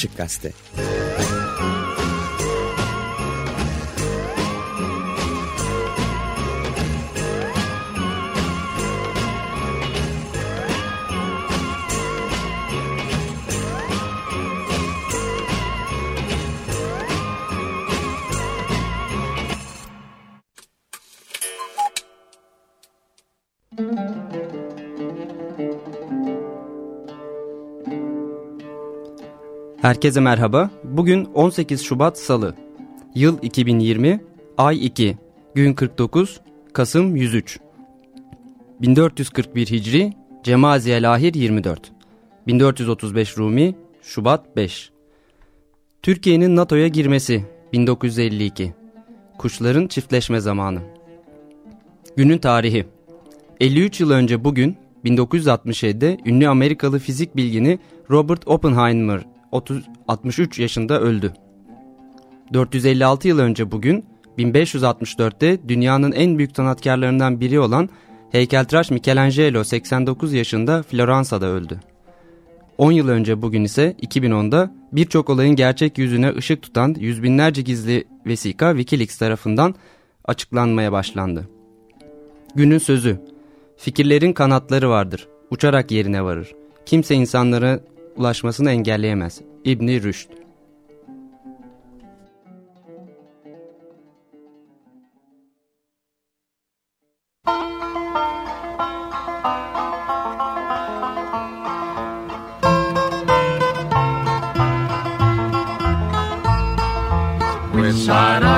Açık Gazete. Herkese merhaba. Bugün 18 Şubat Salı. Yıl 2020, ay 2, gün 49, Kasım 103. 1441 Hicri, Cemaziye Lahir 24. 1435 Rumi, Şubat 5. Türkiye'nin NATO'ya girmesi 1952. Kuşların çiftleşme zamanı. Günün tarihi. 53 yıl önce bugün 1967'de ünlü Amerikalı fizik bilgini Robert Oppenheimer 30, 63 yaşında öldü. 456 yıl önce bugün 1564'te dünyanın en büyük sanatkarlarından biri olan heykeltıraş Michelangelo 89 yaşında Floransa'da öldü. 10 yıl önce bugün ise 2010'da birçok olayın gerçek yüzüne ışık tutan yüz binlerce gizli vesika Wikileaks tarafından açıklanmaya başlandı. Günün sözü, fikirlerin kanatları vardır, uçarak yerine varır. Kimse insanlara ulaşmasını engelleyemez. İbni Rüşd Which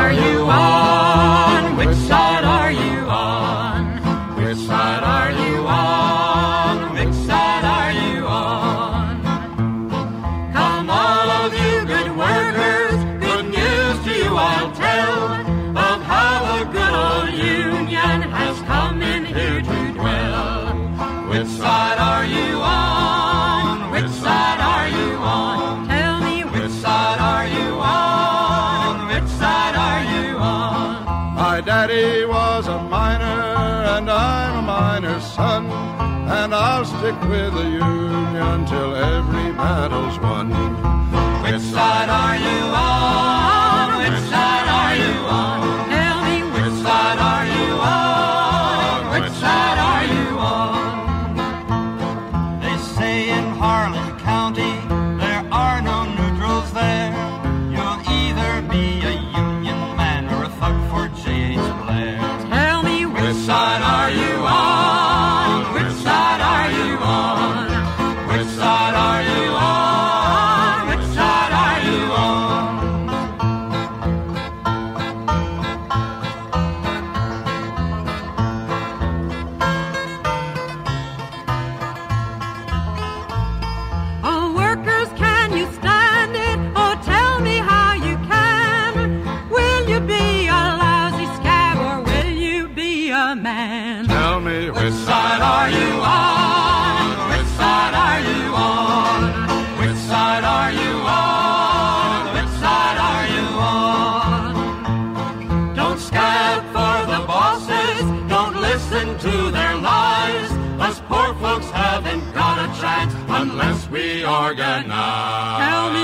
organized.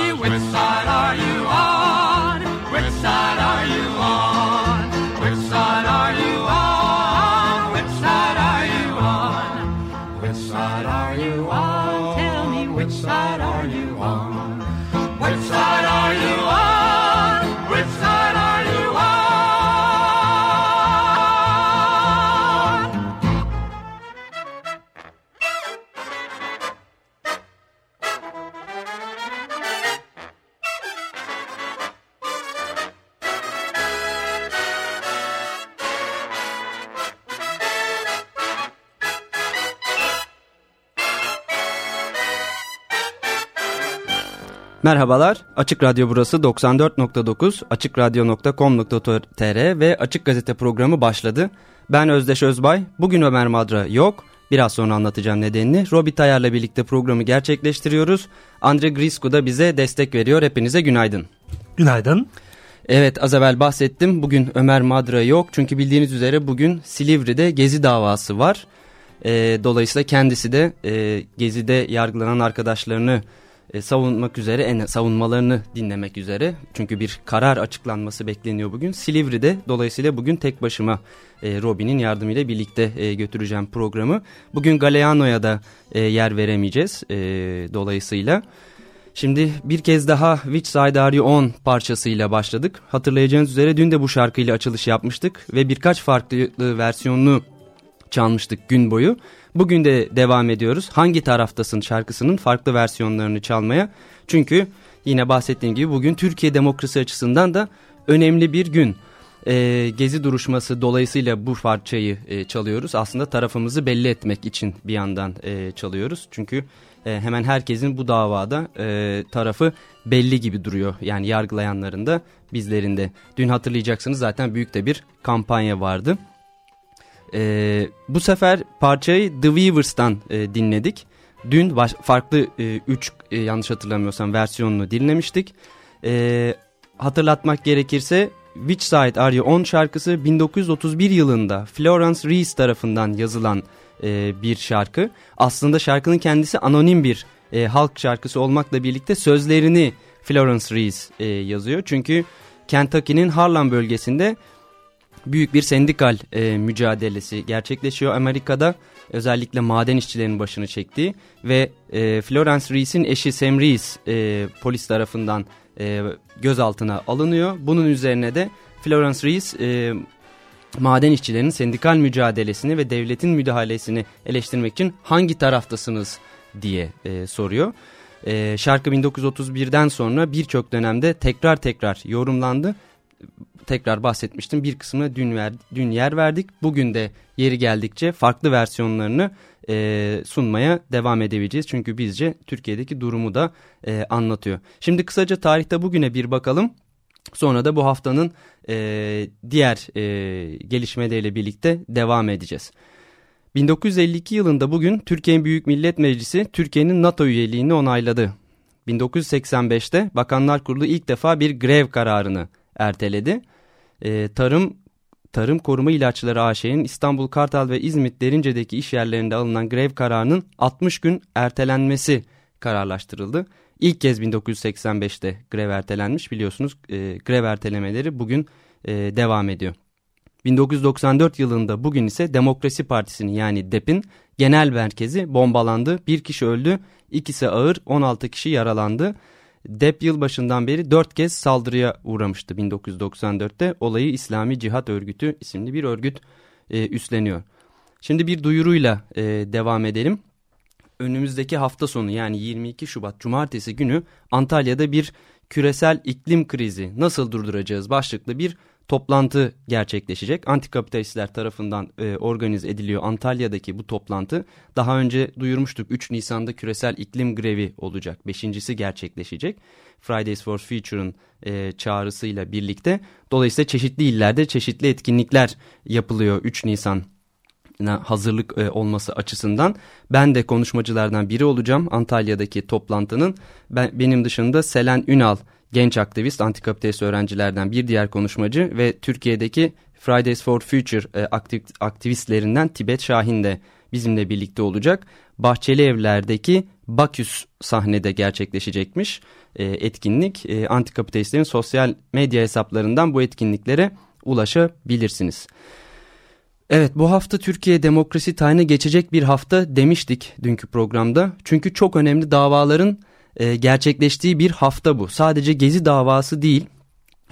Merhabalar, Açık Radyo burası 94.9, açıkradyo.com.tr ve Açık Gazete programı başladı. Ben Özdeş Özbay, bugün Ömer Madra yok, biraz sonra anlatacağım nedenini. Robi Tayar'la birlikte programı gerçekleştiriyoruz. Andre Grisku da bize destek veriyor, hepinize günaydın. Günaydın. Evet az evvel bahsettim, bugün Ömer Madra yok çünkü bildiğiniz üzere bugün Silivri'de Gezi davası var. E, dolayısıyla kendisi de e, Gezi'de yargılanan arkadaşlarını e, savunmak üzere en savunmalarını dinlemek üzere. Çünkü bir karar açıklanması bekleniyor bugün. Silivri'de dolayısıyla bugün tek başıma e, Robin'in yardımıyla birlikte e, götüreceğim programı. Bugün Galeano'ya da e, yer veremeyeceğiz e, dolayısıyla. Şimdi bir kez daha Which Side Are You On parçasıyla başladık. Hatırlayacağınız üzere dün de bu şarkıyla açılış yapmıştık ve birkaç farklı versiyonunu çalmıştık gün boyu. Bugün de devam ediyoruz. Hangi taraftasın şarkısının farklı versiyonlarını çalmaya. Çünkü yine bahsettiğim gibi bugün Türkiye demokrasi açısından da önemli bir gün. Ee, gezi duruşması dolayısıyla bu parçayı e, çalıyoruz. Aslında tarafımızı belli etmek için bir yandan e, çalıyoruz. Çünkü e, hemen herkesin bu davada e, tarafı belli gibi duruyor. Yani yargılayanların da bizlerin de. Dün hatırlayacaksınız zaten büyük de bir kampanya vardı. E, bu sefer parçayı The Weavers'tan e, dinledik. Dün baş, farklı 3 e, e, yanlış hatırlamıyorsam versiyonunu dinlemiştik. E, hatırlatmak gerekirse Which Side Are You On şarkısı 1931 yılında Florence Reese tarafından yazılan e, bir şarkı. Aslında şarkının kendisi anonim bir e, halk şarkısı olmakla birlikte sözlerini Florence Reese e, yazıyor. Çünkü Kentucky'nin Harlan bölgesinde büyük bir sendikal e, mücadelesi gerçekleşiyor Amerika'da. Özellikle maden işçilerinin başını çektiği ve e, Florence Reese'in eşi Sam Reese e, polis tarafından e, gözaltına alınıyor. Bunun üzerine de Florence Reese e, maden işçilerinin sendikal mücadelesini ve devletin müdahalesini eleştirmek için hangi taraftasınız diye e, soruyor. E, şarkı 1931'den sonra birçok dönemde tekrar tekrar yorumlandı. Tekrar bahsetmiştim bir kısmına dün, ver, dün yer verdik. Bugün de yeri geldikçe farklı versiyonlarını e, sunmaya devam edebileceğiz. Çünkü bizce Türkiye'deki durumu da e, anlatıyor. Şimdi kısaca tarihte bugüne bir bakalım. Sonra da bu haftanın e, diğer e, gelişmeleriyle birlikte devam edeceğiz. 1952 yılında bugün Türkiye Büyük Millet Meclisi Türkiye'nin NATO üyeliğini onayladı. 1985'te Bakanlar Kurulu ilk defa bir grev kararını erteledi. E, tarım Tarım Koruma İlaçları AŞ'nin İstanbul, Kartal ve İzmit Derince'deki iş yerlerinde alınan grev kararının 60 gün ertelenmesi kararlaştırıldı. İlk kez 1985'te grev ertelenmiş biliyorsunuz e, grev ertelemeleri bugün e, devam ediyor. 1994 yılında bugün ise Demokrasi Partisi'nin yani DEP'in genel merkezi bombalandı. Bir kişi öldü, ikisi ağır, 16 kişi yaralandı. DEP yılbaşından beri 4 kez saldırıya uğramıştı 1994'te. Olayı İslami Cihat Örgütü isimli bir örgüt e, üstleniyor. Şimdi bir duyuruyla e, devam edelim önümüzdeki hafta sonu yani 22 Şubat Cumartesi günü Antalya'da bir küresel iklim krizi nasıl durduracağız başlıklı bir toplantı gerçekleşecek. Antikapitalistler tarafından e, organize ediliyor Antalya'daki bu toplantı. Daha önce duyurmuştuk 3 Nisan'da küresel iklim grevi olacak. Beşincisi gerçekleşecek. Fridays for Future'ın e, çağrısıyla birlikte. Dolayısıyla çeşitli illerde çeşitli etkinlikler yapılıyor 3 Nisan hazırlık e, olması açısından ben de konuşmacılardan biri olacağım Antalya'daki toplantının. Ben, benim dışında Selen Ünal genç aktivist antikapitalist öğrencilerden bir diğer konuşmacı ve Türkiye'deki Fridays for Future e, aktiv, aktivistlerinden Tibet Şahin de bizimle birlikte olacak. Bahçeli Evler'deki Baküs sahnede gerçekleşecekmiş e, etkinlik. E, antikapitalistlerin sosyal medya hesaplarından bu etkinliklere ulaşabilirsiniz. Evet bu hafta Türkiye demokrasi tayine geçecek bir hafta demiştik dünkü programda. Çünkü çok önemli davaların e, gerçekleştiği bir hafta bu. Sadece Gezi davası değil.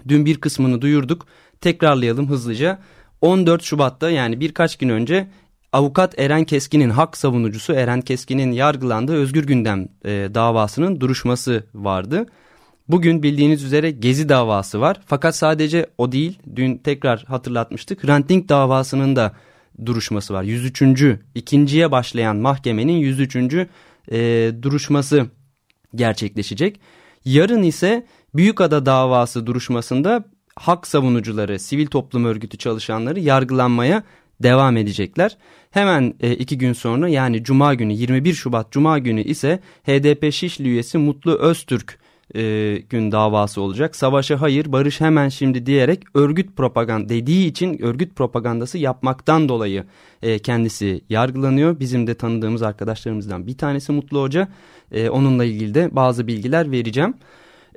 Dün bir kısmını duyurduk. Tekrarlayalım hızlıca. 14 Şubat'ta yani birkaç gün önce avukat Eren Keskin'in hak savunucusu Eren Keskin'in yargılandığı Özgür Gündem e, davasının duruşması vardı. Bugün bildiğiniz üzere Gezi davası var. Fakat sadece o değil. Dün tekrar hatırlatmıştık. Renting davasının da duruşması var. 103. ikinciye başlayan mahkemenin 103. E, duruşması gerçekleşecek. Yarın ise Büyükada davası duruşmasında hak savunucuları, sivil toplum örgütü çalışanları yargılanmaya devam edecekler. Hemen e, iki gün sonra yani Cuma günü 21 Şubat Cuma günü ise HDP Şişli üyesi Mutlu Öztürk e, gün davası olacak. Savaşa hayır, barış hemen şimdi diyerek örgüt propaganda dediği için örgüt propagandası yapmaktan dolayı e, kendisi yargılanıyor. Bizim de tanıdığımız arkadaşlarımızdan bir tanesi Mutlu Hoca. E, onunla ilgili de bazı bilgiler vereceğim.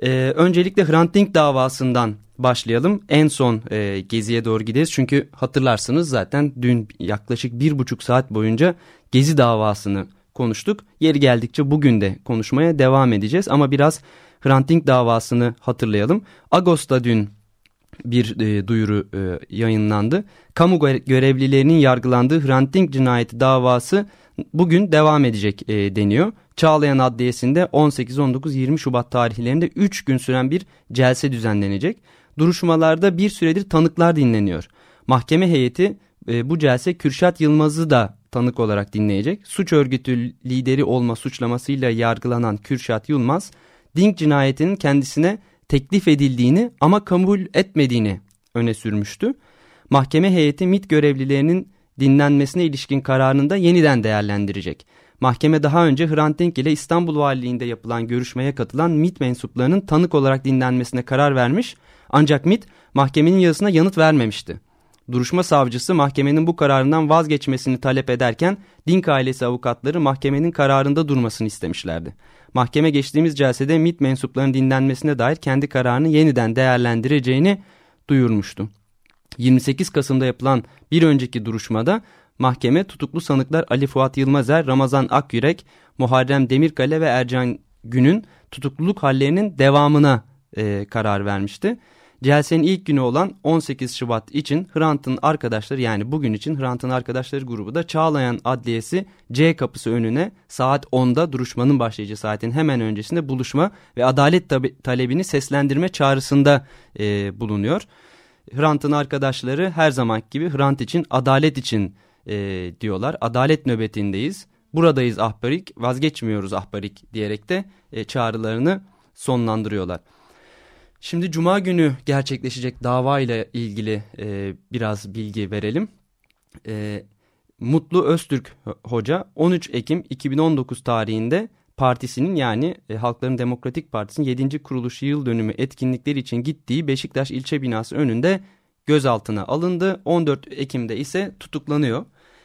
E, öncelikle Hrant Dink davasından başlayalım. En son e, geziye doğru gideriz. Çünkü hatırlarsınız zaten dün yaklaşık bir buçuk saat boyunca gezi davasını konuştuk. Yeri geldikçe bugün de konuşmaya devam edeceğiz. Ama biraz Hrant Dink davasını hatırlayalım. Ağustos'ta dün bir e, duyuru e, yayınlandı. Kamu görevlilerinin yargılandığı Hrant Dink cinayeti davası bugün devam edecek e, deniyor. Çağlayan Adliyesi'nde 18, 19, 20 Şubat tarihlerinde 3 gün süren bir celse düzenlenecek. Duruşmalarda bir süredir tanıklar dinleniyor. Mahkeme heyeti e, bu celse Kürşat Yılmaz'ı da tanık olarak dinleyecek. Suç örgütü lideri olma suçlamasıyla yargılanan Kürşat Yılmaz, Dink cinayetinin kendisine teklif edildiğini ama kabul etmediğini öne sürmüştü. Mahkeme heyeti MIT görevlilerinin dinlenmesine ilişkin kararını da yeniden değerlendirecek. Mahkeme daha önce Hrant Dink ile İstanbul Valiliğinde yapılan görüşmeye katılan MIT mensuplarının tanık olarak dinlenmesine karar vermiş ancak MIT mahkemenin yazısına yanıt vermemişti. Duruşma savcısı mahkemenin bu kararından vazgeçmesini talep ederken Dink ailesi avukatları mahkemenin kararında durmasını istemişlerdi. Mahkeme geçtiğimiz celsede MIT mensuplarının dinlenmesine dair kendi kararını yeniden değerlendireceğini duyurmuştu. 28 Kasım'da yapılan bir önceki duruşmada mahkeme tutuklu sanıklar Ali Fuat Yılmazer, Ramazan Akyürek, Muharrem Demirkale ve Ercan Gün'ün tutukluluk hallerinin devamına e, karar vermişti. Celsenin ilk günü olan 18 Şubat için Hrant'ın arkadaşları yani bugün için Hrant'ın arkadaşları grubu da Çağlayan Adliyesi C kapısı önüne saat 10'da duruşmanın başlayacağı saatin hemen öncesinde buluşma ve adalet talebini seslendirme çağrısında e, bulunuyor. Hrant'ın arkadaşları her zaman gibi Hrant için adalet için e, diyorlar. Adalet nöbetindeyiz. Buradayız ahbarik vazgeçmiyoruz ahbarik diyerek de e, çağrılarını sonlandırıyorlar. Şimdi Cuma günü gerçekleşecek dava ile ilgili e, biraz bilgi verelim. E, Mutlu Öztürk Hoca 13 Ekim 2019 tarihinde partisinin yani e, Halkların Demokratik Partisi'nin 7. kuruluş yıl dönümü etkinlikleri için gittiği Beşiktaş ilçe binası önünde gözaltına alındı. 14 Ekim'de ise tutuklanıyor.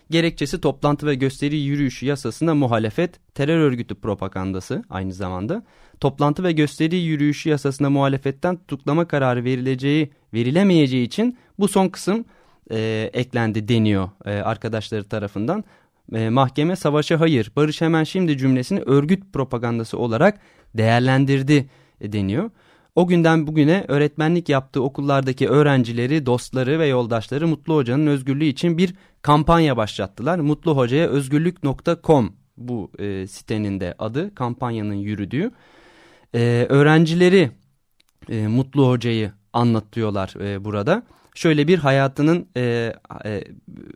Gerekçesi toplantı ve gösteri yürüyüşü yasasına muhalefet, terör örgütü propagandası aynı zamanda. Toplantı ve gösteri yürüyüşü yasasına muhalefetten tutuklama kararı verileceği, verilemeyeceği için bu son kısım e, eklendi deniyor e, arkadaşları tarafından. E, mahkeme savaşa hayır, barış hemen şimdi cümlesini örgüt propagandası olarak değerlendirdi e, deniyor. O günden bugüne öğretmenlik yaptığı okullardaki öğrencileri, dostları ve yoldaşları Mutlu Hoca'nın özgürlüğü için bir kampanya başlattılar. Mutlu Hoca'ya özgürlük.com bu e, sitenin de adı kampanyanın yürüdüğü. E, öğrencileri e, Mutlu Hoca'yı anlatıyorlar e, burada. Şöyle bir hayatının e, e,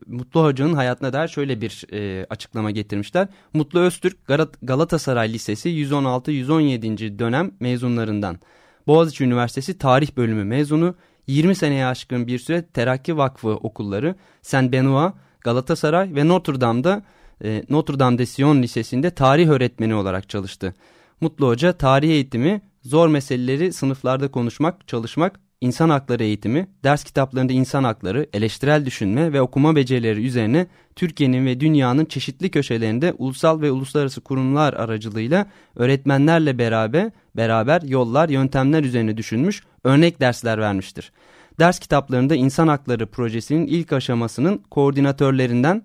Mutlu Hoca'nın hayatına dair şöyle bir e, açıklama getirmişler. Mutlu Öztürk Galatasaray Lisesi 116-117. dönem mezunlarından. Boğaziçi Üniversitesi Tarih Bölümü mezunu, 20 seneye aşkın bir süre Terakki Vakfı okulları, Saint Benoît, Galatasaray ve Notre Dame'da e, Notre Dame de Sion Lisesi'nde tarih öğretmeni olarak çalıştı. Mutlu Hoca tarih eğitimi, zor meseleleri sınıflarda konuşmak, çalışmak, insan hakları eğitimi, ders kitaplarında insan hakları, eleştirel düşünme ve okuma becerileri üzerine Türkiye'nin ve dünyanın çeşitli köşelerinde ulusal ve uluslararası kurumlar aracılığıyla öğretmenlerle beraber, beraber yollar, yöntemler üzerine düşünmüş, örnek dersler vermiştir. Ders kitaplarında insan hakları projesinin ilk aşamasının koordinatörlerinden,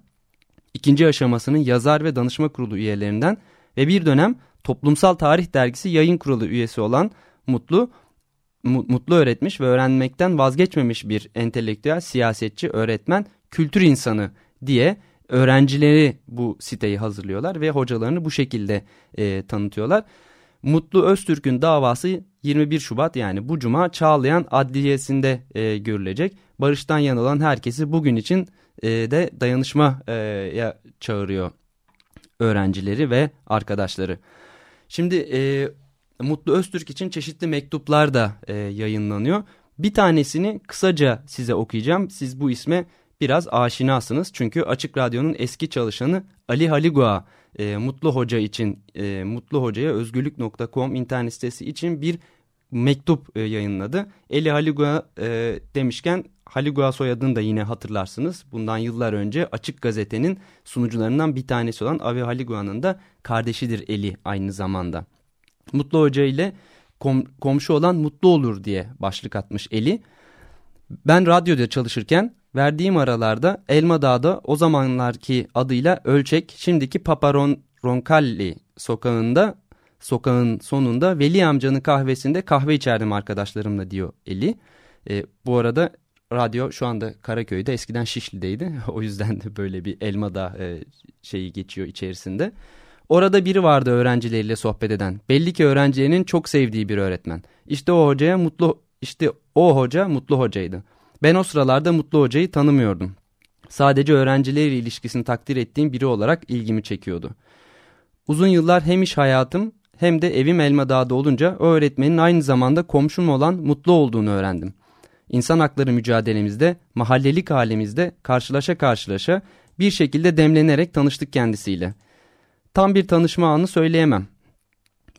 ikinci aşamasının yazar ve danışma kurulu üyelerinden ve bir dönem Toplumsal Tarih Dergisi yayın kurulu üyesi olan Mutlu, mutlu öğretmiş ve öğrenmekten vazgeçmemiş bir entelektüel, siyasetçi, öğretmen, kültür insanı diye öğrencileri bu siteyi hazırlıyorlar ve hocalarını bu şekilde e, tanıtıyorlar. Mutlu Öztürk'ün davası 21 Şubat yani bu cuma Çağlayan Adliyesi'nde e, görülecek. Barıştan yanılan herkesi bugün için e, de dayanışmaya çağırıyor öğrencileri ve arkadaşları. Şimdi e, Mutlu Öztürk için çeşitli mektuplar da e, yayınlanıyor. Bir tanesini kısaca size okuyacağım. Siz bu isme biraz aşinasınız. Çünkü Açık Radyo'nun eski çalışanı Ali Haligua e, Mutlu Hoca için e, Mutlu Hoca'ya özgürlük.com internet sitesi için bir mektup e, yayınladı. Eli Haligua e, demişken Haligua soyadını da yine hatırlarsınız. Bundan yıllar önce Açık Gazete'nin sunucularından bir tanesi olan Avi Haligua'nın da kardeşidir Eli aynı zamanda. Mutlu Hoca ile kom komşu olan mutlu olur diye başlık atmış Eli. Ben radyoda çalışırken verdiğim aralarda Elma Dağ'da o zamanlarki adıyla Ölçek, şimdiki Paparon Roncalli sokağında sokağın sonunda Veli amcanın kahvesinde kahve içerdim arkadaşlarımla diyor Eli. E, bu arada radyo şu anda Karaköy'de eskiden Şişli'deydi. o yüzden de böyle bir Elmadağ e, şeyi geçiyor içerisinde. Orada biri vardı öğrencileriyle sohbet eden. Belli ki öğrencilerinin çok sevdiği bir öğretmen. İşte o hocaya mutlu işte o hoca mutlu hocaydı. Ben o sıralarda mutlu hocayı tanımıyordum. Sadece öğrencileriyle ilişkisini takdir ettiğim biri olarak ilgimi çekiyordu. Uzun yıllar hem iş hayatım hem de evim Elmadağ'da olunca o öğretmenin aynı zamanda komşum olan mutlu olduğunu öğrendim. İnsan hakları mücadelemizde, mahallelik halimizde karşılaşa karşılaşa bir şekilde demlenerek tanıştık kendisiyle. Tam bir tanışma anı söyleyemem.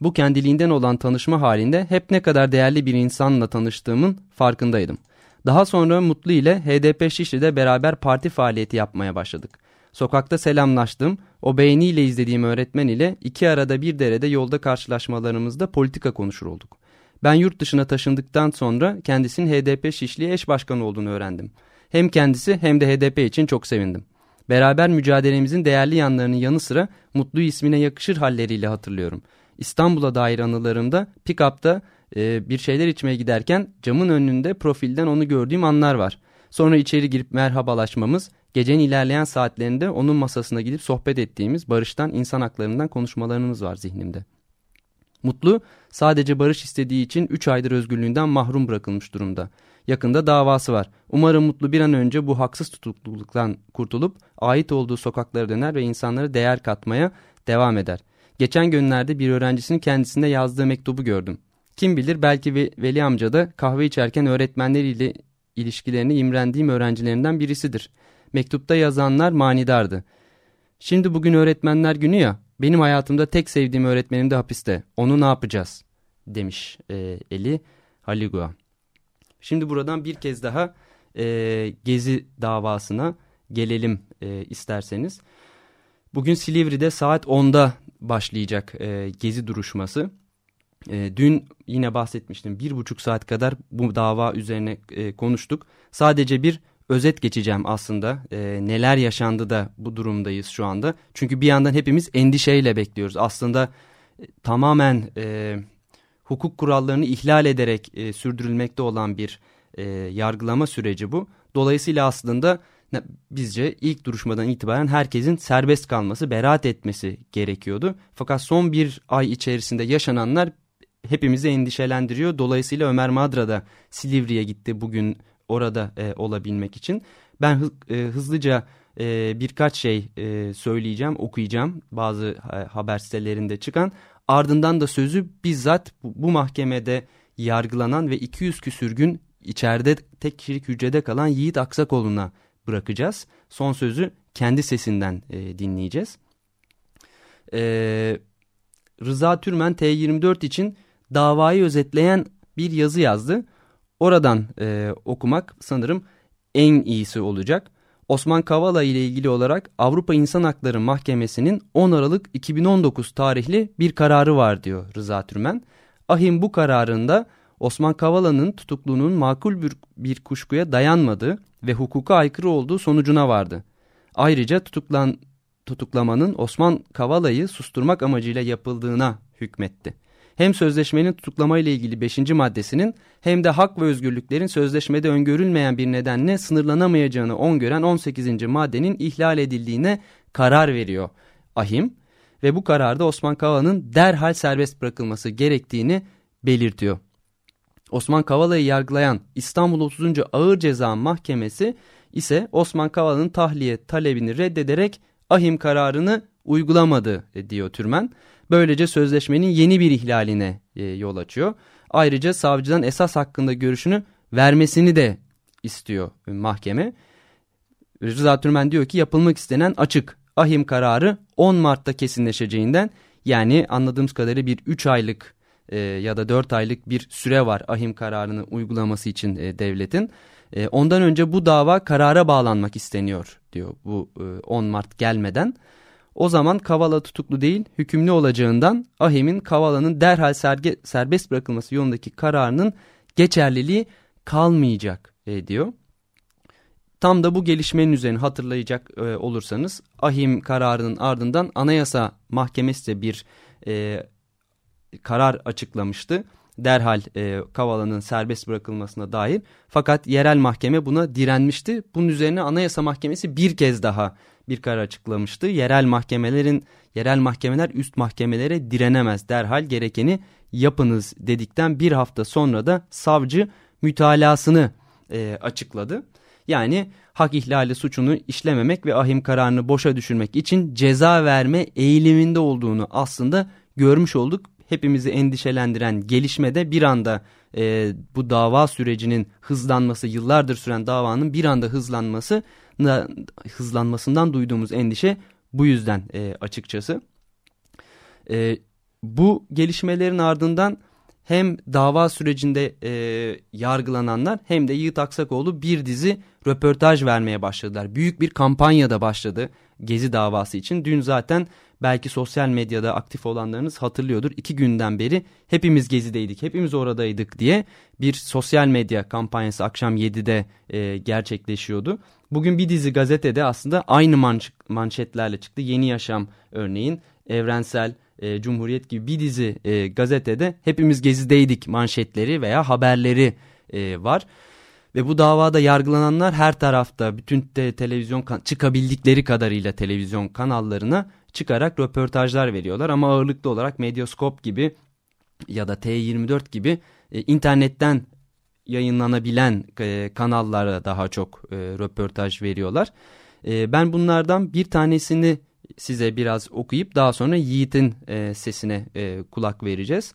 Bu kendiliğinden olan tanışma halinde hep ne kadar değerli bir insanla tanıştığımın farkındaydım. Daha sonra Mutlu ile HDP Şişli'de beraber parti faaliyeti yapmaya başladık. Sokakta selamlaştım, o beğeniyle izlediğim öğretmen ile iki arada bir derede yolda karşılaşmalarımızda politika konuşur olduk. Ben yurt dışına taşındıktan sonra kendisinin HDP Şişli eş başkanı olduğunu öğrendim. Hem kendisi hem de HDP için çok sevindim. Beraber mücadelemizin değerli yanlarının yanı sıra Mutlu ismine yakışır halleriyle hatırlıyorum. İstanbul'a dair anılarımda pick-up'ta e, bir şeyler içmeye giderken camın önünde profilden onu gördüğüm anlar var. Sonra içeri girip merhabalaşmamız, gecenin ilerleyen saatlerinde onun masasına gidip sohbet ettiğimiz barıştan, insan haklarından konuşmalarımız var zihnimde. Mutlu sadece barış istediği için 3 aydır özgürlüğünden mahrum bırakılmış durumda. Yakında davası var. Umarım Mutlu bir an önce bu haksız tutukluluktan kurtulup ait olduğu sokaklara döner ve insanlara değer katmaya devam eder. Geçen günlerde bir öğrencisinin kendisine yazdığı mektubu gördüm. Kim bilir belki Veli amca da kahve içerken öğretmenleriyle ilişkilerini imrendiğim öğrencilerinden birisidir. Mektupta yazanlar manidardı. Şimdi bugün öğretmenler günü ya benim hayatımda tek sevdiğim öğretmenim de hapiste. Onu ne yapacağız? Demiş e, Eli Haligua. Şimdi buradan bir kez daha e, Gezi davasına gelelim e, isterseniz. Bugün Silivri'de saat 10'da başlayacak e, Gezi duruşması. E, dün yine bahsetmiştim bir buçuk saat kadar bu dava üzerine e, konuştuk. Sadece bir özet geçeceğim aslında. E, neler yaşandı da bu durumdayız şu anda. Çünkü bir yandan hepimiz endişeyle bekliyoruz. Aslında e, tamamen e, hukuk kurallarını ihlal ederek e, sürdürülmekte olan bir e, yargılama süreci bu. Dolayısıyla aslında bizce ilk duruşmadan itibaren herkesin serbest kalması, beraat etmesi gerekiyordu. Fakat son bir ay içerisinde yaşananlar hepimizi endişelendiriyor. Dolayısıyla Ömer Madra da Silivri'ye gitti bugün orada e, olabilmek için. Ben hı, e, hızlıca e, birkaç şey e, söyleyeceğim, okuyacağım bazı e, haber sitelerinde çıkan. Ardından da sözü bizzat bu, mahkemede yargılanan ve 200 küsür gün içeride tek kişilik hücrede kalan Yiğit Aksakoğlu'na bırakacağız. Son sözü kendi sesinden e, dinleyeceğiz. E, Rıza Türmen T24 için davayı özetleyen bir yazı yazdı. Oradan e, okumak sanırım en iyisi olacak. Osman Kavala ile ilgili olarak Avrupa İnsan Hakları Mahkemesi'nin 10 Aralık 2019 tarihli bir kararı var diyor Rıza Türmen. Ahim bu kararında Osman Kavala'nın tutukluğunun makul bir, bir kuşkuya dayanmadığı ve hukuka aykırı olduğu sonucuna vardı. Ayrıca tutuklan, tutuklamanın Osman Kavala'yı susturmak amacıyla yapıldığına hükmetti hem sözleşmenin tutuklama ile ilgili 5. maddesinin hem de hak ve özgürlüklerin sözleşmede öngörülmeyen bir nedenle sınırlanamayacağını öngören 18. maddenin ihlal edildiğine karar veriyor ahim ve bu kararda Osman Kavala'nın derhal serbest bırakılması gerektiğini belirtiyor. Osman Kavala'yı yargılayan İstanbul 30. Ağır Ceza Mahkemesi ise Osman Kavala'nın tahliye talebini reddederek ahim kararını uygulamadı diyor Türmen. Böylece sözleşmenin yeni bir ihlaline e, yol açıyor. Ayrıca savcıdan esas hakkında görüşünü vermesini de istiyor mahkeme. Rıza Türmen diyor ki yapılmak istenen açık. ahim kararı 10 Mart'ta kesinleşeceğinden yani anladığımız kadarıyla bir 3 aylık e, ya da 4 aylık bir süre var ahim kararını uygulaması için e, devletin. E, ondan önce bu dava karara bağlanmak isteniyor diyor bu e, 10 Mart gelmeden. O zaman Kavala tutuklu değil hükümlü olacağından Ahim'in Kavala'nın derhal serge, serbest bırakılması yolundaki kararının geçerliliği kalmayacak e, diyor. Tam da bu gelişmenin üzerine hatırlayacak e, olursanız Ahim kararının ardından Anayasa Mahkemesi de bir e, karar açıklamıştı. Derhal e, Kavala'nın serbest bırakılmasına dair. Fakat yerel mahkeme buna direnmişti. Bunun üzerine Anayasa Mahkemesi bir kez daha bir karar açıklamıştı. Yerel mahkemelerin yerel mahkemeler üst mahkemelere direnemez. Derhal gerekeni yapınız dedikten bir hafta sonra da savcı mütalasını e, açıkladı. Yani hak ihlali suçunu işlememek ve ahim kararını boşa düşürmek için ceza verme eğiliminde olduğunu aslında görmüş olduk. Hepimizi endişelendiren gelişmede bir anda e, bu dava sürecinin hızlanması, yıllardır süren davanın bir anda hızlanması hızlanmasından duyduğumuz endişe bu yüzden e, açıkçası. E, bu gelişmelerin ardından hem dava sürecinde e, yargılananlar hem de Yiğit Aksakoğlu bir dizi röportaj vermeye başladılar. Büyük bir kampanya da başladı Gezi davası için. Dün zaten belki sosyal medyada aktif olanlarınız hatırlıyordur. İki günden beri hepimiz Gezi'deydik, hepimiz oradaydık diye bir sosyal medya kampanyası akşam 7'de e, gerçekleşiyordu. Bugün bir dizi gazetede aslında aynı manş manşetlerle çıktı. Yeni Yaşam örneğin, Evrensel, e, Cumhuriyet gibi bir dizi e, gazetede hepimiz gezideydik manşetleri veya haberleri e, var. Ve bu davada yargılananlar her tarafta bütün te televizyon çıkabildikleri kadarıyla televizyon kanallarına çıkarak röportajlar veriyorlar. Ama ağırlıklı olarak Medyaskop gibi ya da T24 gibi e, internetten yayınlanabilen e, kanallara daha çok e, röportaj veriyorlar. E, ben bunlardan bir tanesini size biraz okuyup daha sonra Yiğit'in e, sesine e, kulak vereceğiz.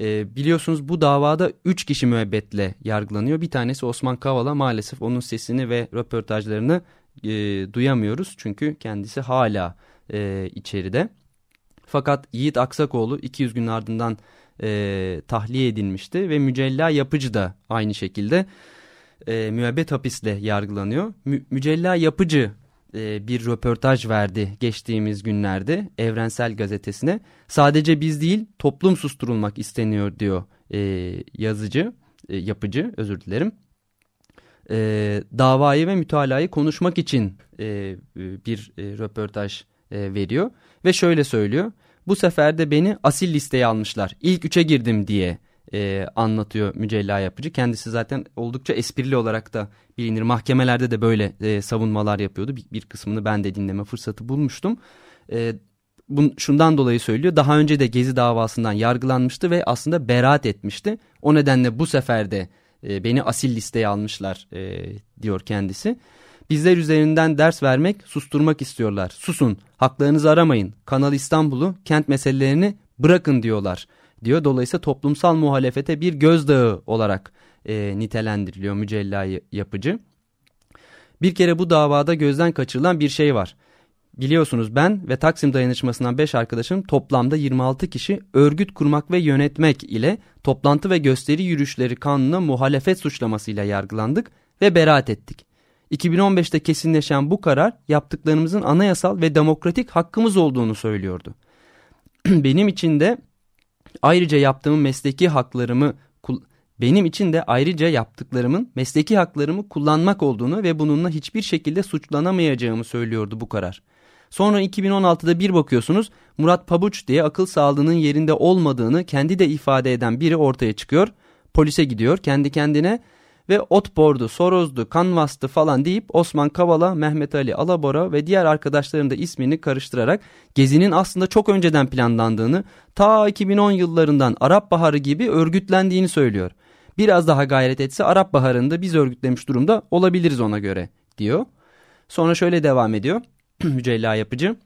E, biliyorsunuz bu davada 3 kişi müebbetle yargılanıyor. Bir tanesi Osman Kavala maalesef onun sesini ve röportajlarını e, duyamıyoruz. Çünkü kendisi hala e, içeride. Fakat Yiğit Aksakoğlu 200 gün ardından e, tahliye edilmişti ve Mücella Yapıcı da aynı şekilde e, müebbet hapisle yargılanıyor. Mü Mücella Yapıcı e, bir röportaj verdi geçtiğimiz günlerde Evrensel Gazetesi'ne. Sadece biz değil toplum susturulmak isteniyor diyor e, yazıcı, e, yapıcı özür dilerim. E, davayı ve mütalayı konuşmak için e, bir e, röportaj e, veriyor ve şöyle söylüyor. Bu sefer de beni asil listeye almışlar. İlk üçe girdim diye e, anlatıyor Mücella Yapıcı. Kendisi zaten oldukça esprili olarak da bilinir. Mahkemelerde de böyle e, savunmalar yapıyordu. Bir, bir kısmını ben de dinleme fırsatı bulmuştum. E, bun, şundan dolayı söylüyor. Daha önce de Gezi davasından yargılanmıştı ve aslında beraat etmişti. O nedenle bu sefer de e, beni asil listeye almışlar e, diyor kendisi. Bizler üzerinden ders vermek, susturmak istiyorlar. Susun, haklarınızı aramayın. Kanal İstanbul'u, kent meselelerini bırakın diyorlar diyor. Dolayısıyla toplumsal muhalefete bir gözdağı olarak e, nitelendiriliyor mücella yapıcı. Bir kere bu davada gözden kaçırılan bir şey var. Biliyorsunuz ben ve Taksim dayanışmasından 5 arkadaşım toplamda 26 kişi örgüt kurmak ve yönetmek ile toplantı ve gösteri yürüyüşleri kanununa muhalefet suçlamasıyla yargılandık ve beraat ettik. 2015'te kesinleşen bu karar yaptıklarımızın anayasal ve demokratik hakkımız olduğunu söylüyordu. Benim için de ayrıca yaptığım mesleki haklarımı benim için de ayrıca yaptıklarımın mesleki haklarımı kullanmak olduğunu ve bununla hiçbir şekilde suçlanamayacağımı söylüyordu bu karar. Sonra 2016'da bir bakıyorsunuz Murat Pabuç diye akıl sağlığının yerinde olmadığını kendi de ifade eden biri ortaya çıkıyor. Polise gidiyor kendi kendine ve Otbor'du, Soroz'du, Kanvas'tı falan deyip Osman Kavala, Mehmet Ali Alabora ve diğer arkadaşların da ismini karıştırarak Gezi'nin aslında çok önceden planlandığını, ta 2010 yıllarından Arap Baharı gibi örgütlendiğini söylüyor. Biraz daha gayret etse Arap Baharı'nda biz örgütlemiş durumda olabiliriz ona göre diyor. Sonra şöyle devam ediyor Mücella Yapıcı.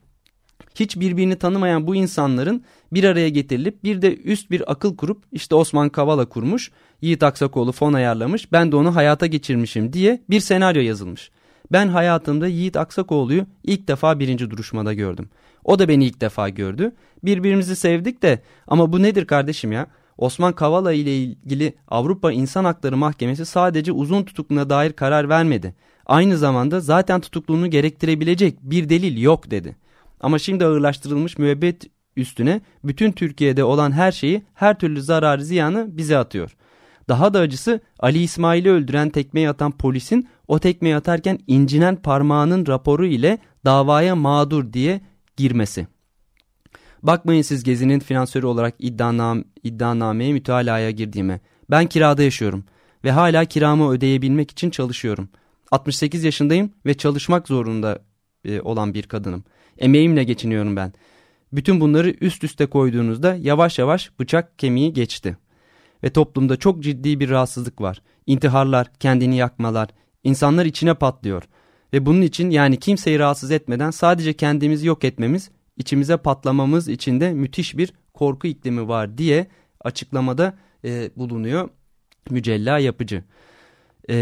Hiç birbirini tanımayan bu insanların bir araya getirilip bir de üst bir akıl kurup işte Osman Kavala kurmuş, Yiğit Aksakoğlu fon ayarlamış, ben de onu hayata geçirmişim diye bir senaryo yazılmış. Ben hayatımda Yiğit Aksakoğlu'yu ilk defa birinci duruşmada gördüm. O da beni ilk defa gördü. Birbirimizi sevdik de ama bu nedir kardeşim ya? Osman Kavala ile ilgili Avrupa İnsan Hakları Mahkemesi sadece uzun tutukluğuna dair karar vermedi. Aynı zamanda zaten tutukluğunu gerektirebilecek bir delil yok dedi. Ama şimdi ağırlaştırılmış müebbet üstüne bütün Türkiye'de olan her şeyi her türlü zararı ziyanı bize atıyor. Daha da acısı Ali İsmail'i öldüren tekmeyi atan polisin o tekmeyi atarken incinen parmağının raporu ile davaya mağdur diye girmesi. Bakmayın siz Gezi'nin finansörü olarak iddianam iddianameye mütalaya girdiğime. Ben kirada yaşıyorum ve hala kiramı ödeyebilmek için çalışıyorum. 68 yaşındayım ve çalışmak zorunda e, olan bir kadınım. Emeğimle geçiniyorum ben. Bütün bunları üst üste koyduğunuzda yavaş yavaş bıçak kemiği geçti. Ve toplumda çok ciddi bir rahatsızlık var. İntiharlar, kendini yakmalar, insanlar içine patlıyor. Ve bunun için yani kimseyi rahatsız etmeden sadece kendimizi yok etmemiz, içimize patlamamız için de müthiş bir korku iklimi var diye açıklamada e, bulunuyor mücella yapıcı. E,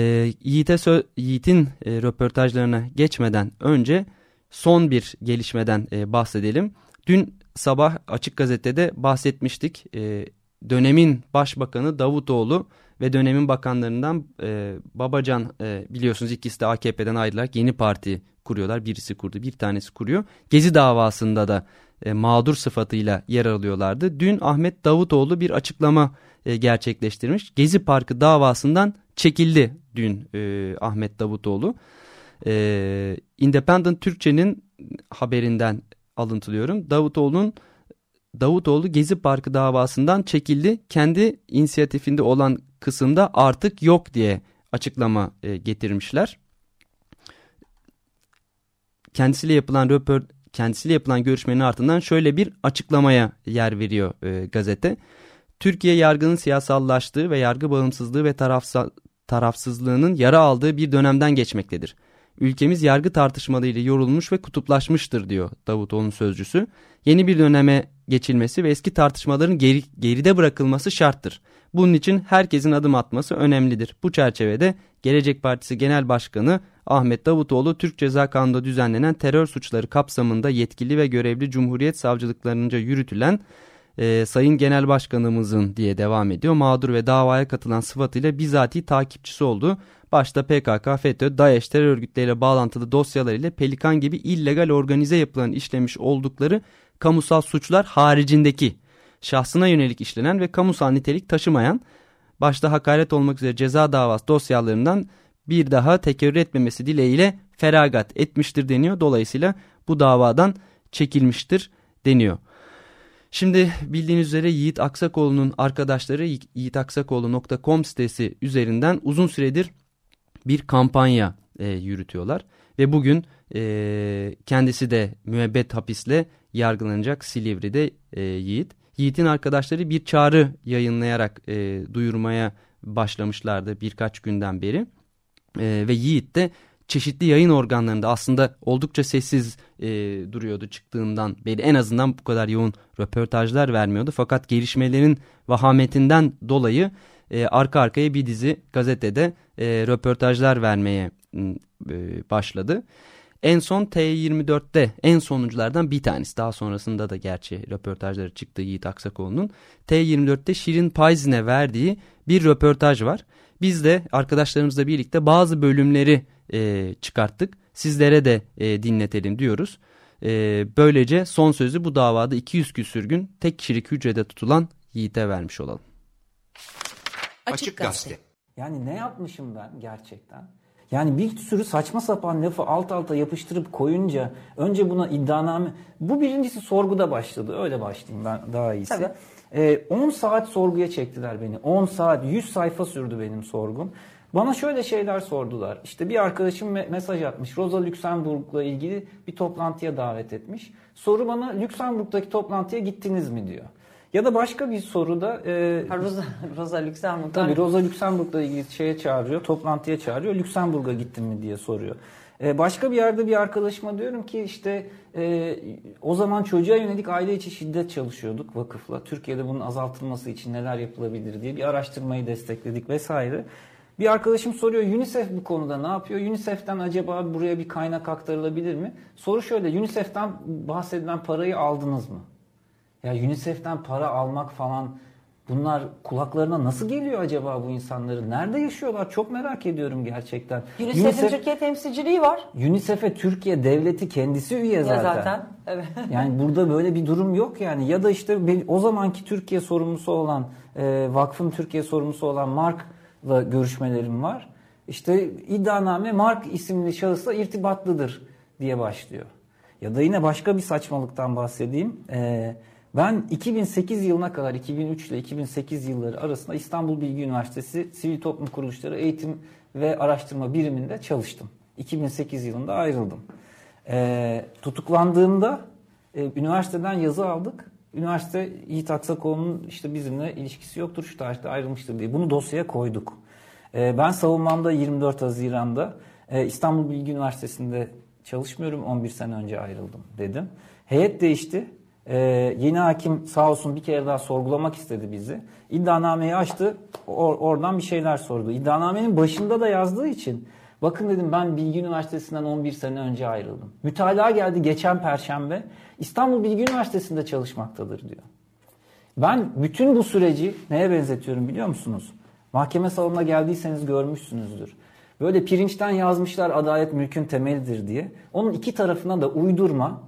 Yiğit'in e, röportajlarına geçmeden önce son bir gelişmeden e, bahsedelim. Dün sabah Açık Gazete'de bahsetmiştik. E, dönemin başbakanı Davutoğlu ve dönemin bakanlarından e, Babacan e, biliyorsunuz ikisi de AKP'den ayrılarak yeni parti kuruyorlar. Birisi kurdu bir tanesi kuruyor. Gezi davasında da e, mağdur sıfatıyla yer alıyorlardı. Dün Ahmet Davutoğlu bir açıklama e, gerçekleştirmiş. Gezi Parkı davasından çekildi dün e, Ahmet Davutoğlu. E, Independent Türkçe'nin haberinden alıntılıyorum. Davutoğlu'nun Davutoğlu Gezi Parkı davasından çekildi. Kendi inisiyatifinde olan kısımda artık yok diye açıklama e, getirmişler. Kendisiyle yapılan röport kendisiyle yapılan görüşmenin ardından şöyle bir açıklamaya yer veriyor e, gazete. Türkiye yargının siyasallaştığı ve yargı bağımsızlığı ve tarafsızlığının yara aldığı bir dönemden geçmektedir. Ülkemiz yargı tartışmalarıyla yorulmuş ve kutuplaşmıştır diyor Davutoğlu'nun sözcüsü. Yeni bir döneme geçilmesi ve eski tartışmaların geri, geride bırakılması şarttır. Bunun için herkesin adım atması önemlidir. Bu çerçevede Gelecek Partisi Genel Başkanı Ahmet Davutoğlu Türk Ceza Kanunu'nda düzenlenen terör suçları kapsamında yetkili ve görevli Cumhuriyet savcılıklarınca yürütülen e, Sayın Genel Başkanımızın diye devam ediyor. Mağdur ve davaya katılan sıfatıyla bizatihi takipçisi oldu. Başta PKK, FETÖ, DAEŞ terör örgütleriyle bağlantılı dosyalar ile Pelikan gibi illegal organize yapılan işlemiş oldukları kamusal suçlar haricindeki şahsına yönelik işlenen ve kamusal nitelik taşımayan başta hakaret olmak üzere ceza davası dosyalarından bir daha tekerrür etmemesi dileğiyle feragat etmiştir deniyor. Dolayısıyla bu davadan çekilmiştir deniyor. Şimdi bildiğiniz üzere Yiğit Aksakoğlu'nun arkadaşları yiğitaksakoğlu.com sitesi üzerinden uzun süredir bir kampanya e, yürütüyorlar. Ve bugün e, kendisi de müebbet hapisle yargılanacak Silivri'de e, Yiğit. Yiğit'in arkadaşları bir çağrı yayınlayarak e, duyurmaya başlamışlardı birkaç günden beri. E, ve Yiğit de çeşitli yayın organlarında aslında oldukça sessiz e, duruyordu çıktığından beri. En azından bu kadar yoğun röportajlar vermiyordu. Fakat gelişmelerin vahametinden dolayı e, arka arkaya bir dizi gazetede e, röportajlar vermeye e, başladı. En son T24'te en sonunculardan bir tanesi. Daha sonrasında da gerçi röportajları çıktı Yiğit Aksakoğlu'nun. T24'te Şirin Payzin'e verdiği bir röportaj var. Biz de arkadaşlarımızla birlikte bazı bölümleri e, çıkarttık. Sizlere de e, dinletelim diyoruz. E, böylece son sözü bu davada 200 küsür gün tek kişilik hücrede tutulan Yiğit'e vermiş olalım. Açık Gazete. Yani ne yapmışım ben gerçekten? Yani bir sürü saçma sapan lafı alt alta yapıştırıp koyunca önce buna iddianame... Bu birincisi sorguda başladı. Öyle başlayayım ben daha iyisi. Tabii. Ee, 10 saat sorguya çektiler beni. 10 saat, 100 sayfa sürdü benim sorgum. Bana şöyle şeyler sordular. İşte bir arkadaşım me- mesaj atmış. Rosa Luxemburg'la ilgili bir toplantıya davet etmiş. Soru bana Lüksemburg'daki toplantıya gittiniz mi diyor. Ya da başka bir soruda e, Ha, Rosa, Rosa Luxemburg'dan. Tabii Rosa Luxemburg'la ilgili şeye çağırıyor, toplantıya çağırıyor. Lüksemburg'a gittin mi diye soruyor. Ee, başka bir yerde bir arkadaşıma diyorum ki işte e, o zaman çocuğa yönelik aile içi şiddet çalışıyorduk vakıfla. Türkiye'de bunun azaltılması için neler yapılabilir diye bir araştırmayı destekledik vesaire. Bir arkadaşım soruyor UNICEF bu konuda ne yapıyor? UNICEF'ten acaba buraya bir kaynak aktarılabilir mi? Soru şöyle UNICEF'ten bahsedilen parayı aldınız mı? Ya UNICEF'ten para almak falan bunlar kulaklarına nasıl geliyor acaba bu insanların? Nerede yaşıyorlar? Çok merak ediyorum gerçekten. UNICEF'in Türkiye temsilciliği var. UNICEF'e Türkiye devleti kendisi üye Ya zaten. zaten. Evet. Yani burada böyle bir durum yok yani. Ya da işte o zamanki Türkiye sorumlusu olan, e, vakfın Türkiye sorumlusu olan Mark'la görüşmelerim var. İşte iddianame Mark isimli şahısla irtibatlıdır diye başlıyor. Ya da yine başka bir saçmalıktan bahsedeyim. E, ben 2008 yılına kadar 2003 ile 2008 yılları arasında İstanbul Bilgi Üniversitesi Sivil Toplum Kuruluşları Eğitim ve Araştırma Biriminde çalıştım. 2008 yılında ayrıldım. Ee, tutuklandığımda e, üniversiteden yazı aldık. Üniversite Yiğit Aksakoğlu'nun işte bizimle ilişkisi yoktur şu tarihte ayrılmıştır diye. Bunu dosyaya koyduk. Ee, ben savunmamda 24 Haziran'da e, İstanbul Bilgi Üniversitesi'nde çalışmıyorum 11 sene önce ayrıldım dedim. Heyet değişti. Ee, yeni hakim sağ olsun bir kere daha sorgulamak istedi bizi. İddianameyi açtı. or- oradan bir şeyler sordu. İddianamenin başında da yazdığı için bakın dedim ben Bilgi Üniversitesi'nden 11 sene önce ayrıldım. Mütalaa geldi geçen perşembe. İstanbul Bilgi Üniversitesi'nde çalışmaktadır diyor. Ben bütün bu süreci neye benzetiyorum biliyor musunuz? Mahkeme salonuna geldiyseniz görmüşsünüzdür. Böyle pirinçten yazmışlar adalet mülkün temelidir diye. Onun iki tarafına da uydurma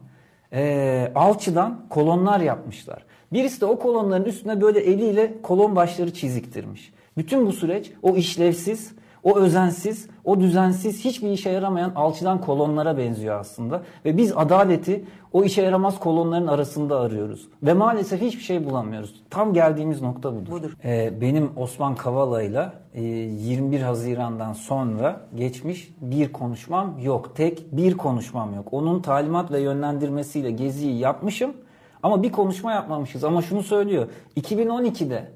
eee, alçıdan kolonlar yapmışlar. Birisi de o kolonların üstüne böyle eliyle kolon başları çiziktirmiş. Bütün bu süreç o işlevsiz, o özensiz, o düzensiz, hiçbir işe yaramayan alçıdan kolonlara benziyor aslında. Ve biz adaleti o işe yaramaz kolonların arasında arıyoruz. Ve maalesef hiçbir şey bulamıyoruz. Tam geldiğimiz nokta budur. Budur. Ee, benim Osman Kavala'yla e, 21 Haziran'dan sonra geçmiş bir konuşmam yok. Tek bir konuşmam yok. Onun talimat ve yönlendirmesiyle geziyi yapmışım. Ama bir konuşma yapmamışız. Ama şunu söylüyor. 2012'de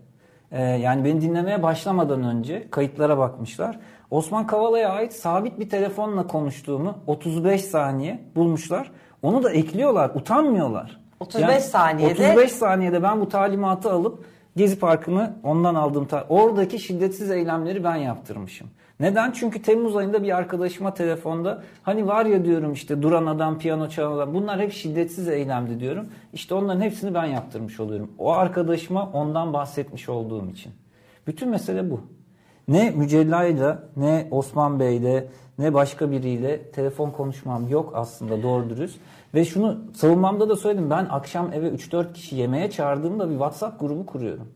ee, yani beni dinlemeye başlamadan önce kayıtlara bakmışlar. Osman Kavala'ya ait sabit bir telefonla konuştuğumu 35 saniye bulmuşlar. Onu da ekliyorlar, utanmıyorlar. 35 saniyede- 35 saniyede ben bu talimatı alıp Gezi Parkı'nı ondan aldığım ta- oradaki şiddetsiz eylemleri ben yaptırmışım. Neden? Çünkü Temmuz ayında bir arkadaşıma telefonda hani var ya diyorum işte duran adam, piyano çalan adam bunlar hep şiddetsiz eylemdi diyorum. İşte onların hepsini ben yaptırmış oluyorum. O arkadaşıma ondan bahsetmiş olduğum için. Bütün mesele bu. Ne Mücella'yla ne Osman Bey'le ne başka biriyle telefon konuşmam yok aslında doğru dürüst. Ve şunu savunmamda da söyledim ben akşam eve 3-4 kişi yemeğe çağırdığımda bir WhatsApp grubu kuruyorum.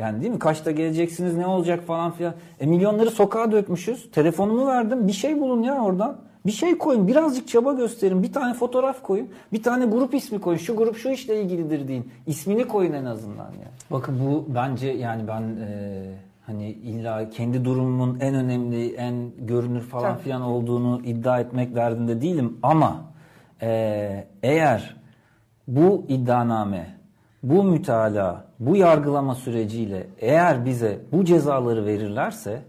Yani değil mi? Kaçta geleceksiniz, ne olacak falan filan. E milyonları sokağa dökmüşüz. Telefonumu verdim. Bir şey bulun ya oradan. Bir şey koyun. Birazcık çaba gösterin. Bir tane fotoğraf koyun. Bir tane grup ismi koyun. Şu grup şu işle ilgilidir deyin. İsmini koyun en azından yani. Bakın bu bence yani ben e, hani illa kendi durumumun en önemli, en görünür falan Tabii. filan olduğunu iddia etmek derdinde değilim. Ama e, eğer bu iddianame, bu mütalaa, bu yargılama süreciyle eğer bize bu cezaları verirlerse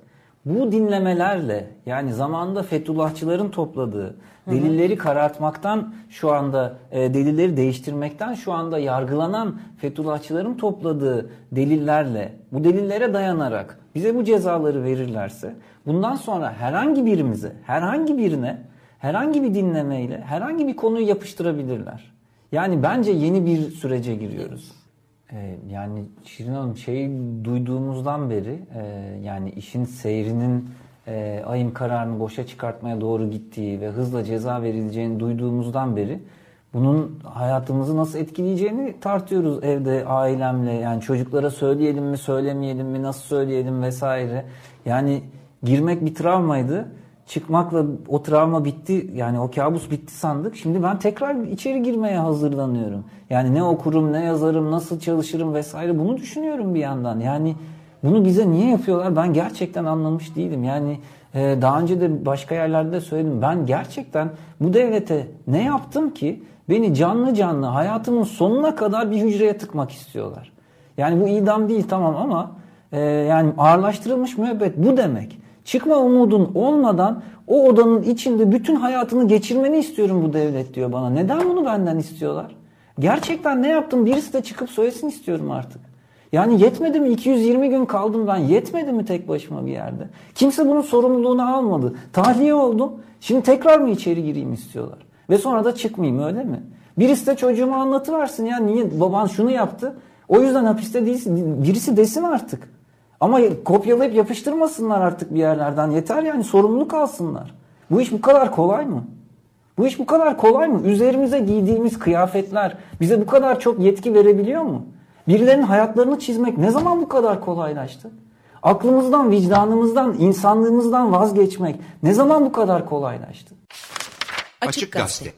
bu dinlemelerle yani zamanında Fethullahçıların topladığı delilleri karartmaktan şu anda e, delilleri değiştirmekten şu anda yargılanan Fethullahçıların topladığı delillerle bu delillere dayanarak bize bu cezaları verirlerse bundan sonra herhangi birimize herhangi birine herhangi bir dinlemeyle herhangi bir konuyu yapıştırabilirler. Yani bence yeni bir sürece giriyoruz. Ee, yani Şirin Hanım şey duyduğumuzdan beri e, yani işin seyrinin e, ayın kararını boşa çıkartmaya doğru gittiği ve hızla ceza verileceğini duyduğumuzdan beri bunun hayatımızı nasıl etkileyeceğini tartıyoruz evde ailemle. Yani çocuklara söyleyelim mi söylemeyelim mi nasıl söyleyelim vesaire. Yani girmek bir travmaydı çıkmakla o travma bitti yani o kabus bitti sandık. Şimdi ben tekrar içeri girmeye hazırlanıyorum. Yani ne okurum, ne yazarım, nasıl çalışırım vesaire bunu düşünüyorum bir yandan. Yani bunu bize niye yapıyorlar ben gerçekten anlamış değilim. Yani e, daha önce de başka yerlerde de söyledim. Ben gerçekten bu devlete ne yaptım ki beni canlı canlı hayatımın sonuna kadar bir hücreye tıkmak istiyorlar. Yani bu idam değil tamam ama e, yani ağırlaştırılmış müebbet bu demek. Çıkma umudun olmadan o odanın içinde bütün hayatını geçirmeni istiyorum bu devlet diyor bana. Neden bunu benden istiyorlar? Gerçekten ne yaptım birisi de çıkıp söylesin istiyorum artık. Yani yetmedi mi 220 gün kaldım ben yetmedi mi tek başıma bir yerde? Kimse bunun sorumluluğunu almadı. Tahliye oldum. Şimdi tekrar mı içeri gireyim istiyorlar? Ve sonra da çıkmayayım öyle mi? Birisi de çocuğuma anlatıversin ya niye baban şunu yaptı. O yüzden hapiste değilsin. Birisi desin artık. Ama kopyalayıp yapıştırmasınlar artık bir yerlerden. Yeter yani sorumluluk alsınlar. Bu iş bu kadar kolay mı? Bu iş bu kadar kolay mı? Üzerimize giydiğimiz kıyafetler bize bu kadar çok yetki verebiliyor mu? Birilerinin hayatlarını çizmek ne zaman bu kadar kolaylaştı? Aklımızdan, vicdanımızdan, insanlığımızdan vazgeçmek ne zaman bu kadar kolaylaştı? Açık Gazete.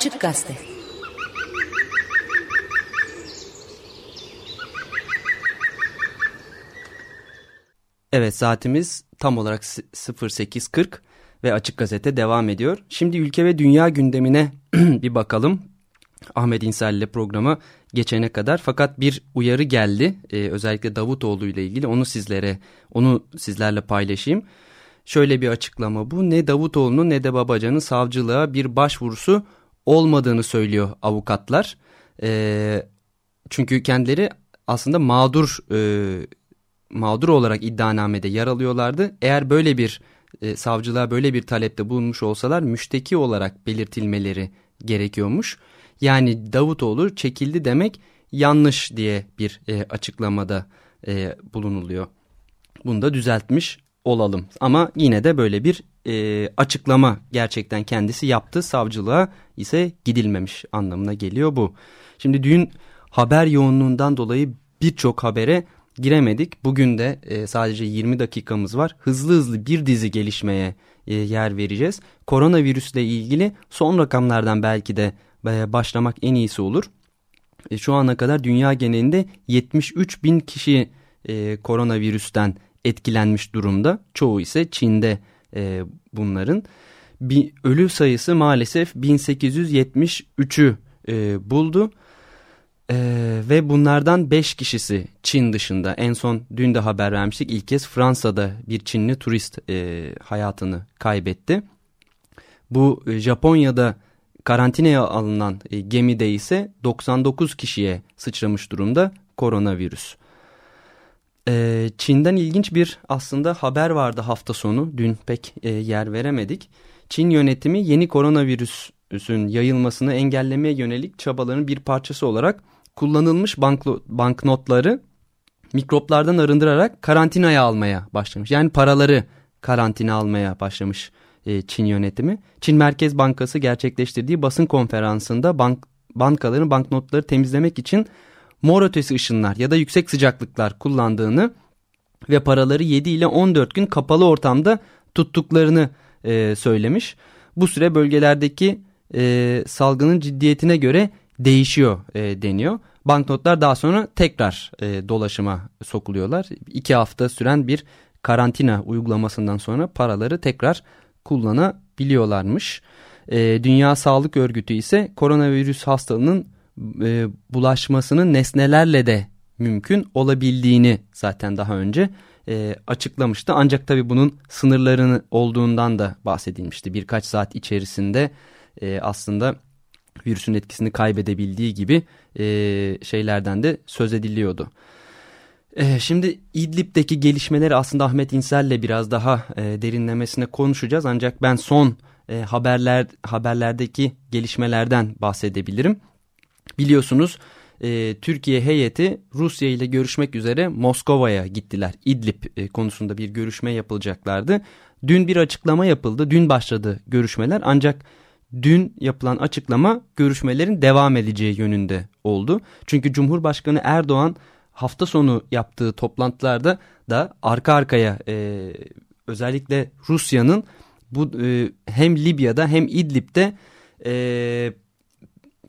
Açık Gazete. Evet saatimiz tam olarak s- 08.40 ve Açık Gazete devam ediyor. Şimdi ülke ve dünya gündemine bir bakalım. Ahmet İnsel ile programa geçene kadar fakat bir uyarı geldi. Ee, özellikle Davutoğlu ile ilgili onu sizlere onu sizlerle paylaşayım. Şöyle bir açıklama bu. Ne Davutoğlu'nun ne de Babacan'ın savcılığa bir başvurusu olmadığını söylüyor avukatlar. Ee, çünkü kendileri aslında mağdur e, mağdur olarak iddianamede yer alıyorlardı. Eğer böyle bir e, savcılığa böyle bir talepte bulunmuş olsalar müşteki olarak belirtilmeleri gerekiyormuş. Yani Davutoğlu çekildi demek yanlış diye bir e, açıklamada e, bulunuluyor. Bunu da düzeltmiş olalım. Ama yine de böyle bir e, açıklama gerçekten kendisi yaptı. Savcılığa ise gidilmemiş anlamına geliyor bu. Şimdi dün haber yoğunluğundan dolayı birçok habere giremedik. Bugün de e, sadece 20 dakikamız var. Hızlı hızlı bir dizi gelişmeye e, yer vereceğiz. Koronavirüsle ilgili son rakamlardan belki de e, başlamak en iyisi olur. E, şu ana kadar dünya genelinde 73 bin kişi e, koronavirüsten etkilenmiş durumda. Çoğu ise Çin'de e, bunların. Bir ölü sayısı maalesef 1873'ü e, buldu. Ee, ve bunlardan 5 kişisi Çin dışında. En son dün de haber vermiştik. İlk kez Fransa'da bir Çinli turist e, hayatını kaybetti. Bu e, Japonya'da karantinaya alınan e, gemide ise 99 kişiye sıçramış durumda koronavirüs. Ee, Çin'den ilginç bir aslında haber vardı hafta sonu. Dün pek e, yer veremedik. Çin yönetimi yeni koronavirüsün yayılmasını engellemeye yönelik çabaların bir parçası olarak kullanılmış banklo, banknotları mikroplardan arındırarak karantinaya almaya başlamış. Yani paraları karantina almaya başlamış e, Çin yönetimi. Çin Merkez Bankası gerçekleştirdiği basın konferansında bank, bankaların banknotları temizlemek için mor ötesi ışınlar ya da yüksek sıcaklıklar kullandığını ve paraları 7 ile 14 gün kapalı ortamda tuttuklarını e, söylemiş. Bu süre bölgelerdeki e, salgının ciddiyetine göre değişiyor e, deniyor. Banknotlar daha sonra tekrar e, dolaşıma sokuluyorlar. İki hafta süren bir karantina uygulamasından sonra paraları tekrar kullanabiliyorlarmış. E, Dünya Sağlık Örgütü ise koronavirüs hastalığının e, bulaşmasının nesnelerle de mümkün olabildiğini zaten daha önce e, açıklamıştı. Ancak tabii bunun sınırlarını olduğundan da bahsedilmişti. Birkaç saat içerisinde e, aslında virüsün etkisini kaybedebildiği gibi e, şeylerden de söz ediliyordu. E, şimdi İdlib'deki gelişmeleri aslında Ahmet İnsel'le biraz daha e, derinlemesine konuşacağız. Ancak ben son e, haberler haberlerdeki gelişmelerden bahsedebilirim. Biliyorsunuz e, Türkiye heyeti Rusya ile görüşmek üzere Moskova'ya gittiler. İdlib e, konusunda bir görüşme yapılacaklardı. Dün bir açıklama yapıldı. Dün başladı görüşmeler ancak dün yapılan açıklama görüşmelerin devam edeceği yönünde oldu. Çünkü Cumhurbaşkanı Erdoğan hafta sonu yaptığı toplantılarda da arka arkaya e, özellikle Rusya'nın bu e, hem Libya'da hem İdlib'de e,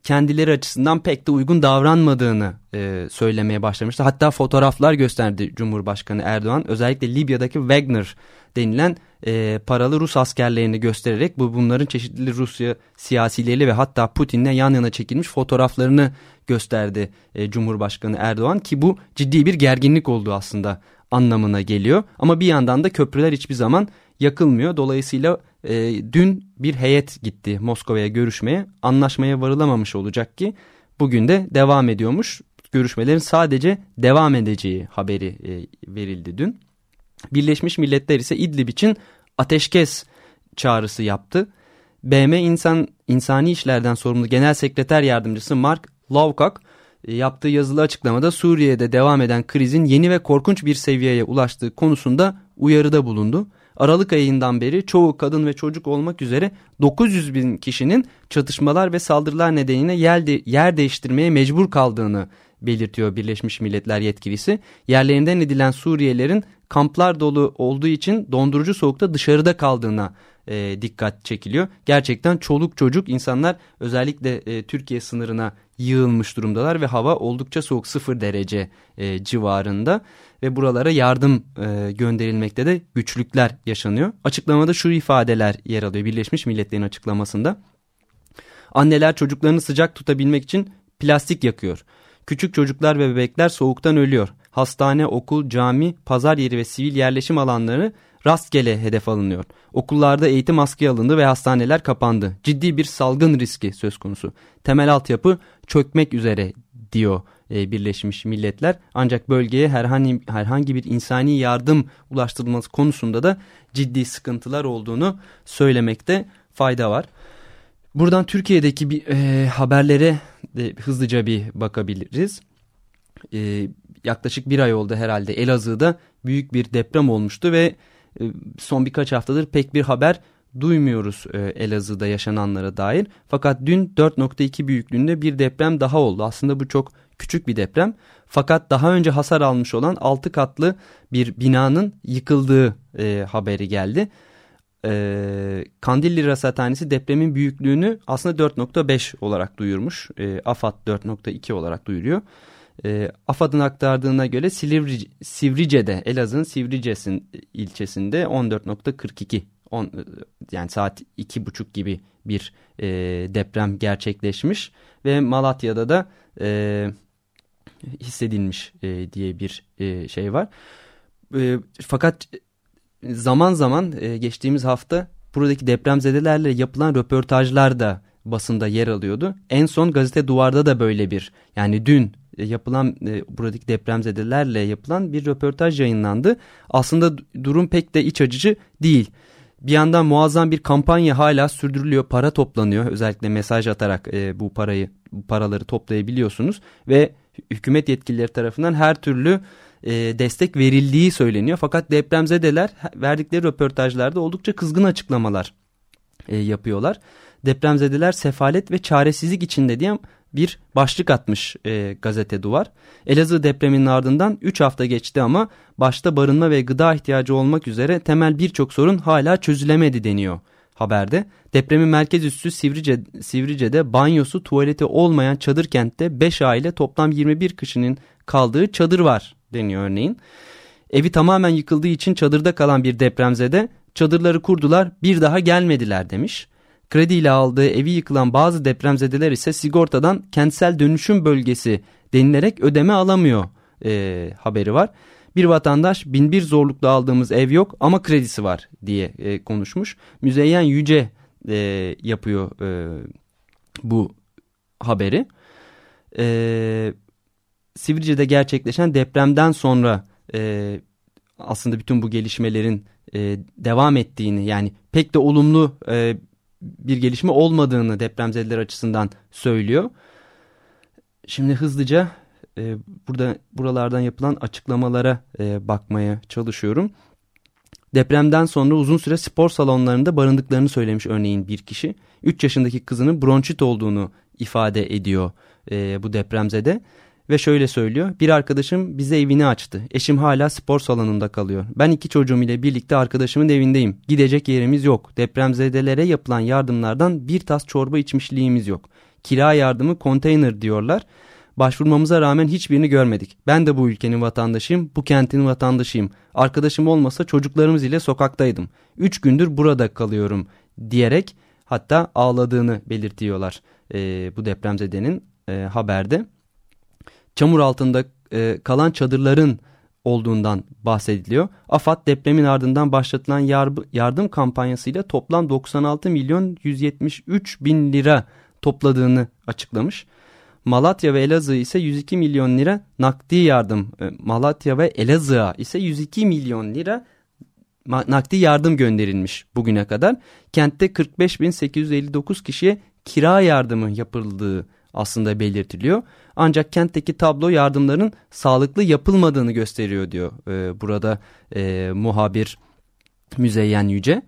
kendileri açısından pek de uygun davranmadığını e, söylemeye başlamıştı. Hatta fotoğraflar gösterdi Cumhurbaşkanı Erdoğan. Özellikle Libya'daki Wagner denilen e, paralı Rus askerlerini göstererek bu bunların çeşitli Rusya siyasileriyle ve hatta Putin'le yan yana çekilmiş fotoğraflarını gösterdi e, Cumhurbaşkanı Erdoğan ki bu ciddi bir gerginlik olduğu aslında anlamına geliyor. Ama bir yandan da köprüler hiçbir zaman yakılmıyor. Dolayısıyla e, dün bir heyet gitti Moskova'ya görüşmeye. Anlaşmaya varılamamış olacak ki bugün de devam ediyormuş. Görüşmelerin sadece devam edeceği haberi e, verildi dün. Birleşmiş Milletler ise İdlib için ateşkes çağrısı yaptı. BM İnsan İnsani İşlerden sorumlu Genel Sekreter Yardımcısı Mark Lowcock e, yaptığı yazılı açıklamada Suriye'de devam eden krizin yeni ve korkunç bir seviyeye ulaştığı konusunda uyarıda bulundu. Aralık ayından beri çoğu kadın ve çocuk olmak üzere 900 bin kişinin çatışmalar ve saldırılar nedeniyle yer, de, yer değiştirmeye mecbur kaldığını belirtiyor Birleşmiş Milletler yetkilisi. Yerlerinden edilen Suriyelerin kamplar dolu olduğu için dondurucu soğukta dışarıda kaldığına e, dikkat çekiliyor. Gerçekten çoluk çocuk insanlar özellikle e, Türkiye sınırına yığılmış durumdalar ve hava oldukça soğuk 0 derece e, civarında ve buralara yardım e, gönderilmekte de güçlükler yaşanıyor. Açıklamada şu ifadeler yer alıyor Birleşmiş Milletler'in açıklamasında. Anneler çocuklarını sıcak tutabilmek için plastik yakıyor. Küçük çocuklar ve bebekler soğuktan ölüyor. Hastane, okul, cami, pazar yeri ve sivil yerleşim alanları rastgele hedef alınıyor. Okullarda eğitim askıya alındı ve hastaneler kapandı. Ciddi bir salgın riski söz konusu. Temel altyapı çökmek üzere diyor e, Birleşmiş Milletler. Ancak bölgeye herhangi, herhangi bir insani yardım ulaştırılması konusunda da ciddi sıkıntılar olduğunu söylemekte fayda var. Buradan Türkiye'deki bir e, haberlere de hızlıca bir bakabiliriz. E, yaklaşık bir ay oldu herhalde Elazığ'da büyük bir deprem olmuştu ve e, son birkaç haftadır pek bir haber duymuyoruz e, Elazığ'da yaşananlara dair. Fakat dün 4.2 büyüklüğünde bir deprem daha oldu. Aslında bu çok küçük bir deprem. Fakat daha önce hasar almış olan 6 katlı bir binanın yıkıldığı e, haberi geldi. E, Kandilli Rasathanesi depremin büyüklüğünü aslında 4.5 olarak duyurmuş. E, AFAD 4.2 olarak duyuruyor. E, AFAD'ın aktardığına göre Silivri, Sivrice'de Elazığ'ın Sivrice'sin ilçesinde 14.42 yani saat iki buçuk gibi bir e, deprem gerçekleşmiş ve Malatya'da da e, hissedilmiş e, diye bir e, şey var. E, fakat zaman zaman e, geçtiğimiz hafta buradaki depremzedelerle yapılan röportajlar da basında yer alıyordu. En son gazete duvarda da böyle bir yani dün e, yapılan e, buradaki depremzedelerle yapılan bir röportaj yayınlandı. Aslında durum pek de iç acıcı değil. Bir yandan muazzam bir kampanya hala sürdürülüyor. Para toplanıyor. Özellikle mesaj atarak e, bu parayı bu paraları toplayabiliyorsunuz ve hükümet yetkilileri tarafından her türlü e, destek verildiği söyleniyor. Fakat depremzedeler verdikleri röportajlarda oldukça kızgın açıklamalar e, yapıyorlar. Depremzedeler sefalet ve çaresizlik içinde diye bir başlık atmış e, gazete Duvar. Elazığ depreminin ardından 3 hafta geçti ama başta barınma ve gıda ihtiyacı olmak üzere temel birçok sorun hala çözülemedi deniyor haberde. Depremin merkez üssü Sivrice, Sivrice'de banyosu tuvaleti olmayan çadır kentte 5 aile toplam 21 kişinin kaldığı çadır var deniyor örneğin. Evi tamamen yıkıldığı için çadırda kalan bir depremzede çadırları kurdular bir daha gelmediler demiş. Krediyle aldığı evi yıkılan bazı depremzedeler ise sigortadan kentsel dönüşüm bölgesi denilerek ödeme alamıyor e, haberi var. Bir vatandaş binbir zorlukla aldığımız ev yok ama kredisi var diye e, konuşmuş. Müzeyyen Yüce e, yapıyor e, bu haberi. E, Sivrice'de gerçekleşen depremden sonra e, aslında bütün bu gelişmelerin e, devam ettiğini yani pek de olumlu e, bir gelişme olmadığını depremzedeler açısından söylüyor. Şimdi hızlıca e, burada buralardan yapılan açıklamalara e, bakmaya çalışıyorum. Depremden sonra uzun süre spor salonlarında barındıklarını söylemiş örneğin bir kişi. 3 yaşındaki kızının bronşit olduğunu ifade ediyor e, bu depremzede. Ve şöyle söylüyor. Bir arkadaşım bize evini açtı. Eşim hala spor salonunda kalıyor. Ben iki çocuğum ile birlikte arkadaşımın evindeyim. Gidecek yerimiz yok. Depremzedelere yapılan yardımlardan bir tas çorba içmişliğimiz yok. Kira yardımı konteyner diyorlar. Başvurmamıza rağmen hiçbirini görmedik. Ben de bu ülkenin vatandaşıyım, bu kentin vatandaşıyım. Arkadaşım olmasa çocuklarımız ile sokaktaydım. Üç gündür burada kalıyorum diyerek hatta ağladığını belirtiyorlar e, bu depremzedenin e, haberde. Çamur altında e, kalan çadırların olduğundan bahsediliyor. AFAD depremin ardından başlatılan yardım kampanyasıyla toplam 96 milyon 173 bin lira topladığını açıklamış. Malatya ve Elazığ ise 102 milyon lira nakdi yardım. E, Malatya ve Elazığ'a ise 102 milyon lira nakdi yardım gönderilmiş bugüne kadar. Kentte 45.859 kişiye kira yardımı yapıldığı aslında belirtiliyor. Ancak kentteki tablo yardımların sağlıklı yapılmadığını gösteriyor diyor e, burada e, muhabir Müzeyyen Yüce.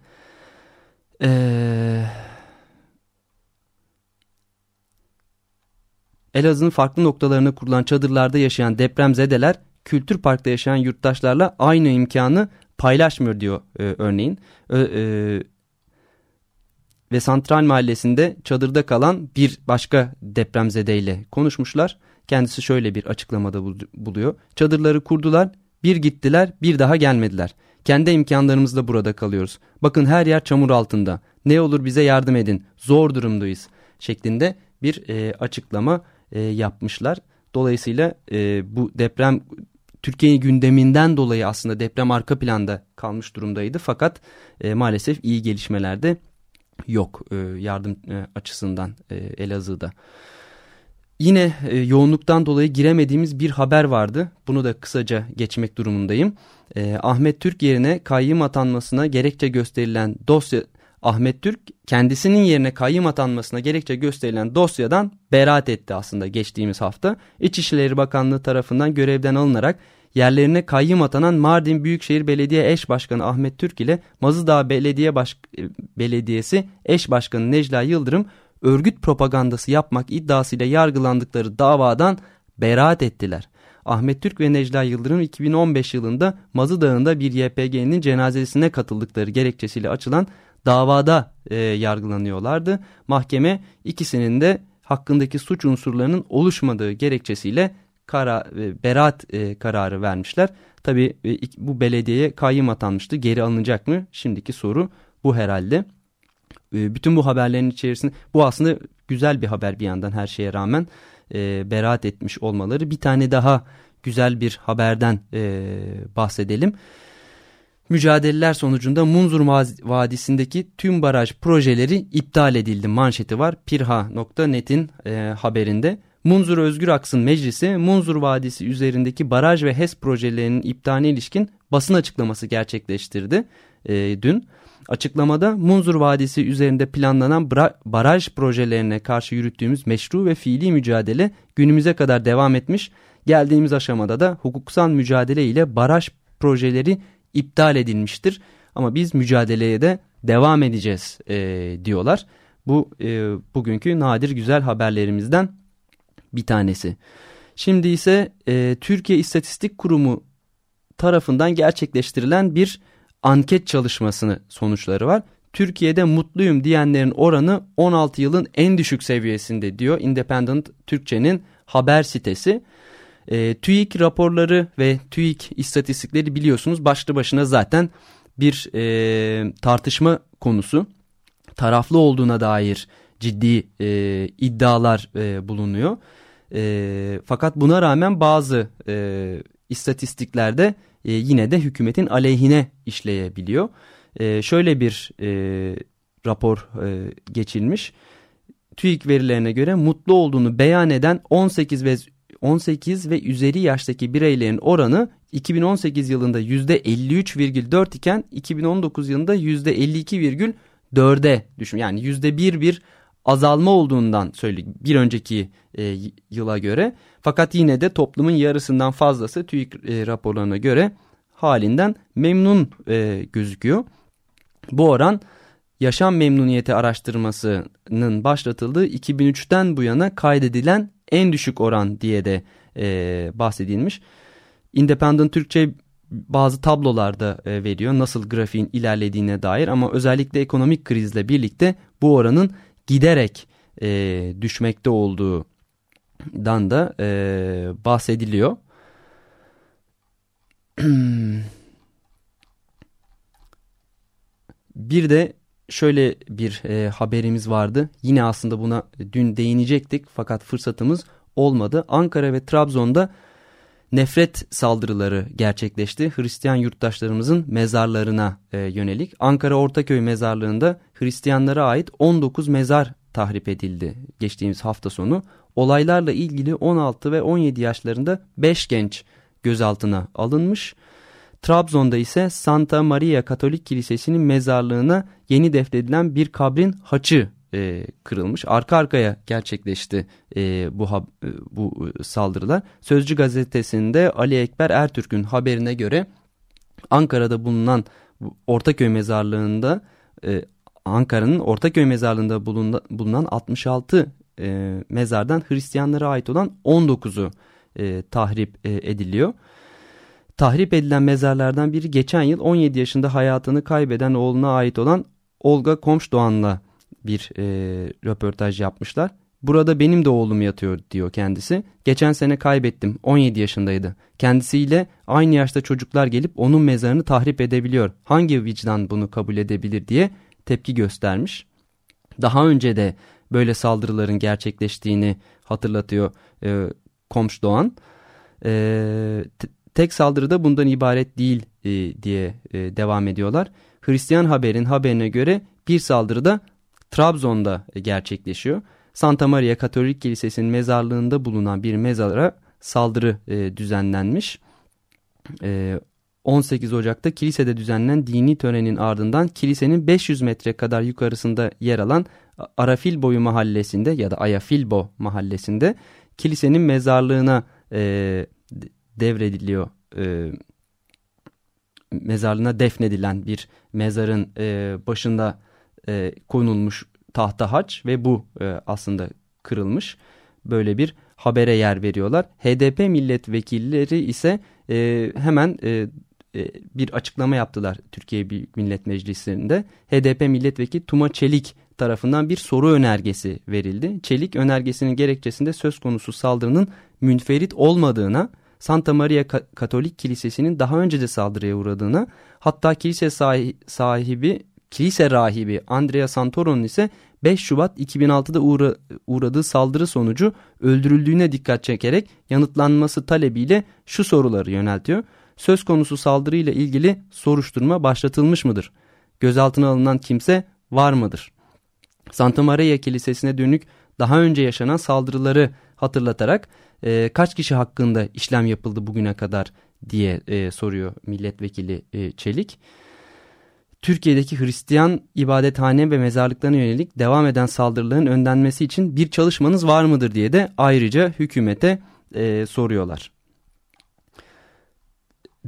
Eee... Elazığ'ın farklı noktalarına kurulan çadırlarda yaşayan depremzedeler kültür parkta yaşayan yurttaşlarla aynı imkanı paylaşmıyor diyor e, örneğin. E, e, ve Santral Mahallesi'nde çadırda kalan bir başka depremzedeyle konuşmuşlar. Kendisi şöyle bir açıklamada buluyor. Çadırları kurdular, bir gittiler, bir daha gelmediler. Kendi imkanlarımızla burada kalıyoruz. Bakın her yer çamur altında. Ne olur bize yardım edin. Zor durumdayız. Şeklinde bir e, açıklama e, yapmışlar. Dolayısıyla e, bu deprem Türkiye'nin gündeminden dolayı aslında deprem arka planda kalmış durumdaydı. Fakat e, maalesef iyi gelişmelerde yok e, yardım e, açısından e, Elazığ'da. Yine yoğunluktan dolayı giremediğimiz bir haber vardı. Bunu da kısaca geçmek durumundayım. Ahmet Türk yerine kayyım atanmasına gerekçe gösterilen dosya Ahmet Türk kendisinin yerine kayyım atanmasına gerekçe gösterilen dosyadan beraat etti aslında geçtiğimiz hafta. İçişleri Bakanlığı tarafından görevden alınarak yerlerine kayyım atanan Mardin Büyükşehir Belediye Eş Başkanı Ahmet Türk ile Mazıdağ Belediye Baş Belediyesi Eş Başkanı Necla Yıldırım örgüt propagandası yapmak iddiasıyla yargılandıkları davadan beraat ettiler. Ahmet Türk ve Necla Yıldırım 2015 yılında Mazı Dağı'nda bir YPG'nin cenazesine katıldıkları gerekçesiyle açılan davada e, yargılanıyorlardı. Mahkeme ikisinin de hakkındaki suç unsurlarının oluşmadığı gerekçesiyle kara, e, beraat e, kararı vermişler. Tabi e, bu belediyeye kayyım atanmıştı. Geri alınacak mı? Şimdiki soru bu herhalde. E, bütün bu haberlerin içerisinde bu aslında güzel bir haber bir yandan her şeye rağmen e, beraat etmiş olmaları. Bir tane daha güzel bir haberden e, bahsedelim. Mücadeleler sonucunda Munzur Vadisi'ndeki tüm baraj projeleri iptal edildi manşeti var. Pirha.net'in e, haberinde. Munzur Özgür Aksın Meclisi Munzur Vadisi üzerindeki baraj ve HES projelerinin iptaline ilişkin basın açıklaması gerçekleştirdi e, dün. Açıklamada Munzur Vadisi üzerinde planlanan baraj projelerine karşı yürüttüğümüz meşru ve fiili mücadele günümüze kadar devam etmiş. Geldiğimiz aşamada da hukuksal mücadele ile baraj projeleri iptal edilmiştir. Ama biz mücadeleye de devam edeceğiz e, diyorlar. Bu e, bugünkü nadir güzel haberlerimizden bir tanesi. Şimdi ise e, Türkiye İstatistik Kurumu tarafından gerçekleştirilen bir anket çalışmasını sonuçları var. Türkiye'de mutluyum diyenlerin oranı 16 yılın en düşük seviyesinde diyor Independent Türkçe'nin haber sitesi. E, TÜİK raporları ve TÜİK istatistikleri biliyorsunuz başlı başına zaten bir e, tartışma konusu. Taraflı olduğuna dair ciddi e, iddialar e, bulunuyor. E, fakat buna rağmen bazı e, istatistiklerde e, yine de hükümetin aleyhine işleyebiliyor. E, şöyle bir e, rapor e, geçilmiş. TÜİK verilerine göre mutlu olduğunu beyan eden 18 ve 18 ve üzeri yaştaki bireylerin oranı 2018 yılında %53,4 iken 2019 yılında %52,4'e düşmüş. Yani %1 bir azalma olduğundan söyleyeyim bir önceki e, yıla göre. Fakat yine de toplumun yarısından fazlası TÜİK e, raporlarına göre halinden memnun e, gözüküyor. Bu oran yaşam memnuniyeti araştırmasının başlatıldığı 2003'ten bu yana kaydedilen en düşük oran diye de e, bahsedilmiş. Independent Türkçe bazı tablolarda e, veriyor nasıl grafiğin ilerlediğine dair ama özellikle ekonomik krizle birlikte bu oranın giderek e, düşmekte olduğundan da e, bahsediliyor. bir de şöyle bir e, haberimiz vardı. Yine aslında buna dün değinecektik fakat fırsatımız olmadı. Ankara ve Trabzon'da nefret saldırıları gerçekleşti. Hristiyan yurttaşlarımızın mezarlarına e, yönelik. Ankara Ortaköy mezarlığında Hristiyanlara ait 19 mezar tahrip edildi geçtiğimiz hafta sonu. Olaylarla ilgili 16 ve 17 yaşlarında 5 genç gözaltına alınmış. Trabzon'da ise Santa Maria Katolik Kilisesi'nin mezarlığına yeni defnedilen bir kabrin haçı e, kırılmış. Arka arkaya gerçekleşti e, bu, e, bu saldırılar. Sözcü gazetesinde Ali Ekber Ertürk'ün haberine göre Ankara'da bulunan Ortaköy mezarlığında e, Ankara'nın Ortaköy mezarlığında bulunan 66 e, mezardan Hristiyanlara ait olan 19'u e, tahrip e, ediliyor. Tahrip edilen mezarlardan biri geçen yıl 17 yaşında hayatını kaybeden oğluna ait olan Olga Komşdoğan'la bir e, röportaj yapmışlar. Burada benim de oğlum yatıyor diyor kendisi. Geçen sene kaybettim 17 yaşındaydı. Kendisiyle aynı yaşta çocuklar gelip onun mezarını tahrip edebiliyor. Hangi vicdan bunu kabul edebilir diye tepki göstermiş. Daha önce de böyle saldırıların gerçekleştiğini hatırlatıyor e, Komş Doğan. E, tek saldırı da bundan ibaret değil e, diye e, devam ediyorlar. Hristiyan Haber'in haberine göre bir saldırı da Trabzon'da gerçekleşiyor. Santa Maria Katolik Kilisesi'nin mezarlığında bulunan bir mezara saldırı e, düzenlenmiş. E, 18 Ocak'ta kilisede düzenlenen dini törenin ardından kilisenin 500 metre kadar yukarısında yer alan Arafilboyu mahallesinde ya da Ayafilbo mahallesinde kilisenin mezarlığına e, devrediliyor. E, mezarlığına defnedilen bir mezarın e, başında e, konulmuş tahta haç ve bu e, aslında kırılmış. Böyle bir habere yer veriyorlar. HDP milletvekilleri ise e, hemen e, e, bir açıklama yaptılar Türkiye Büyük Millet Meclisi'nde. HDP milletvekili Tuma Çelik tarafından bir soru önergesi verildi. Çelik önergesinin gerekçesinde söz konusu saldırının münferit olmadığına, Santa Maria Katolik Kilisesi'nin daha önce de saldırıya uğradığına, hatta kilise sahibi, kilise rahibi Andrea Santoro'nun ise 5 Şubat 2006'da uğra, uğradığı saldırı sonucu öldürüldüğüne dikkat çekerek yanıtlanması talebiyle şu soruları yöneltiyor söz konusu saldırıyla ilgili soruşturma başlatılmış mıdır? Gözaltına alınan kimse var mıdır? Santa Maria Kilisesi'ne dönük daha önce yaşanan saldırıları hatırlatarak e, kaç kişi hakkında işlem yapıldı bugüne kadar diye e, soruyor milletvekili e, Çelik. Türkiye'deki Hristiyan ibadethane ve mezarlıklarına yönelik devam eden saldırıların önlenmesi için bir çalışmanız var mıdır diye de ayrıca hükümete e, soruyorlar.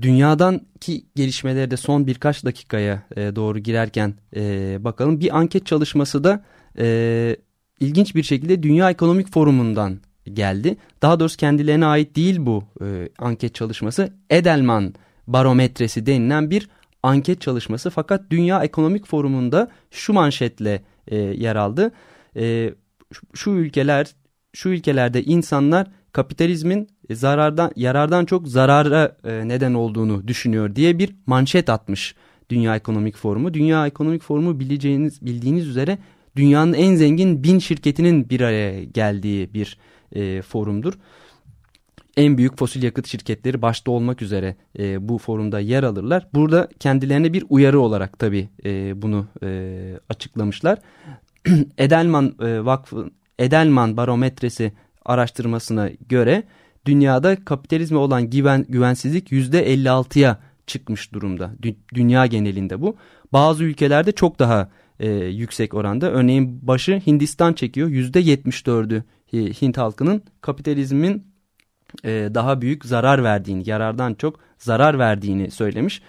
Dünyadan ki gelişmeleri de son birkaç dakikaya e, doğru girerken e, bakalım. Bir anket çalışması da e, ilginç bir şekilde Dünya Ekonomik Forumu'ndan geldi. Daha doğrusu kendilerine ait değil bu e, anket çalışması. Edelman barometresi denilen bir anket çalışması. Fakat Dünya Ekonomik Forumu'nda şu manşetle e, yer aldı. E, şu ülkeler, şu ülkelerde insanlar kapitalizmin zarardan yarardan çok zarara e, neden olduğunu düşünüyor diye bir manşet atmış Dünya Ekonomik Forumu. Dünya Ekonomik Forumu bileceğiniz bildiğiniz üzere dünyanın en zengin bin şirketinin bir araya geldiği bir e, forumdur. En büyük fosil yakıt şirketleri başta olmak üzere e, bu forumda yer alırlar. Burada kendilerine bir uyarı olarak tabii e, bunu e, açıklamışlar. Edelman e, Vakfı Edelman barometresi araştırmasına göre dünyada kapitalizme olan güven, güvensizlik %56'ya çıkmış durumda. Dü dünya genelinde bu. Bazı ülkelerde çok daha e, yüksek oranda. Örneğin başı Hindistan çekiyor. %74'ü e, Hint halkının kapitalizmin e, daha büyük zarar verdiğini, yarardan çok zarar verdiğini söylemiş.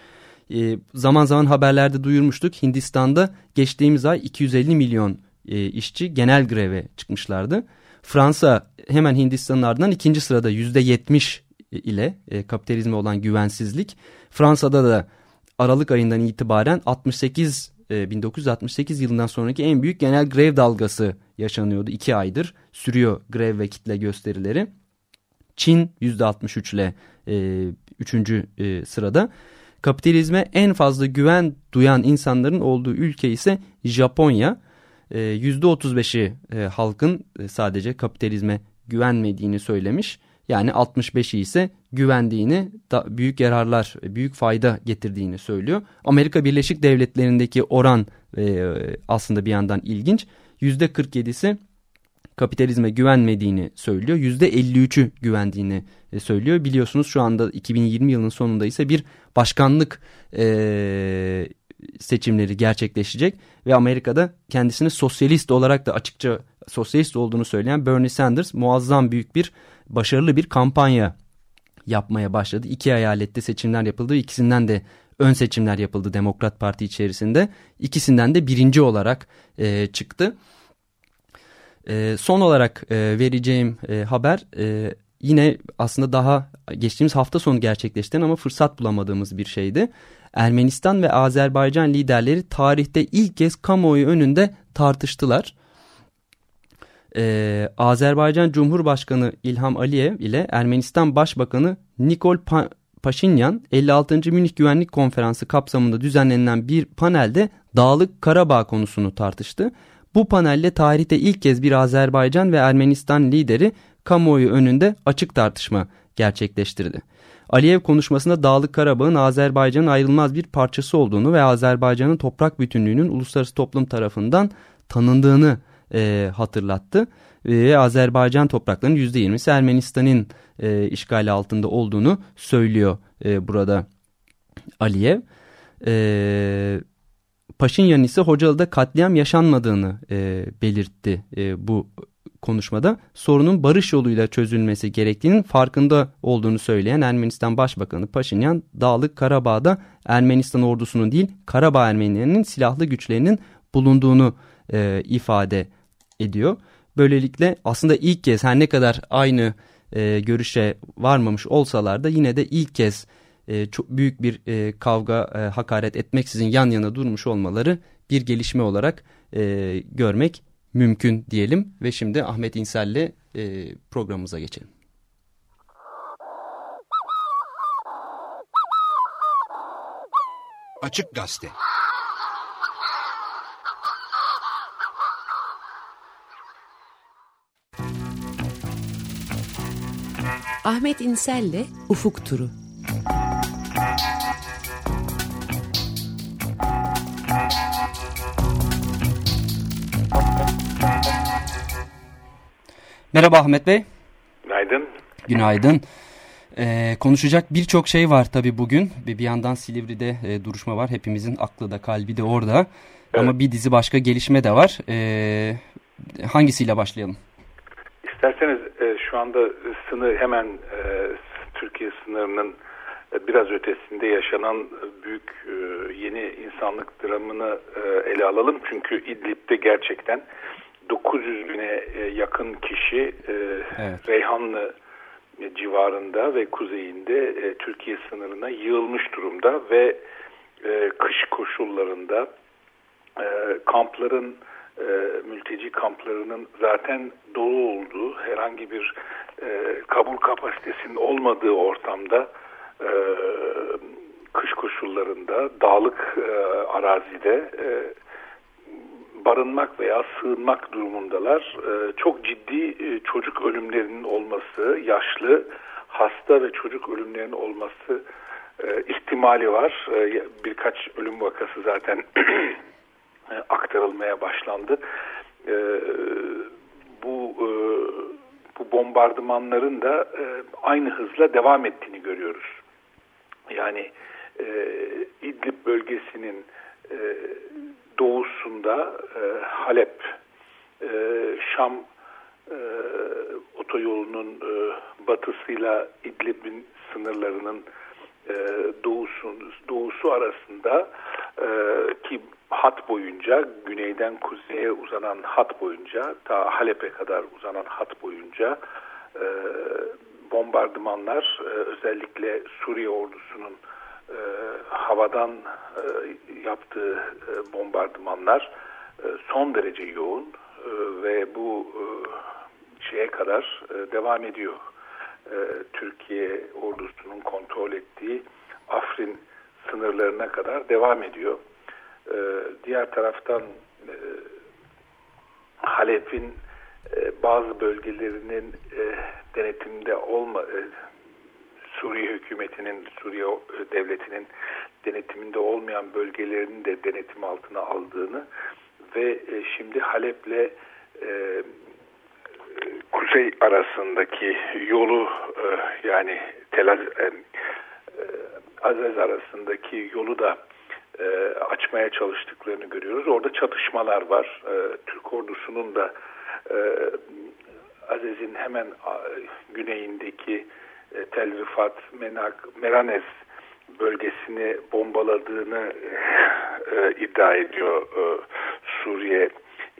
E, zaman zaman haberlerde duyurmuştuk. Hindistan'da geçtiğimiz ay 250 milyon e, işçi genel greve çıkmışlardı. Fransa hemen Hindistan'ın ardından ikinci sırada %70 ile e, kapitalizme olan güvensizlik. Fransa'da da Aralık ayından itibaren 68 e, 1968 yılından sonraki en büyük genel grev dalgası yaşanıyordu. iki aydır sürüyor grev ve kitle gösterileri. Çin %63 ile e, üçüncü e, sırada. Kapitalizme en fazla güven duyan insanların olduğu ülke ise Japonya. E, %35'i e, halkın e, sadece kapitalizme güvenmediğini söylemiş. Yani 65'i ise güvendiğini, da büyük yararlar, büyük fayda getirdiğini söylüyor. Amerika Birleşik Devletleri'ndeki oran e, aslında bir yandan ilginç. %47'si kapitalizme güvenmediğini söylüyor. %53'ü güvendiğini e, söylüyor. Biliyorsunuz şu anda 2020 yılının sonunda ise bir başkanlık e, seçimleri gerçekleşecek. Ve Amerika'da kendisini sosyalist olarak da açıkça sosyalist olduğunu söyleyen Bernie Sanders muazzam büyük bir başarılı bir kampanya yapmaya başladı. İki eyalette seçimler yapıldı. İkisinden de ön seçimler yapıldı Demokrat Parti içerisinde. İkisinden de birinci olarak e, çıktı. E, son olarak e, vereceğim e, haber e, yine aslında daha geçtiğimiz hafta sonu gerçekleşten ama fırsat bulamadığımız bir şeydi. Ermenistan ve Azerbaycan liderleri tarihte ilk kez kamuoyu önünde tartıştılar. Ee, Azerbaycan Cumhurbaşkanı İlham Aliyev ile Ermenistan Başbakanı Nikol pa Paşinyan 56. Münih Güvenlik Konferansı kapsamında düzenlenen bir panelde Dağlık Karabağ konusunu tartıştı. Bu panelle tarihte ilk kez bir Azerbaycan ve Ermenistan lideri kamuoyu önünde açık tartışma gerçekleştirdi. Aliyev konuşmasında Dağlık Karabağ'ın Azerbaycan'ın ayrılmaz bir parçası olduğunu ve Azerbaycan'ın toprak bütünlüğünün uluslararası toplum tarafından tanındığını e, hatırlattı. Ve Azerbaycan topraklarının %20'si Ermenistan'ın e, işgali altında olduğunu söylüyor e, burada Aliyev. E, Paşinyan ise Hocalı'da katliam yaşanmadığını e, belirtti e, bu konuşmada. Sorunun barış yoluyla çözülmesi gerektiğinin farkında olduğunu söyleyen Ermenistan Başbakanı Paşinyan, Dağlık Karabağ'da Ermenistan ordusunun değil Karabağ Ermenilerinin silahlı güçlerinin bulunduğunu e, ifade ediyor. Böylelikle aslında ilk kez her ne kadar aynı e, görüşe varmamış olsalar da yine de ilk kez e, çok büyük bir e, kavga e, hakaret etmeksizin yan yana durmuş olmaları bir gelişme olarak e, görmek mümkün diyelim. Ve şimdi Ahmet İnsel'le e, programımıza geçelim. Açık Gazete Ahmet İnsel'le Ufuk Turu. Merhaba Ahmet Bey. Günaydın. Günaydın. Ee, konuşacak birçok şey var tabii bugün. Bir, bir yandan Silivri'de e, duruşma var. Hepimizin aklı da kalbi de orada. Evet. Ama bir dizi başka gelişme de var. Ee, hangisiyle başlayalım? İsterseniz e, şu anda sınır hemen e, Türkiye sınırının biraz ötesinde yaşanan e, büyük e, yeni insanlık dramını e, ele alalım. Çünkü İdlib'de gerçekten 900 bine yakın kişi Evet. Reyhanlı civarında ve kuzeyinde Türkiye sınırına yığılmış durumda ve kış koşullarında kampların mülteci kamplarının zaten dolu olduğu herhangi bir kabul kapasitesinin olmadığı ortamda e, kış koşullarında dağlık e, arazide e, barınmak veya sığınmak durumundalar. E, çok ciddi e, çocuk ölümlerinin olması, yaşlı, hasta ve çocuk ölümlerinin olması e, ihtimali var. E, birkaç ölüm vakası zaten e, aktarılmaya başlandı. E, bu e, bu bombardımanların da e, aynı hızla devam ettiğini görüyoruz. Yani e, İdlib bölgesinin e, doğusunda e, Halep, e, Şam e, otoyolunun e, batısıyla İdlib'in sınırlarının e, doğusu, doğusu arasında e, ki hat boyunca güneyden kuzeye uzanan hat boyunca ta Halep'e kadar uzanan hat boyunca e, bombardımanlar e, özellikle Suriye ordusunun e, havadan e, yaptığı bombardımanlar son derece yoğun ve bu şeye kadar devam ediyor. Türkiye ordusunun kontrol ettiği Afrin sınırlarına kadar devam ediyor. Diğer taraftan Halep'in e, bazı bölgelerinin e, denetimde olma e, Suriye hükümetinin, Suriye e, devletinin denetiminde olmayan bölgelerinin de denetim altına aldığını ve e, şimdi Halep'le e, kuzey arasındaki yolu e, yani Tel Aviv, e, Azez arasındaki yolu da e, açmaya çalıştıklarını görüyoruz. Orada çatışmalar var. E, Türk ordusunun da e, Azez'in hemen güneyindeki e, Tel Rifat, Menak, Meranez bölgesini bombaladığını e, iddia ediyor e, Suriye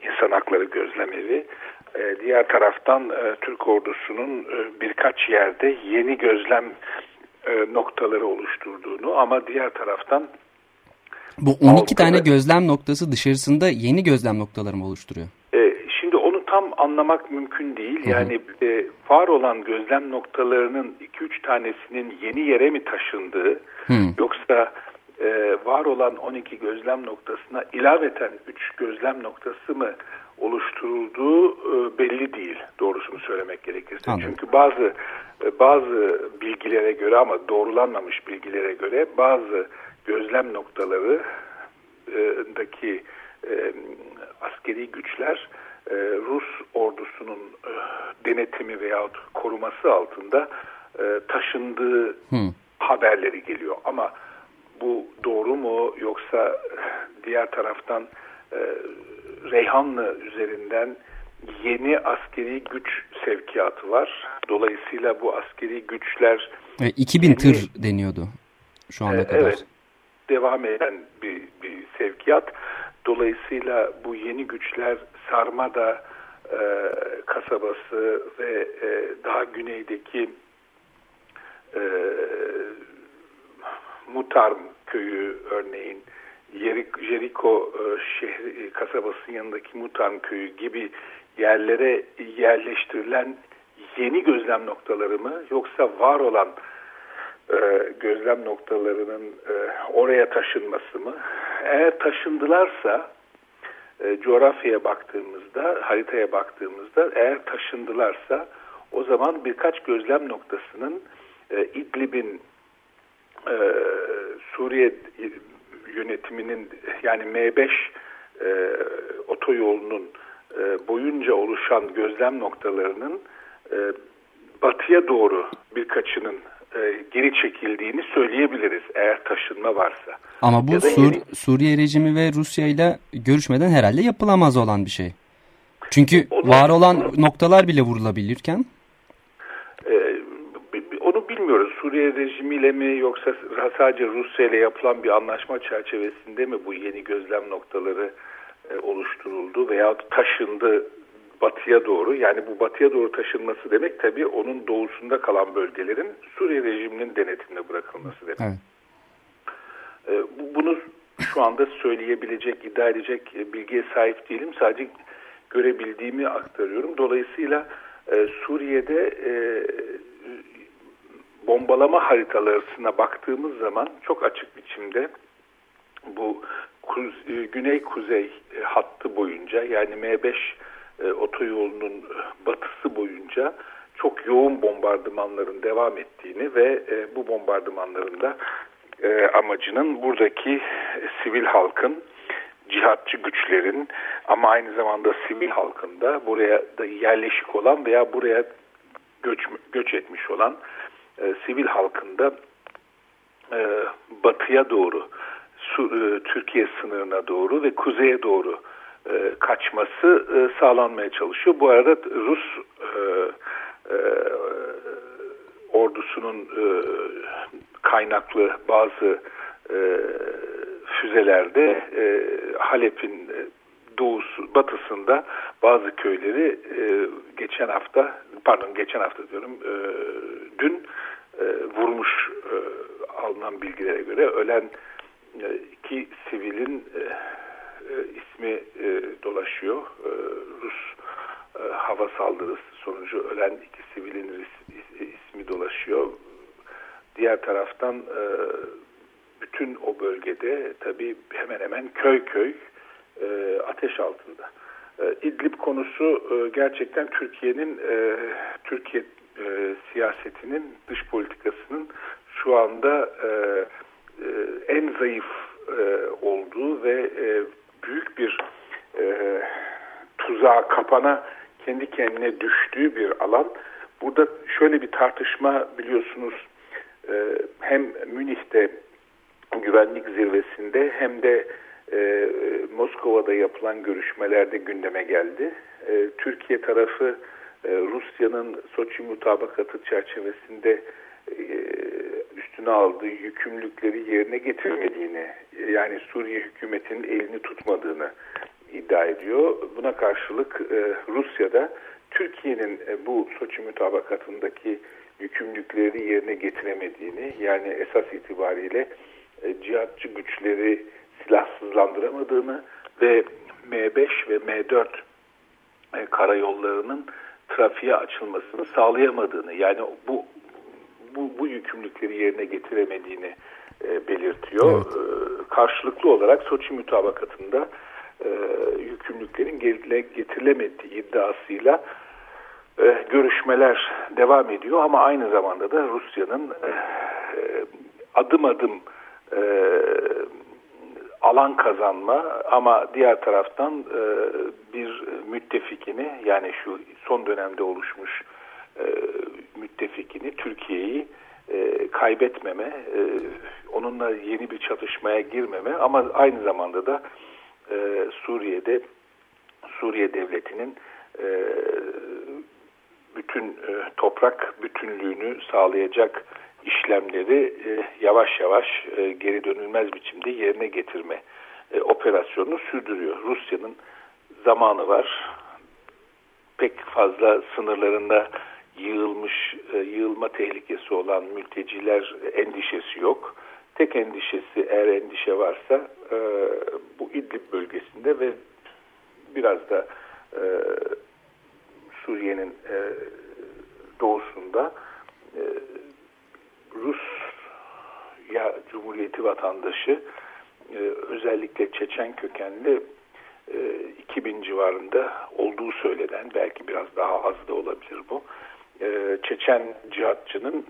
İnsan Hakları Gözlemevi. E, diğer taraftan e, Türk ordusunun e, birkaç yerde yeni gözlem e, noktaları oluşturduğunu ama diğer taraftan Bu 12 Avrupa'da- tane gözlem noktası dışarısında yeni gözlem noktaları mı oluşturuyor? E, şimdi onu tam anlamak mümkün değil. Yani e, var olan gözlem noktalarının 2-3 tanesinin yeni yere mi taşındığı Hı. yoksa e, var olan 12 gözlem noktasına ilaveten 3 gözlem noktası mı oluşturulduğu e, belli değil doğrusunu söylemek gerekirse. Anladım. Çünkü bazı e, bazı bilgilere göre ama doğrulanmamış bilgilere göre bazı gözlem noktaları e, daki e, askeri güçler e, Rus ordusunun e, denetimi veyahut koruması altında e, taşındığı Hı. haberleri geliyor. Ama bu doğru mu yoksa diğer taraftan e, Reyhanlı üzerinden yeni askeri güç sevkiyatı var. Dolayısıyla bu askeri güçler E, 2000 Yeni- tır deniyordu şu ana e, kadar. Evet, devam eden bir, bir sevkiyat. Dolayısıyla bu yeni güçler Sarmada e, kasabası ve e, daha güneydeki e, Mutarm köyü örneğin Jericho e, şehri e, kasabasının yanındaki Mutarm köyü gibi yerlere yerleştirilen yeni gözlem noktaları mı yoksa var olan e, gözlem noktalarının e, oraya taşınması mı? Eğer taşındılarsa e, coğrafyaya baktığımızda, haritaya baktığımızda eğer taşındılarsa o zaman birkaç gözlem noktasının e, İdlib'in e, Suriye yönetiminin yani M5 e, otoyolunun e, boyunca oluşan gözlem noktalarının e, batıya doğru birkaçının e, geri çekildiğini söyleyebiliriz eğer taşınma varsa. Ama bu Ya Sur- yeni- Suriye rejimi ve Rusya ile görüşmeden herhalde yapılamaz olan bir şey. Çünkü Onu- var olan noktalar bile vurulabilirken bi- bi- onu bilmiyoruz. Suriye rejimiyle mi yoksa sadece Rusya ile yapılan bir anlaşma çerçevesinde mi bu yeni gözlem noktaları e, oluşturuldu veya taşındı batıya doğru. Yani bu batıya doğru taşınması demek tabii onun doğusunda kalan bölgelerin Suriye rejiminin denetimine bırakılması demek. evet. E, bu- Bunu şu anda söyleyebilecek, iddia edecek bilgiye sahip değilim. Sadece görebildiğimi aktarıyorum. Dolayısıyla e, Suriye'de e, bombalama haritalarına baktığımız zaman çok açık biçimde bu kuz- e, güney-kuzey hattı boyunca yani M5 e, otoyolunun batısı boyunca çok yoğun bombardımanların devam ettiğini ve e, bu bombardımanların da e, amacının buradaki e, sivil halkın cihatçı güçlerin ama aynı zamanda sivil halkın da buraya da yerleşik olan veya buraya göç, göç etmiş olan e, sivil halkın da e, batıya doğru Su, e, Türkiye sınırına doğru ve kuzeye doğru e, kaçması e, sağlanmaya çalışıyor. Bu arada Rus e, ordusunun kaynaklı bazı füzelerde Halep'in doğusu, batısında bazı köyleri geçen hafta, pardon geçen hafta diyorum, dün vurmuş alınan bilgilere göre ölen e, iki sivilin e, ismi e, dolaşıyor. E, Rus e, hava saldırısı sonucu ölen iki sivilin is- is- ismi dolaşıyor. Diğer taraftan e, bütün o bölgede tabii hemen hemen köy köy e, ateş altında. E, İdlib konusu e, gerçekten Türkiye'nin e, Türkiye e, siyasetinin dış politikasının şu anda e, e, en zayıf e, olduğu ve e, büyük bir e, tuzağa kapana kendi kendine düştüğü bir alan. Burada şöyle bir tartışma biliyorsunuz e, hem Münih'te güvenlik zirvesinde hem de e, Moskova'da yapılan görüşmelerde gündeme geldi. E, Türkiye tarafı e, Rusya'nın Soçi mutabakatı çerçevesinde e, üstüne aldığı yükümlülükleri yerine getirmediğini yani Suriye hükümetinin elini tutmadığını iddia ediyor. Buna karşılık e, Rusya'da Türkiye'nin e, bu Soçi mutabakatındaki yükümlülükleri yerine getiremediğini yani esas itibariyle e, cihatçı güçleri silahsızlandıramadığını ve M5 ve M4 e, karayollarının trafiğe açılmasını sağlayamadığını yani bu bu, bu yükümlülükleri yerine getiremediğini e, belirtiyor. E, karşılıklı olarak Soçi mutabakatında e, yükümlülüklerin getirilemediği iddiasıyla e, görüşmeler devam ediyor ama aynı zamanda da Rusya'nın e, adım adım e, alan kazanma ama diğer taraftan e, bir müttefikini yani şu son dönemde oluşmuş e, müttefikini Türkiye'yi e, kaybetmeme, e, onunla yeni bir çatışmaya girmeme ama aynı zamanda da e, Suriye'de Suriye devletinin e, bütün e, toprak bütünlüğünü sağlayacak işlemleri e, yavaş yavaş e, geri dönülmez biçimde yerine getirme e, operasyonunu sürdürüyor. Rusya'nın zamanı var. Pek fazla sınırlarında yığılmış, e, yığılma tehlikesi olan mülteciler endişesi yok. Tek endişesi eğer endişe varsa e, bu İdlib bölgesinde ve biraz da e, Suriye'nin doğusunda Rus ya Cumhuriyeti vatandaşı özellikle Çeçen kökenli e, 2000 civarında olduğu söylenen belki biraz daha az da olabilir bu e, Çeçen cihatçının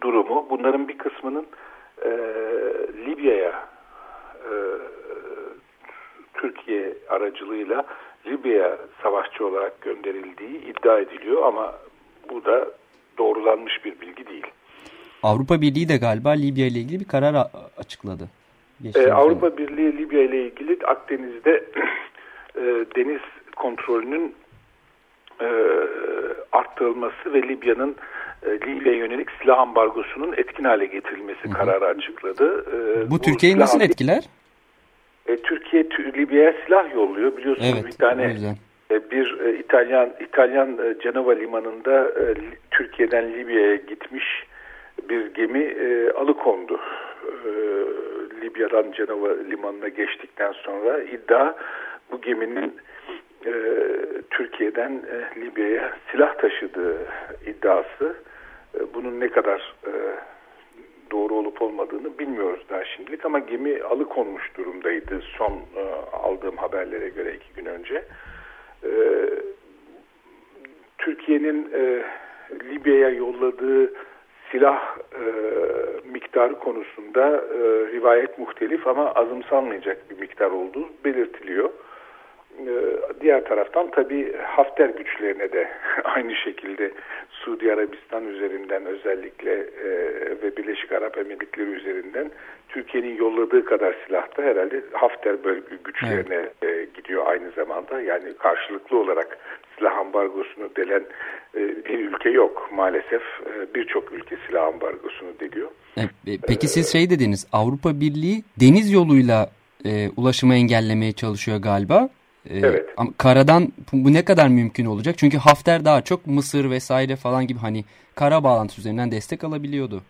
durumu bunların bir kısmının e, Libya'ya e, Türkiye aracılığıyla Libya'ya savaşçı olarak gönderildiği iddia ediliyor ama bu da doğrulanmış bir bilgi değil. Avrupa Birliği de galiba Libya ile ilgili bir karar açıkladı. Ee, Geçtiğimiz Avrupa Birliği Libya ile ilgili Akdeniz'de e, deniz kontrolünün e, arttırılması ve Libya'nın e, Libya'ya yönelik silah ambargosunun etkin hale getirilmesi kararı açıkladı. E, Bu Türkiye'yi nasıl etkiler? E, Türkiye tü- Libya'ya silah yolluyor. Biliyorsunuz Evet, bir tane e, bir e, İtalyan İtalyan e, Cenova limanında e, Türkiye'den Libya'ya gitmiş bir gemi e, alıkondu. E, Libya'dan Cenova limanına geçtikten sonra iddia bu geminin e, Türkiye'den e, Libya'ya silah taşıdığı iddiası. E, bunun ne kadar e, doğru olup olmadığını bilmiyoruz daha şimdilik ama gemi alıkonmuş durumdaydı son e, aldığım haberlere göre iki gün önce. E, Türkiye'nin e, Libya'ya yolladığı silah e, miktarı konusunda e, rivayet muhtelif ama azımsanmayacak bir miktar olduğu belirtiliyor. Diğer taraftan tabii Hafter güçlerine de aynı şekilde Suudi Arabistan üzerinden özellikle e, ve Birleşik Arap Emirlikleri üzerinden Türkiye'nin yolladığı kadar silah da herhalde Hafter bölge güçlerine e, gidiyor aynı zamanda. Yani karşılıklı olarak silah ambargosunu delen e, bir ülke yok maalesef. E, Birçok ülke silah ambargosunu deliyor. Peki siz şey dediniz Avrupa Birliği deniz yoluyla e, ulaşımı engellemeye çalışıyor galiba. E, Evet. Ama karadan bu ne kadar mümkün olacak? Çünkü Hafter daha çok Mısır vesaire falan gibi hani kara bağlantısı üzerinden destek alabiliyordu.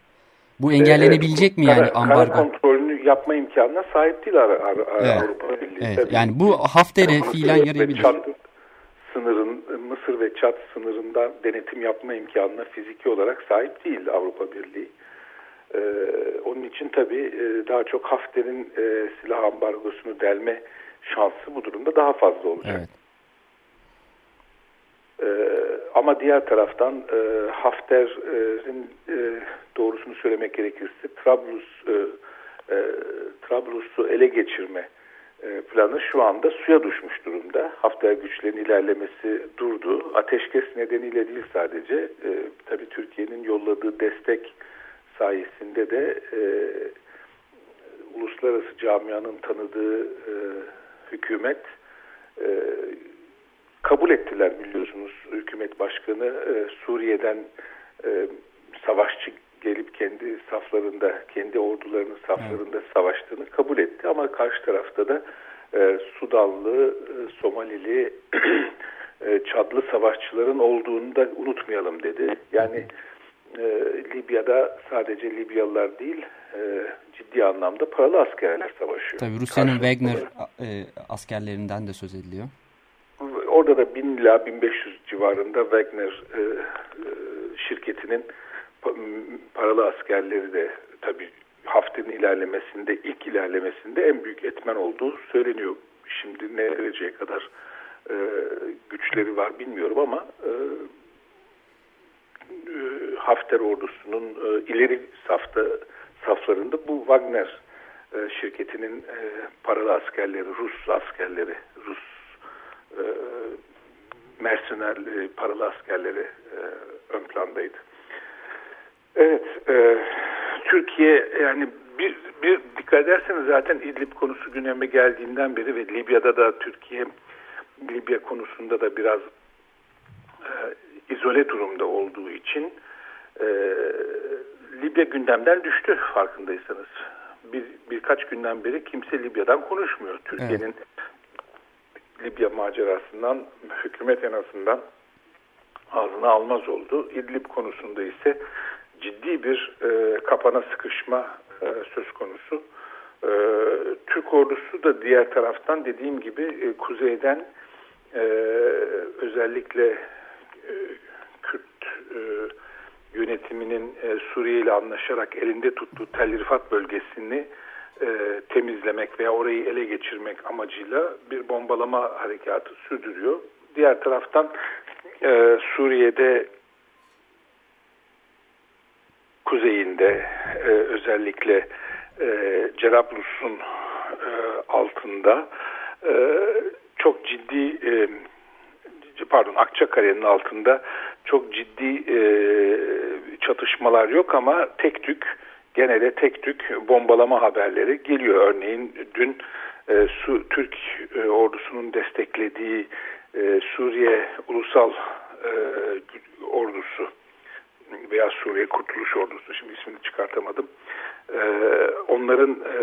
Bu engellenebilecek mi Kara- yani ambargo? Kara kontrolünü yapma imkanına sahip değil Ar- Ar- Evet. Avrupa Birliği. Evet, Tabii. yani bu Hafter'e fiilen yarayabilir. Çad sınırın Mısır ve Çat sınırında denetim yapma imkanına fiziki olarak sahip değil Avrupa Birliği. Ee, onun için tabii e, daha çok Hafter'in e, silah ambargosunu delme şansı bu durumda daha fazla olacak. Evet. Ee, ama diğer taraftan e, Hafter'in e, doğrusunu söylemek gerekirse Trablus e, e, Trablus'u ele geçirme e, planı şu anda suya düşmüş durumda. Hafter güçlerinin ilerlemesi durdu. Ateşkes nedeniyle değil sadece. E, tabii Türkiye'nin yolladığı destek sayesinde de e, uluslararası camianın tanıdığı e, hükümet e, kabul ettiler biliyorsunuz. Hükümet başkanı e, Suriye'den e, savaşçı gelip kendi saflarında kendi ordularının saflarında savaştığını kabul etti. Ama karşı tarafta da e, Sudanlı, e, Somalili, e, Çadlı savaşçıların olduğunu da unutmayalım dedi. Yani e, Libya'da sadece Libyalılar değil e, ciddi anlamda paralı askerler savaşıyor. Tabii Rusya'nın Wagner e, askerlerinden de söz ediliyor. Orada da 1000 ila 1500 civarında Wagner e, e, şirketinin paralı askerleri de tabii Hafter'in ilerlemesinde, ilk ilerlemesinde en büyük etmen olduğu söyleniyor. Şimdi ne dereceye kadar e, güçleri var bilmiyorum ama e, Hafter ordusunun e, ileri safta saflarında bu Wagner e, şirketinin e, paralı askerleri, Rus askerleri, Rus e, mersener e, paralı askerleri e, ön plandaydı. Evet, e, Türkiye yani bir, bir dikkat ederseniz zaten İdlib konusu gündeme geldiğinden beri ve Libya'da da Türkiye Libya konusunda da biraz e, izole durumda olduğu için e, Libya gündemden düştü farkındaysanız. Bir, birkaç günden beri kimse Libya'dan konuşmuyor. Türkiye'nin Libya macerasından hükümet en azından ağzına almaz oldu. İdlib konusunda ise ciddi bir e, kapana sıkışma e, söz konusu. E, Türk ordusu da diğer taraftan dediğim gibi e, kuzeyden e, özellikle Kürt e, yönetiminin e, Suriye ile anlaşarak elinde tuttuğu Tel Rifat bölgesini e, temizlemek veya orayı ele geçirmek amacıyla bir bombalama harekatı sürdürüyor. Diğer taraftan e, Suriye'de kuzeyinde e, özellikle e, Cerablus'un e, altında e, çok ciddi e, pardon Akçakale'nin altında çok ciddi e, çatışmalar yok ama tek tük genelde tek tük bombalama haberleri geliyor. Örneğin dün e, Su, Türk e, ordusunun desteklediği e, Suriye Ulusal e, Ordusu veya Suriye Kurtuluş Ordusu şimdi ismini çıkartamadım. E, onların e,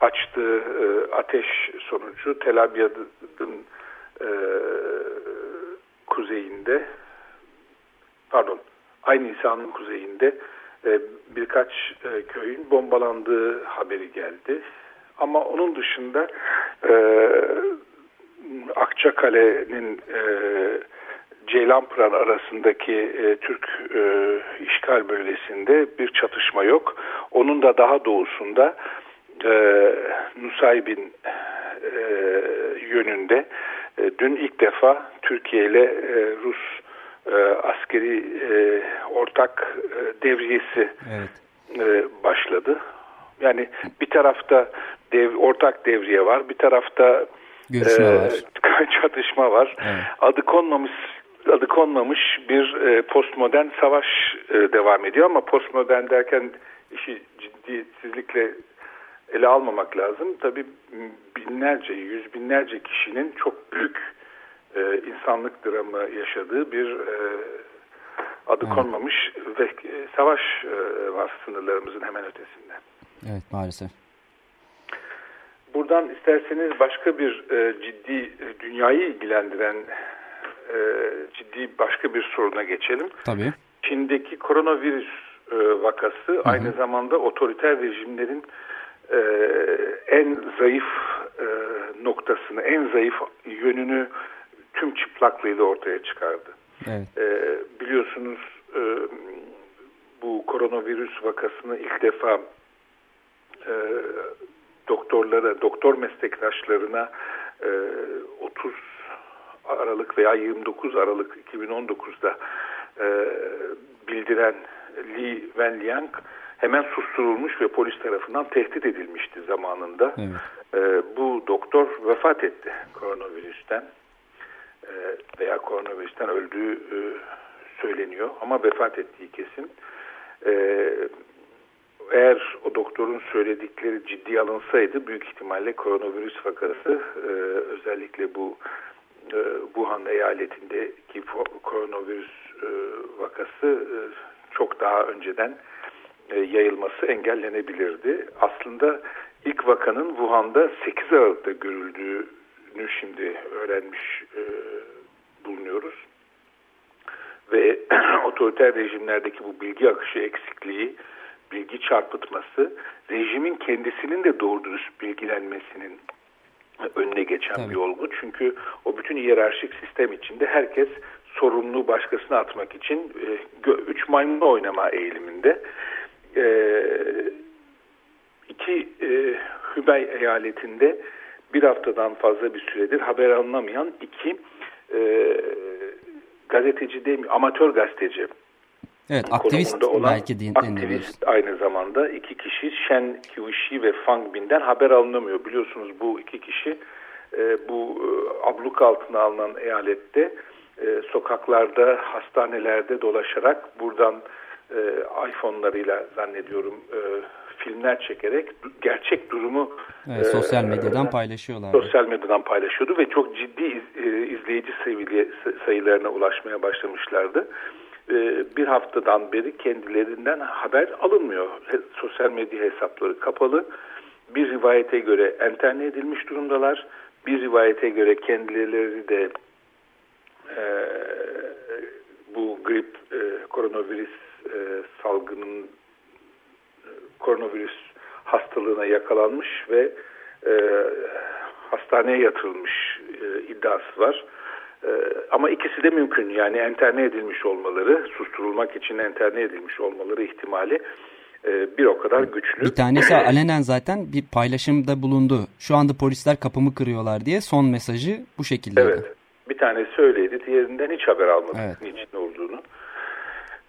açtığı e, ateş sonucu Tel Abyad'ın e, kuzeyinde pardon aynı Nisan'ın kuzeyinde e, birkaç e, köyün bombalandığı haberi geldi. Ama onun dışında e, Akçakale'nin e, Ceylanpınar arasındaki e, Türk e, işgal bölgesinde bir çatışma yok. Onun da daha doğusunda e, Nusaybin e, yönünde e, dün ilk defa Türkiye ile e, Rus e, askeri e, ortak e, devriyesi Evet. e, başladı. Yani bir tarafta dev, ortak devriye var, bir tarafta Görüşme e, var. çatışma var. Evet. Adı konmamış adı konmamış bir e, postmodern savaş e, devam ediyor ama postmodern derken işi ciddiyetsizlikle ele almamak lazım. Tabii binlerce, yüz binlerce kişinin çok büyük e, insanlık dramı yaşadığı bir e, adı Evet. konmamış ve e, savaş e, var sınırlarımızın hemen ötesinde. Evet maalesef. Buradan isterseniz başka bir e, ciddi e, dünyayı ilgilendiren e, ciddi başka bir soruna geçelim. Tabii. Çin'deki koronavirüs e, vakası aynı zamanda otoriter rejimlerin e, en zayıf e, noktasını, en zayıf yönünü tüm çıplaklığıyla ortaya çıkardı. Evet. E, biliyorsunuz e, bu koronavirüs vakasını ilk defa e, doktorlara, doktor meslektaşlarına e, 30 Aralık veya 29 Aralık 2019'da e, bildiren Li Wenliang hemen susturulmuş ve polis tarafından tehdit edilmişti zamanında. Evet. E, bu doktor vefat etti koronavirüsten e, veya koronavirüsten öldüğü e, söyleniyor ama vefat ettiği kesin. E, eğer o doktorun söyledikleri ciddi alınsaydı büyük ihtimalle koronavirüs vakası e, özellikle bu e, Wuhan eyaletindeki koronavirüs e, vakası e, çok daha önceden e, yayılması engellenebilirdi. Aslında ilk vakanın Wuhan'da 8 Aralık'ta görüldüğünü şimdi öğrenmiş e, bulunuyoruz. Ve otoriter rejimlerdeki bu bilgi akışı eksikliği, bilgi çarpıtması, rejimin kendisinin de doğru dürüst bilgilenmesinin önüne geçen Tabii. bir olgu. Çünkü o bütün hiyerarşik sistem içinde herkes sorumluluğu başkasına atmak için e, üç maymunla oynama eğiliminde. E, iki e, Hübey eyaletinde bir haftadan fazla bir süredir haber alınamayan iki e, gazeteci değil mi? Amatör gazeteci Evet aktivist olan belki denilebilir. aktivist aynı zamanda iki kişi Shen Qiushi ve Fang Bin'den haber alınamıyor. Biliyorsunuz bu iki kişi e, bu e, abluk altına alınan eyalette e, sokaklarda, hastanelerde dolaşarak buradan e, iPhone'larıyla zannediyorum e, filmler çekerek gerçek durumu Evet, e, sosyal medyadan paylaşıyorlar. sosyal medyadan paylaşıyordu ve çok ciddi iz- e, izleyici seviye, sayılarına ulaşmaya başlamışlardı. E, Bir haftadan beri kendilerinden haber alınmıyor. He- Sosyal medya hesapları kapalı. Bir rivayete göre enterne edilmiş durumdalar. Bir rivayete göre kendileri de e, bu grip e, koronavirüs e, salgının e, koronavirüs hastalığına yakalanmış ve e, hastaneye yatırılmış e, iddiası var. E, ama ikisi de mümkün. Yani enterne edilmiş olmaları, susturulmak için enterne edilmiş olmaları ihtimali e, bir o kadar güçlü. Bir tanesi alenen zaten bir paylaşımda bulundu. Şu anda polisler kapımı kırıyorlar diye son mesajı bu şekilde. Evet. Bir tanesi öyleydi. Diğerinden hiç haber almadık Evet. niçin olduğunu.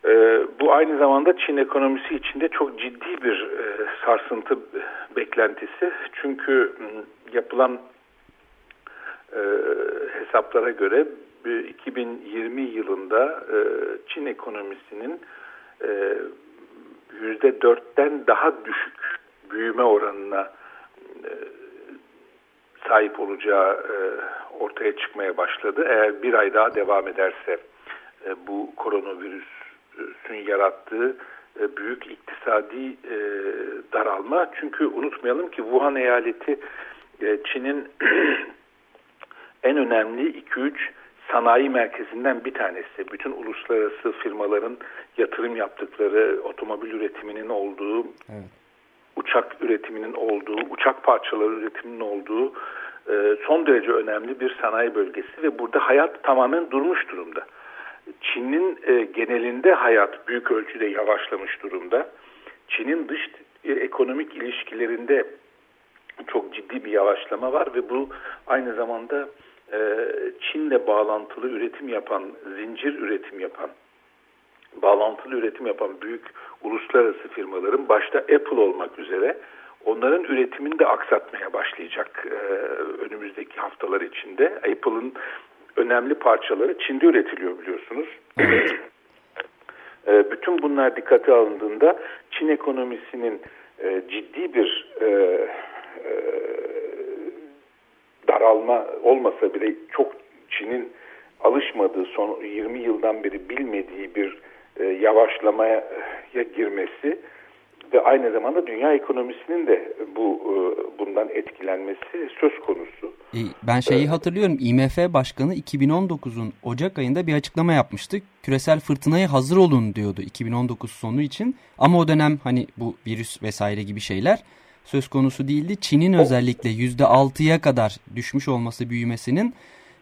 Ee, bu aynı zamanda Çin ekonomisi içinde çok ciddi bir e, sarsıntı beklentisi. Çünkü m, yapılan e, hesaplara göre e, 2020 yılında e, Çin ekonomisinin e, yüzde dörtten daha düşük büyüme oranına sahip olacağı ortaya çıkmaya başladı. Eğer bir ay daha devam ederse bu koronavirüsün yarattığı e, büyük iktisadi e, daralma. Çünkü unutmayalım ki Wuhan eyaleti e, Çin'in en önemli 2-3 sanayi merkezinden bir tanesi. Bütün uluslararası firmaların yatırım yaptıkları, otomobil üretiminin olduğu, Evet. uçak üretiminin olduğu, uçak parçaları üretiminin olduğu son derece önemli bir sanayi bölgesi ve burada hayat tamamen durmuş durumda. Çin'in e, genelinde hayat büyük ölçüde yavaşlamış durumda. Çin'in dış e, ekonomik ilişkilerinde çok ciddi bir yavaşlama var ve bu aynı zamanda e, Çin'le bağlantılı üretim yapan, zincir üretim yapan, bağlantılı üretim yapan büyük uluslararası firmaların başta Apple olmak üzere onların üretimini de aksatmaya başlayacak önümüzdeki haftalar içinde. Apple'ın önemli parçaları Çin'de üretiliyor biliyorsunuz. E, bütün bunlar dikkate alındığında Çin ekonomisinin e, ciddi bir e, e, daralma olmasa bile çok Çin'in alışmadığı son 20 yıldan beri bilmediği bir yavaşlamaya girmesi ve aynı zamanda dünya ekonomisinin de bu e, bundan etkilenmesi söz konusu. E, Ben şeyi hatırlıyorum. IMF Başkanı 2019'un Ocak ayında bir açıklama yapmıştı. Küresel fırtınaya hazır olun diyordu 2019 sonu için. Ama o dönem hani bu virüs vesaire gibi şeyler söz konusu değildi. Çin'in özellikle %6'ya kadar düşmüş olması büyümesinin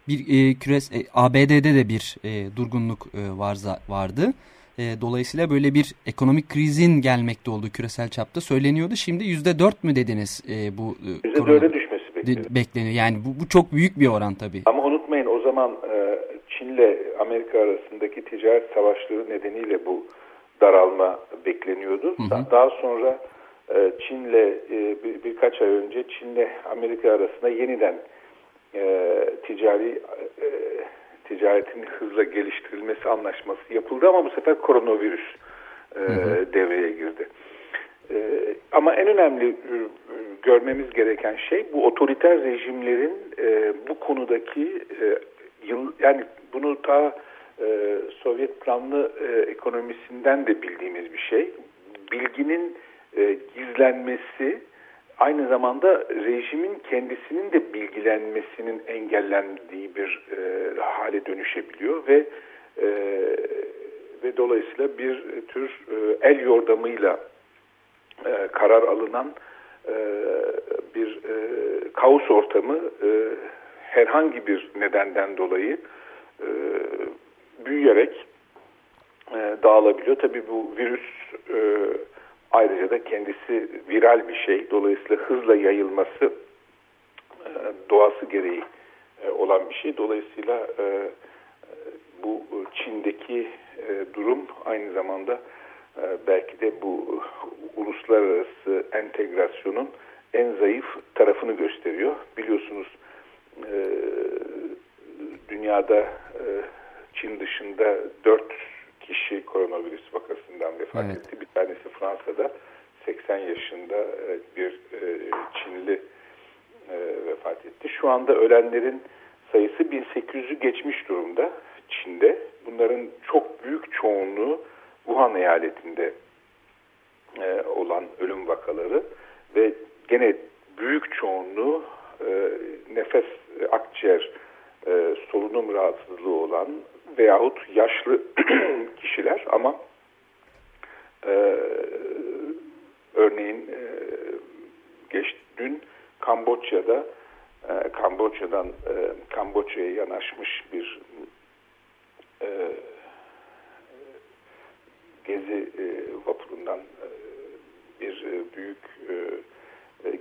bir e, küres e, ABD'de de bir e, durgunluk e, var za- vardı. E, dolayısıyla böyle bir ekonomik krizin gelmekte olduğu küresel çapta söyleniyordu. Şimdi %4 mü dediniz e, bu e, korona- %4'e düşmesi bekleniyor. bekleniyor. Yani bu, bu çok büyük bir oran tabii. Ama unutmayın o zaman e, Çin'le Amerika arasındaki ticaret savaşları nedeniyle bu daralma bekleniyordu. Da- Daha sonra e, Çin'le e, bir, birkaç ay önce Çin'le Amerika arasında yeniden e, ticari e, ticaretin hızla geliştirilmesi anlaşması yapıldı ama bu sefer koronavirüs e, devreye girdi. E, ama en önemli e, görmemiz gereken şey bu otoriter rejimlerin e, bu konudaki e, yıl yani bunu ta e, Sovyet planlı e, ekonomisinden de bildiğimiz bir şey. Bilginin e, gizlenmesi aynı zamanda rejimin kendisinin de bilgilenmesinin engellendiği bir e, hale dönüşebiliyor ve e, ve dolayısıyla bir tür e, el yordamıyla e, karar alınan e, bir e, kaos ortamı e, herhangi bir nedenden dolayı e, büyüyerek e, dağılabiliyor. Tabii bu virüs e, ayrıca da kendisi viral bir şey. Dolayısıyla hızla yayılması e, doğası gereği e, olan bir şey. Dolayısıyla e, bu Çin'deki durum aynı zamanda belki de bu uluslararası entegrasyonun en zayıf tarafını gösteriyor. Biliyorsunuz dünyada Çin dışında 4 kişi koronavirüs vakasından vefat Evet. etti. Bir tanesi Fransa'da 80 yaşında e, bir e, Çinli e, vefat etti. Şu anda ölenlerin sayısı 1800'ü geçmiş durumda Çin'de. Bunların çok büyük çoğunluğu Wuhan eyaletinde olan ölüm vakaları ve gene büyük çoğunluğu nefes, akciğer, solunum rahatsızlığı olan veyahut yaşlı kişiler ama e, örneğin e, geç dün Kamboçya'da e, Kamboçya'dan e, Kamboçya'ya yanaşmış bir e, gezi e, vapurundan e, bir e, büyük e,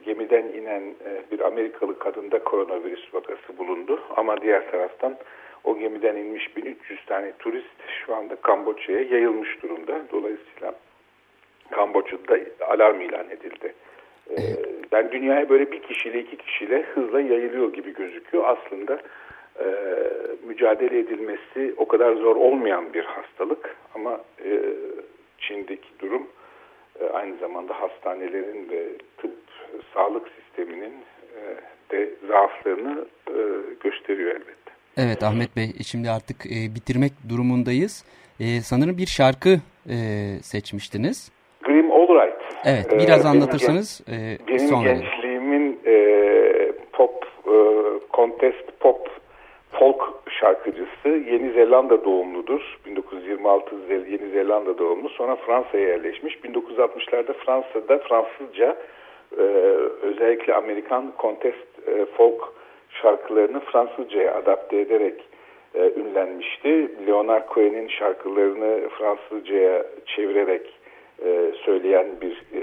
gemiden inen e, bir Amerikalı kadında koronavirüs vakası bulundu. Ama diğer taraftan o gemiden inmiş 1300 tane turist şu anda Kamboçya'ya yayılmış durumda. Dolayısıyla Kamboçya'da alarm ilan edildi. E, yani dünyaya böyle bir kişiyle iki kişiyle hızla yayılıyor gibi gözüküyor. Aslında e, mücadele edilmesi o kadar zor olmayan bir hastalık ama e, Çin'deki durum aynı zamanda hastanelerin ve tıp sağlık sisteminin e, de zaaflarını e, gösteriyor elbette. Evet Ahmet Bey şimdi artık e, bitirmek durumundayız. E, sanırım bir şarkı e, seçmiştiniz. Grim Allright. Evet biraz benim anlatırsanız e, Benim sonra. gençliğimin e, pop, e, contest pop folk şarkıcısı Yeni Zelanda doğumludur. 1926 Zel- Yeni Zelanda doğumlu. Sonra Fransa'ya yerleşmiş. 1960'larda Fransa'da Fransızca e, özellikle Amerikan contest e, folk şarkılarını Fransızcaya adapte ederek e, ünlenmişti. Leonard Cohen'in şarkılarını Fransızcaya çevirerek e, söyleyen bir e,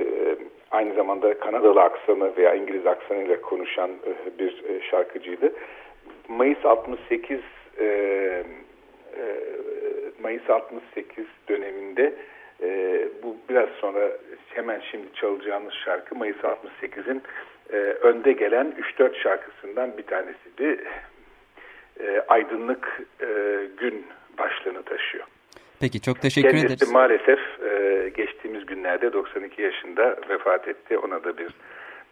aynı zamanda Kanadalı aksanı veya İngiliz aksanıyla konuşan e, bir e, şarkıcıydı. Mayıs 68 e, e, Mayıs 68 döneminde e, bu biraz sonra hemen şimdi çalacağımız şarkı Mayıs 68'in e, önde gelen 3-4 şarkısından bir tanesiydi. E, aydınlık e, gün başlığını taşıyor. Peki çok teşekkür Kendisi ederiz. maalesef e, geçtiğimiz günlerde 92 yaşında vefat etti. Ona da bir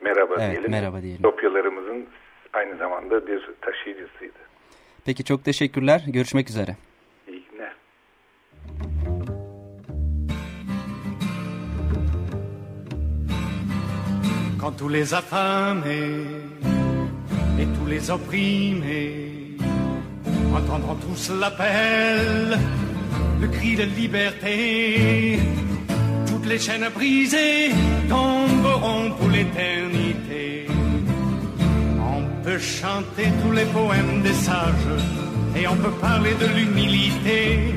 merhaba Evet, diyelim. merhaba diyelim. Dopyalarımızın aynı zamanda bir taşıyıcısıydı. Peki çok teşekkürler. Görüşmek üzere. İyi günler. Quand tous les affamés et tous les opprimés entendront tous l'appel, le cri de liberté, toutes les chaînes brisées tomberont pour l'éternité. Peut chanter tous les poèmes des sages et on peut parler de l'humilité.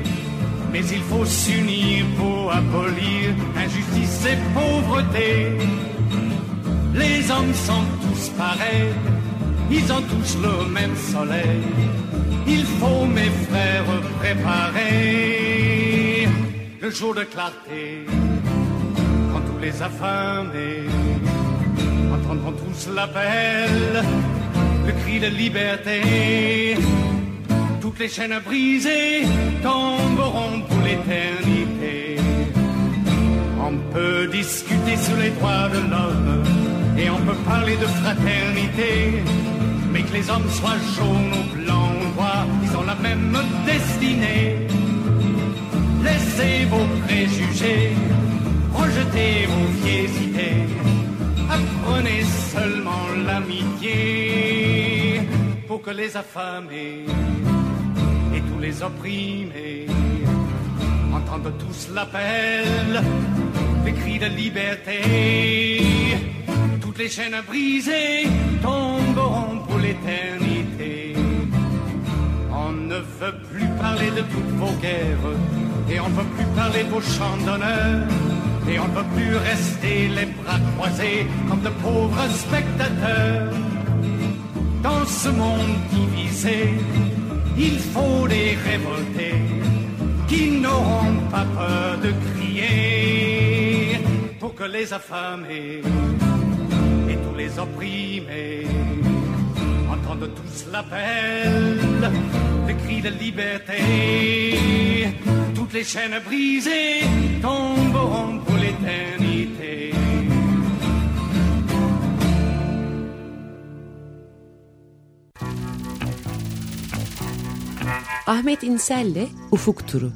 Mais il faut s'unir pour abolir injustice et pauvreté. Les hommes sont tous pareils, ils ont tous le même soleil. Il faut, mes frères, préparer le jour de clarté. Quand tous les affamés entendront tous l'appel, le cri de liberté. Toutes les chaînes brisées tomberont pour l'éternité. On peut discuter sur les droits de l'homme et on peut parler de fraternité. Mais que les hommes soient jaunes ou blancs ou noirs, ils ont la même destinée. Laissez vos préjugés, rejetez vos vieilles idées. Apprenez seulement l'amitié pour que les affamés et tous les opprimés entendent tous l'appel, les cris de liberté. Toutes les chaînes brisées tomberont pour l'éternité. On ne veut plus parler de toutes vos guerres et on ne veut plus parler de vos chants d'honneur. Et on ne peut plus rester les bras croisés comme de pauvres spectateurs. Dans ce monde divisé, il faut des révoltés qui n'auront pas peur de crier pour que les affamés et tous les opprimés entendent tous l'appel, le cri de liberté. Toutes les chaînes brisées tomberont pour l'éternité. Ahmet İnsel'le Ufuk Turu.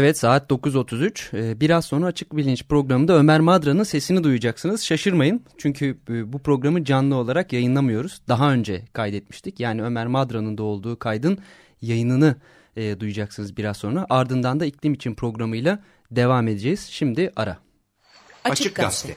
Evet saat 9.33. Ee, Biraz sonra Açık Bilinç programında Ömer Madra'nın sesini duyacaksınız. Şaşırmayın çünkü e, bu programı canlı olarak yayınlamıyoruz. Daha önce kaydetmiştik. Yani Ömer Madra'nın da olduğu kaydın yayınını e, duyacaksınız biraz sonra. Ardından da iklim için programıyla devam edeceğiz. Şimdi ara. Açık Gazete.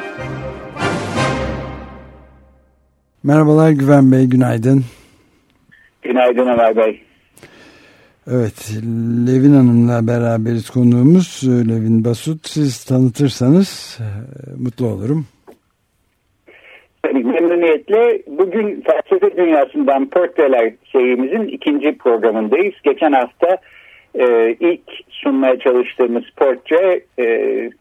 Merhabalar Güven Bey, günaydın. Günaydın Ömer Bey. Evet, Levin Hanım'la beraberiz konuğumuz Levin Basut. Siz tanıtırsanız e, mutlu olurum. Tabii memnuniyetle bugün felsefe dünyasından portreler serimizin ikinci programındayız. Geçen hafta e, ilk sunmaya çalıştığımız portre e,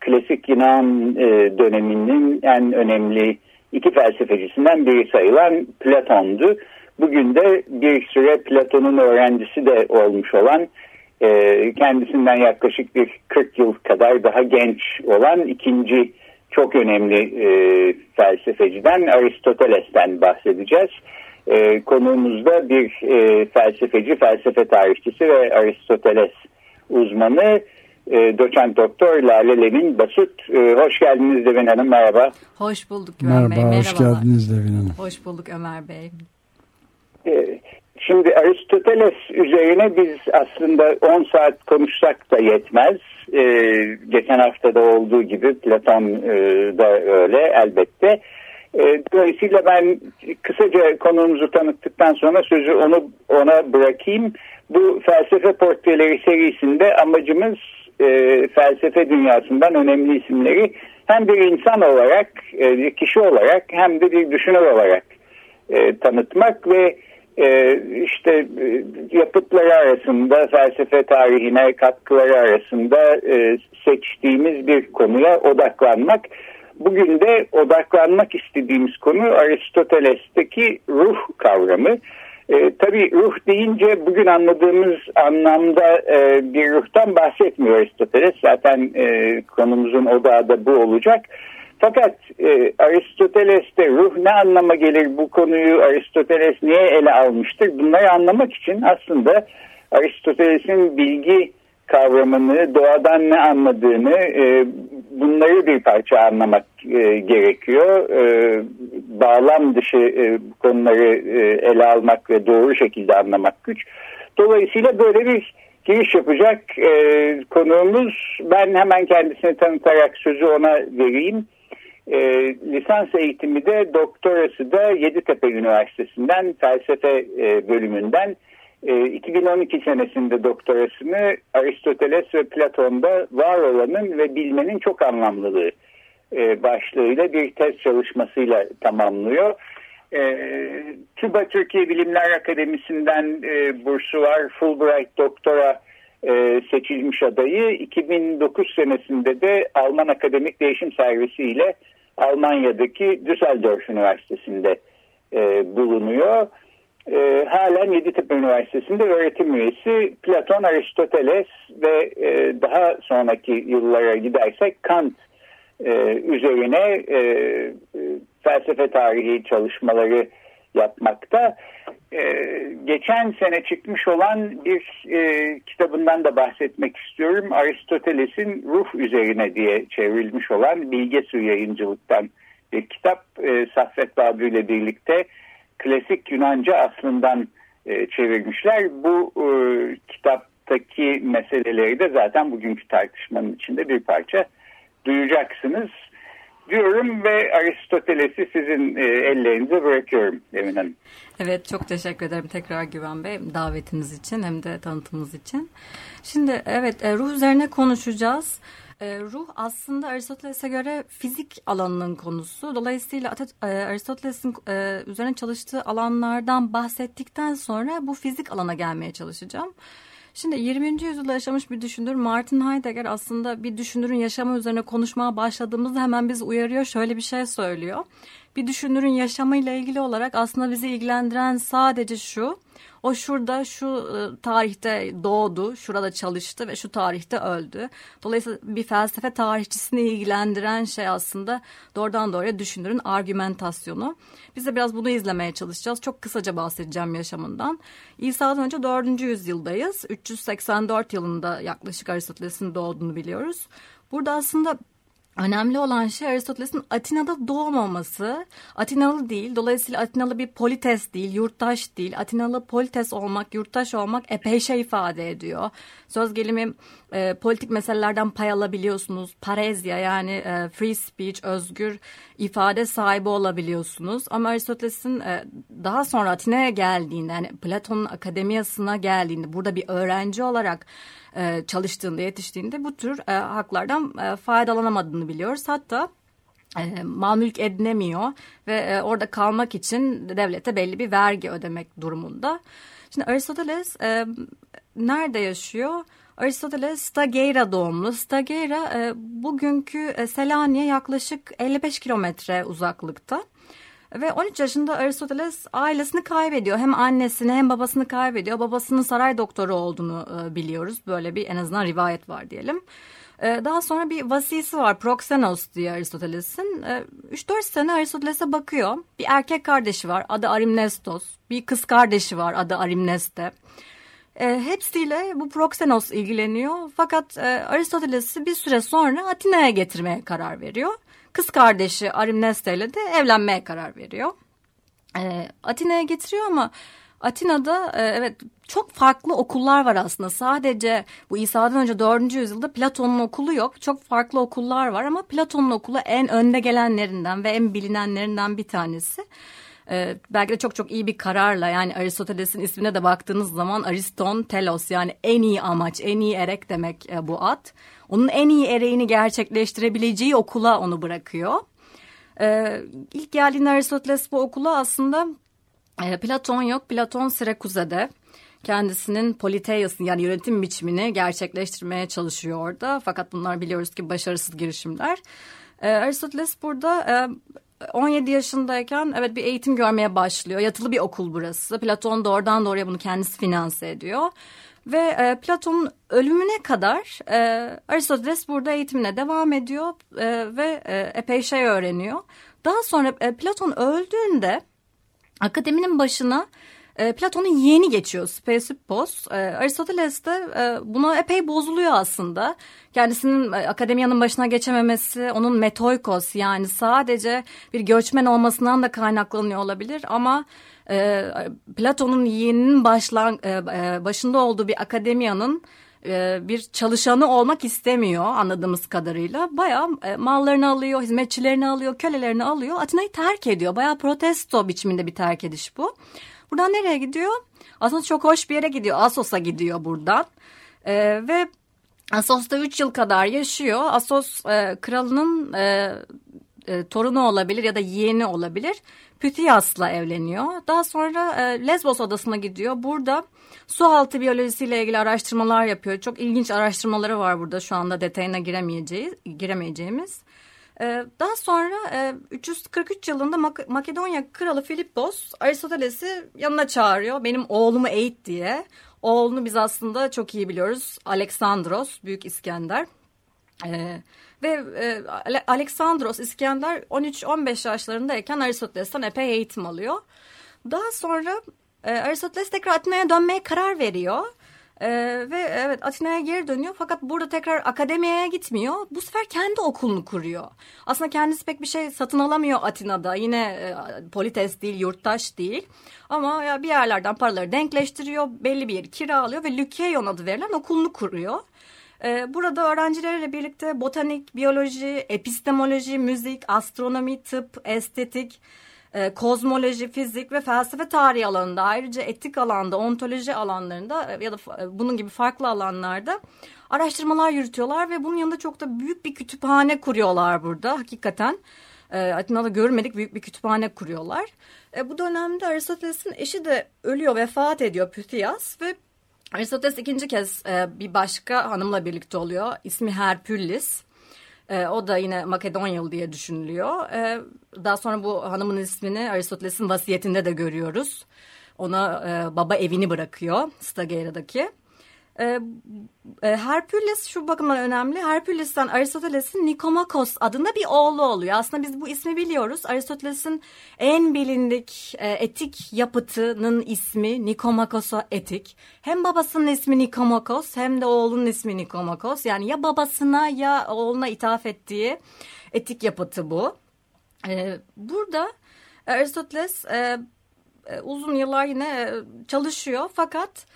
klasik Yunan e, döneminin en önemli iki felsefecisinden biri sayılan Platon'du. Bugün de bir süre Platon'un öğrencisi de olmuş olan e, kendisinden yaklaşık bir 40 yıl kadar daha genç olan ikinci çok önemli e, felsefeciden Aristoteles'ten bahsedeceğiz. E, konuğumuzda bir e, felsefeci, felsefe tarihçisi ve Aristoteles uzmanı e, doçent doktor Lale Levin Basut. E, hoş geldiniz Levin Hanım, merhaba. Hoş bulduk Güven Merhaba, Bey. hoş geldiniz Levin Hanım. Hoş bulduk Ömer Bey. E, Şimdi Aristoteles üzerine biz aslında 10 saat konuşsak da yetmez. Ee, geçen haftada olduğu gibi Platon e, da öyle elbette. E, dolayısıyla ben kısaca konumuzu tanıttıktan sonra sözü onu ona bırakayım. Bu felsefe portreleri serisinde amacımız e, felsefe dünyasından önemli isimleri hem bir insan olarak, e, bir kişi olarak hem de bir düşünür olarak e, tanıtmak ve e, işte e, yapıtları arasında felsefe tarihine katkıları arasında e, seçtiğimiz bir konuya odaklanmak. Bugün de odaklanmak istediğimiz konu Aristoteles'teki ruh kavramı. E, tabii ruh deyince bugün anladığımız anlamda e, bir ruhtan bahsetmiyor Aristoteles. Zaten e, konumuzun odağı da bu olacak. Fakat e, Aristoteles'te ruh ne anlama gelir bu konuyu Aristoteles niye ele almıştır? Bunları anlamak için aslında Aristoteles'in bilgi kavramını, doğadan ne anladığını e, bunları bir parça anlamak e, gerekiyor. E, bağlam dışı e, konuları e, ele almak ve doğru şekilde anlamak güç. Dolayısıyla böyle bir giriş yapacak e, konuğumuz. Ben hemen kendisini tanıtarak sözü ona vereyim. E, lisans eğitimi de doktorası da Yeditepe Üniversitesi'nden felsefe e, bölümünden e, 2012 senesinde doktorasını Aristoteles ve Platon'da var olanın ve bilmenin çok anlamlılığı e, başlığıyla bir tez çalışmasıyla tamamlıyor. E, TÜBA Türkiye Bilimler Akademisi'nden e, bursu var. Fulbright doktora e, seçilmiş adayı. 2009 senesinde de Alman Akademik Değişim Servisi ile Almanya'daki Düsseldorf Üniversitesi'nde e, bulunuyor. E, halen Yeditepe Üniversitesi'nde öğretim üyesi Platon, Aristoteles ve e, daha sonraki yıllara gidersek Kant e, üzerine e, e, felsefe tarihi çalışmaları yapmakta. Ee, geçen sene çıkmış olan bir e, kitabından da bahsetmek istiyorum. Aristoteles'in ruh üzerine diye çevrilmiş olan Bilge Su yayıncılıktan bir kitap. E, Saffet Babü ile birlikte klasik Yunanca aslından e, çevirmişler. Bu e, kitaptaki meseleleri de zaten bugünkü tartışmanın içinde bir parça duyacaksınız diyorum ve Aristoteles'i sizin e, ellerinize bırakıyorum Emin Hanım. Evet çok teşekkür ederim tekrar Güven Bey davetiniz için hem de tanıtımınız için. Şimdi evet e, ruh üzerine konuşacağız. E, ruh aslında Aristoteles'e göre fizik alanının konusu. Dolayısıyla e, Aristoteles'in e, üzerine çalıştığı alanlardan bahsettikten sonra bu fizik alana gelmeye çalışacağım. Şimdi 20. yüzyılda yaşamış bir düşünür Martin Heidegger aslında bir düşünürün yaşamı üzerine konuşmaya başladığımızda hemen bizi uyarıyor. Şöyle bir şey söylüyor. Bir düşünürün yaşamıyla ilgili olarak aslında bizi ilgilendiren sadece şu. O şurada şu e, tarihte doğdu, şurada çalıştı ve şu tarihte öldü. Dolayısıyla bir felsefe tarihçisini ilgilendiren şey aslında doğrudan doğruya düşünürün argümentasyonu. Biz de biraz bunu izlemeye çalışacağız. Çok kısaca bahsedeceğim yaşamından. İsa'dan önce 4. yüzyıldayız. 384 yılında yaklaşık Aristoteles'in doğduğunu biliyoruz. Burada aslında Önemli olan şey Aristoteles'in Atina'da doğmaması. Atinalı değil. Dolayısıyla Atinalı bir polites değil, yurttaş değil. Atinalı polites olmak, yurttaş olmak epey şey ifade ediyor. Söz gelimi e, politik meselelerden pay alabiliyorsunuz. Parezya yani e, free speech, özgür ifade sahibi olabiliyorsunuz. Ama Aristoteles'in e, daha sonra Atina'ya geldiğinde yani Platon'un akademiyasına geldiğinde burada bir öğrenci olarak e, çalıştığında yetiştiğinde bu tür e, haklardan e, faydalanamadığını biliyoruz. Hatta mal mülk edinemiyor ve orada kalmak için devlete belli bir vergi ödemek durumunda. Şimdi Aristoteles nerede yaşıyor? Aristoteles Stageira doğumlu. Stageira e, bugünkü Selanik'e yaklaşık 55 kilometre uzaklıkta. Ve 13 yaşında Aristoteles ailesini kaybediyor. Hem annesini hem babasını kaybediyor. Babasının saray doktoru olduğunu e, biliyoruz. Böyle bir en azından rivayet var diyelim. E, daha sonra bir vasisi var Proxenos diye Aristoteles'in. E, 3-4 sene Aristoteles'e bakıyor. Bir erkek kardeşi var adı Arimnestos. Bir kız kardeşi var adı Arimneste. E, hepsiyle bu Proxenos ilgileniyor. Fakat e, Aristoteles'i bir süre sonra Atina'ya getirmeye karar veriyor. Kız kardeşi Arimneste ile de evlenmeye karar veriyor. E, Atina'ya getiriyor ama Atina'da e, evet çok farklı okullar var aslında. Sadece bu İsa'dan önce 4. yüzyılda Platon'un okulu yok. Çok farklı okullar var ama Platon'un okulu en önde gelenlerinden ve en bilinenlerinden bir tanesi. Ee, belki de çok çok iyi bir kararla yani Aristoteles'in ismine de baktığınız zaman Ariston Telos yani en iyi amaç, en iyi erek demek e, bu at. Onun en iyi ereğini gerçekleştirebileceği okula onu bırakıyor. Ee, ilk geldiğinde Aristoteles bu okula aslında e, Platon yok. Platon Sirakuze'de kendisinin politeiasını yani yönetim biçimini gerçekleştirmeye çalışıyor orada. Fakat bunlar biliyoruz ki başarısız girişimler. Ee, Aristoteles burada e, 17 yaşındayken evet bir eğitim görmeye başlıyor. Yatılı bir okul burası. Platon doğrudan doğruya bunu kendisi finanse ediyor. Ve e, Platon'un ölümüne kadar e, Aristoteles burada eğitimine devam ediyor e, ve e, epey şey öğreniyor. Daha sonra e, Platon öldüğünde akademinin başına e, Platon'un yeğeni geçiyor Speusippos. E, Aristoteles de e, buna epey bozuluyor aslında. Kendisinin e, akademiyanın başına geçememesi, onun metoikos yani sadece bir göçmen olmasından da kaynaklanıyor olabilir ama e, Platon'un yeğeninin başlan, e, e, başında olduğu bir akademiyanın e, bir çalışanı olmak istemiyor anladığımız kadarıyla. Bayağı e, mallarını alıyor, hizmetçilerini alıyor, kölelerini alıyor. Atina'yı terk ediyor. Bayağı protesto biçiminde bir terk ediş bu. Buradan nereye gidiyor? Aslında çok hoş bir yere gidiyor. Asos'a gidiyor buradan. E, ve Asos'ta 3 yıl kadar yaşıyor. Asos e, kralının e, e, torunu olabilir ya da yeğeni olabilir. Pythias'la evleniyor. Daha sonra e, Lesbos adasına gidiyor. Burada su altı biyolojisiyle ilgili araştırmalar yapıyor. Çok ilginç araştırmaları var burada şu anda detayına giremeyeceğiz, giremeyeceğimiz. E, daha sonra e, 343 yılında Mak Makedonya kralı Filippos Aristoteles'i yanına çağırıyor. Benim oğlumu eğit diye. Oğlunu biz aslında çok iyi biliyoruz. Aleksandros, Büyük İskender. Evet. Ve e, Aleksandros İskender 13-15 yaşlarındayken Aristoteles'ten epey eğitim alıyor. Daha sonra e, Aristoteles tekrar Atina'ya dönmeye karar veriyor. E, ve evet Atina'ya geri dönüyor fakat burada tekrar akademiye gitmiyor. Bu sefer kendi okulunu kuruyor. Aslında kendisi pek bir şey satın alamıyor Atina'da. Yine e, polites değil, yurttaş değil. Ama ya bir yerlerden paraları denkleştiriyor. Belli bir yeri kiralıyor ve Lykeion adı verilen okulunu kuruyor. Ee, burada öğrencilerle birlikte botanik, biyoloji, epistemoloji, müzik, astronomi, tıp, estetik, e, kozmoloji, fizik ve felsefe tarihi alanında ayrıca etik alanda, ontoloji alanlarında e, ya da e, bunun gibi farklı alanlarda araştırmalar yürütüyorlar ve bunun yanında çok da büyük bir kütüphane kuruyorlar burada hakikaten. Atina'da görmedik büyük bir kütüphane kuruyorlar. bu dönemde Aristoteles'in eşi de ölüyor, vefat ediyor Pythias ve Aristoteles ikinci kez e, bir başka hanımla birlikte oluyor. İsmi Herpüllis. E, o da yine Makedonyalı diye düşünülüyor. E, daha sonra bu hanımın ismini Aristoteles'in vasiyetinde de görüyoruz. Ona e, baba evini bırakıyor Stageira'daki. E, e, Herpüles şu bakımdan önemli. Herpüles'ten Aristoteles'in Nikomakos adında bir oğlu oluyor. Aslında biz bu ismi biliyoruz. Aristoteles'in en bilindik e, etik yapıtının ismi Nikomakos'a etik. Hem babasının ismi Nikomakos hem de oğlunun ismi Nikomakos. Yani ya babasına ya oğluna ithaf ettiği etik yapıtı bu. E, burada Aristoteles e, e, uzun yıllar yine e, çalışıyor fakat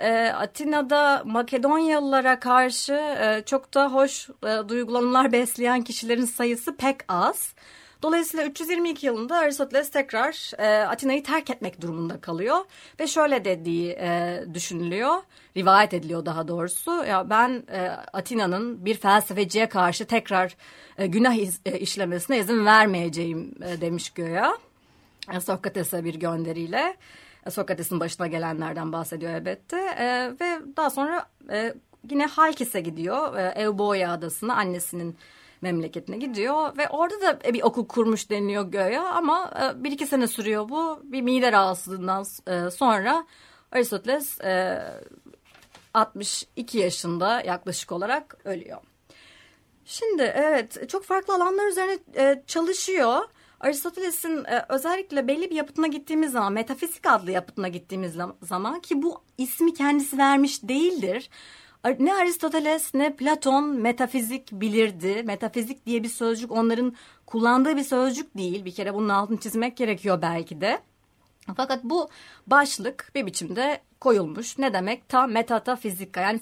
e, Atina'da Makedonyalılara karşı e, çok da hoş e, duygulanımlar besleyen kişilerin sayısı pek az. Dolayısıyla 322 yılında Aristoteles tekrar e, Atina'yı terk etmek durumunda kalıyor ve şöyle dediği e, düşünülüyor, rivayet ediliyor daha doğrusu. Ya ben Atina'nın bir felsefeciye karşı tekrar günah işlemesine izin vermeyeceğim demiş göya. Sokrates'e bir gönderiyle. E, Sokrates'in başına gelenlerden bahsediyor elbette. E, ve daha sonra e, yine Halkis'e gidiyor. E, Euboea adasına annesinin memleketine gidiyor ve orada da bir okul kurmuş deniliyor göya ama e, bir iki sene sürüyor bu. Bir mide rahatsızlığından e, sonra Aristoteles e, 62 yaşında yaklaşık olarak ölüyor. Şimdi evet çok farklı alanlar üzerine e, çalışıyor. Aristoteles'in e, özellikle belli bir yapıtına gittiğimiz zaman, metafizik adlı yapıtına gittiğimiz zaman ki bu ismi kendisi vermiş değildir. Ne Aristoteles ne Platon metafizik bilirdi. Metafizik diye bir sözcük onların kullandığı bir sözcük değil. Bir kere bunun altını çizmek gerekiyor belki de. Fakat bu başlık bir biçimde koyulmuş. Ne demek? Ta metata fizika yani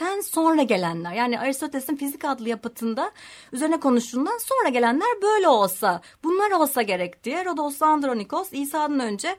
fizikten sonra gelenler. Yani Aristoteles'in fizik adlı yapıtında üzerine konuştuğundan sonra gelenler böyle olsa, bunlar olsa gerek diye Rodos'la Andronikos İsa'dan önce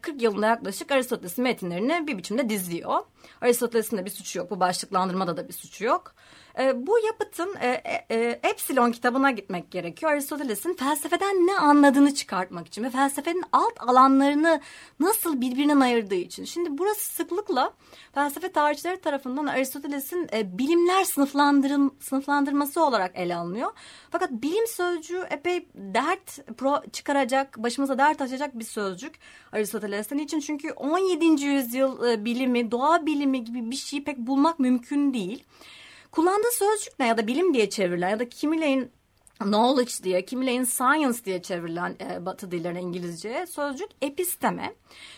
40 yılında yaklaşık Aristoteles'in metinlerini bir biçimde dizliyor. Aristoteles'in de bir suçu yok. Bu başlıklandırmada da bir suçu yok. E, bu yapıtın e, e, Epsilon kitabına gitmek gerekiyor. Aristoteles'in felsefeden ne anladığını çıkartmak için ve felsefenin alt alanlarını nasıl birbirinden ayırdığı için. Şimdi burası sıklıkla felsefe tarihçileri tarafından Aristoteles'in e, bilimler sınıflandırım, sınıflandırması olarak ele alınıyor. Fakat bilim sözcüğü epey dert pro çıkaracak, başımıza dert açacak bir sözcük Aristoteles'ten için. Çünkü 17. yüzyıl e, bilimi, doğa bilimi gibi bir şeyi pek bulmak mümkün değil. Kullandığı sözcük ne ya da bilim diye çevrilen ya da kimilerin knowledge diye, kimilerin science diye çevrilen e, batı dillerine İngilizce sözcük episteme.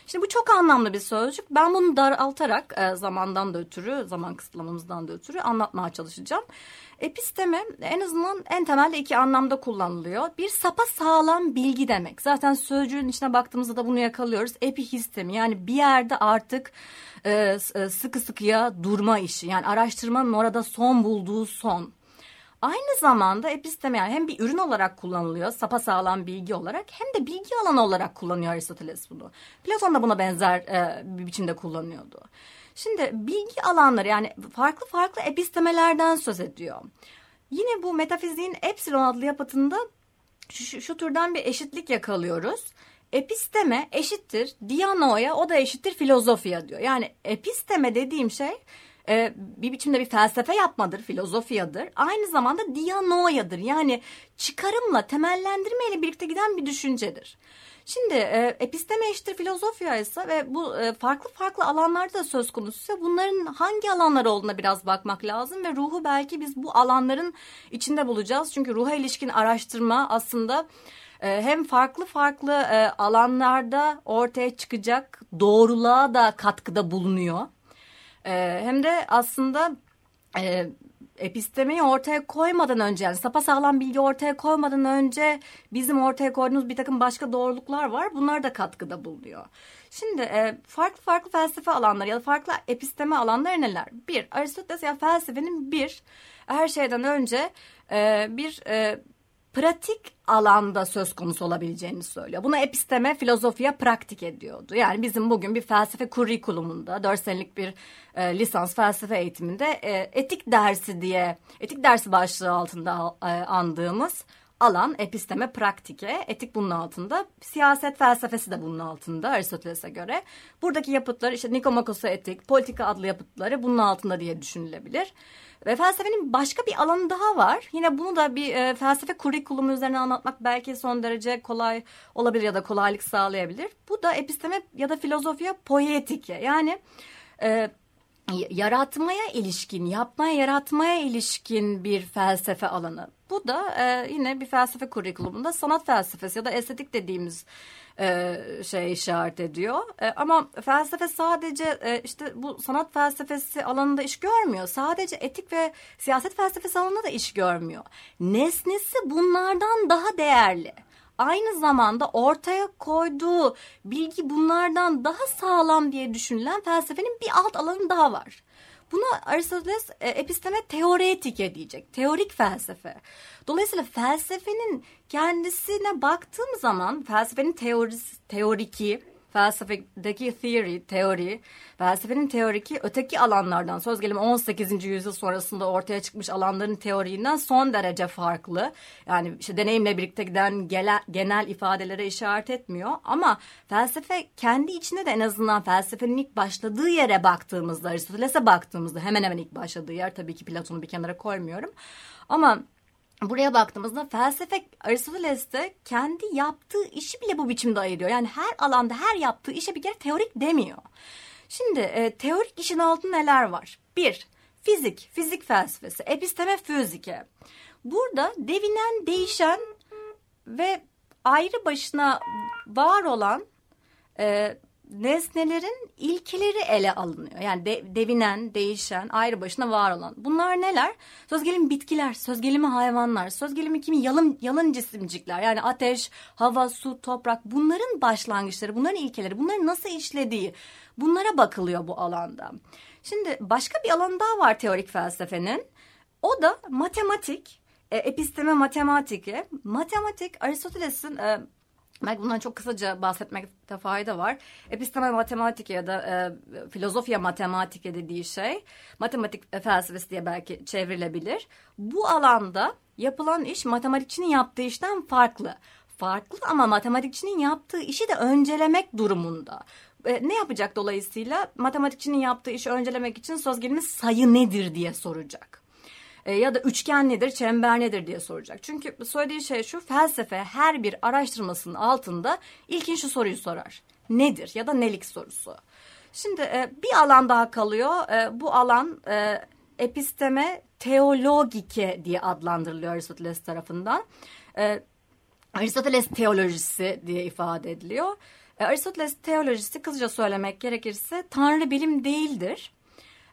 Şimdi bu çok anlamlı bir sözcük. Ben bunu daraltarak e, zamandan da ötürü, zaman kısıtlamamızdan da ötürü anlatmaya çalışacağım. Episteme en azından en temelde iki anlamda kullanılıyor. Bir sapa sağlam bilgi demek. Zaten sözcüğün içine baktığımızda da bunu yakalıyoruz. Epihistemi yani bir yerde artık e, sıkı sıkıya durma işi. Yani araştırmanın orada son bulduğu son. Aynı zamanda episteme yani hem bir ürün olarak kullanılıyor, sapasağlam bilgi olarak hem de bilgi alanı olarak kullanıyor Aristoteles bunu. Platon da buna benzer e, bir biçimde kullanıyordu. Şimdi bilgi alanları yani farklı farklı epistemelerden söz ediyor. Yine bu metafiziğin Epsilon adlı yapıtında şu, şu, şu türden bir eşitlik yakalıyoruz. Episteme eşittir dianoya o da eşittir filozofya diyor. Yani episteme dediğim şey e, bir biçimde bir felsefe yapmadır, filozofiyadır. Aynı zamanda dianoyadır. Yani çıkarımla, temellendirmeyle birlikte giden bir düşüncedir. Şimdi e, episteme eşittir filozofya ise ve bu e, farklı farklı alanlarda da söz konusuysa bunların hangi alanlar olduğuna biraz bakmak lazım ve ruhu belki biz bu alanların içinde bulacağız. Çünkü ruha ilişkin araştırma aslında e, hem farklı farklı e, alanlarda ortaya çıkacak doğruluğa da katkıda bulunuyor. E, hem de aslında e, epistemeyi ortaya koymadan önce yani sapasağlam bilgi ortaya koymadan önce bizim ortaya koyduğumuz bir takım başka doğruluklar var. Bunlar da katkıda bulunuyor. Şimdi e, farklı farklı felsefe alanları ya da farklı episteme alanları neler? Bir, Aristoteles ya felsefenin bir her şeyden önce e, bir e, pratik alanda söz konusu olabileceğini söylüyor. Buna episteme, filozofiya praktik ediyordu. Yani bizim bugün bir felsefe kurikulumunda, dört senelik bir e, lisans felsefe eğitiminde e, etik dersi diye, etik dersi başlığı altında e, andığımız alan episteme praktike. Etik bunun altında. Siyaset felsefesi de bunun altında Aristoteles'e göre. Buradaki yapıtlar işte Nikomakos'a etik, politika adlı yapıtları bunun altında diye düşünülebilir. Ve felsefenin başka bir alanı daha var. Yine bunu da bir e, felsefe kurikulumu üzerine anlatmak belki son derece kolay olabilir ya da kolaylık sağlayabilir. Bu da episteme ya da filozofiya poetike. Yani e, yaratmaya ilişkin, yapmaya yaratmaya ilişkin bir felsefe alanı. Bu da e, yine bir felsefe kurikulumunda sanat felsefesi ya da estetik dediğimiz e, şey işaret ediyor. E, ama felsefe sadece e, işte bu sanat felsefesi alanında iş görmüyor. Sadece etik ve siyaset felsefesi alanında da iş görmüyor. Nesnesi bunlardan daha değerli. aynı zamanda ortaya koyduğu bilgi bunlardan daha sağlam diye düşünülen felsefenin bir alt alanı daha var. Buna Aristoteles e, episteme teoretike diyecek. Teorik felsefe. Dolayısıyla felsefenin kendisine baktığım zaman felsefenin teorisi, teoriki, felsefedeki theory, teori, felsefenin teoriki öteki alanlardan söz gelimi 18. yüzyıl sonrasında ortaya çıkmış alanların teoriğinden son derece farklı. Yani işte deneyimle birlikte giden genel, ifadelere işaret etmiyor ama felsefe kendi içinde de en azından felsefenin ilk başladığı yere baktığımızda Aristoteles'e baktığımızda hemen hemen ilk başladığı yer tabii ki Platon'u bir kenara koymuyorum. Ama Buraya baktığımızda felsefe Aristoteles'te kendi yaptığı işi bile bu biçimde ayırıyor. Yani her alanda her yaptığı işe bir kere teorik demiyor. Şimdi e, teorik işin altında neler var? Bir, fizik, fizik felsefesi, episteme fizike. Burada devinen, değişen ve ayrı başına var olan e, nesnelerin ilkeleri ele alınıyor. Yani de, devinen, değişen, ayrı başına var olan. Bunlar neler? Söz bitkiler, söz hayvanlar, söz kimi yalın, yalın cisimcikler. Yani ateş, hava, su, toprak bunların başlangıçları, bunların ilkeleri, bunların nasıl işlediği bunlara bakılıyor bu alanda. Şimdi başka bir alan daha var teorik felsefenin. O da matematik, e, episteme matematiki. Matematik Aristoteles'in e, Belki bundan çok kısaca bahsetmekte fayda var. Episteme matematik ya da e, filozofya matematike dediği şey matematik felsefesi diye belki çevrilebilir. Bu alanda yapılan iş matematikçinin yaptığı işten farklı. Farklı ama matematikçinin yaptığı işi de öncelemek durumunda. E, ne yapacak dolayısıyla? Matematikçinin yaptığı işi öncelemek için söz gelimi sayı nedir diye soracak e, ya da üçgen nedir, çember nedir diye soracak. Çünkü söylediği şey şu, felsefe her bir araştırmasının altında ilkin şu soruyu sorar. Nedir ya da nelik sorusu. Şimdi e, bir alan daha kalıyor. E, bu alan episteme teologike diye adlandırılıyor Aristoteles tarafından. Aristoteles teolojisi diye ifade ediliyor. Aristoteles teolojisi kısaca söylemek gerekirse tanrı bilim değildir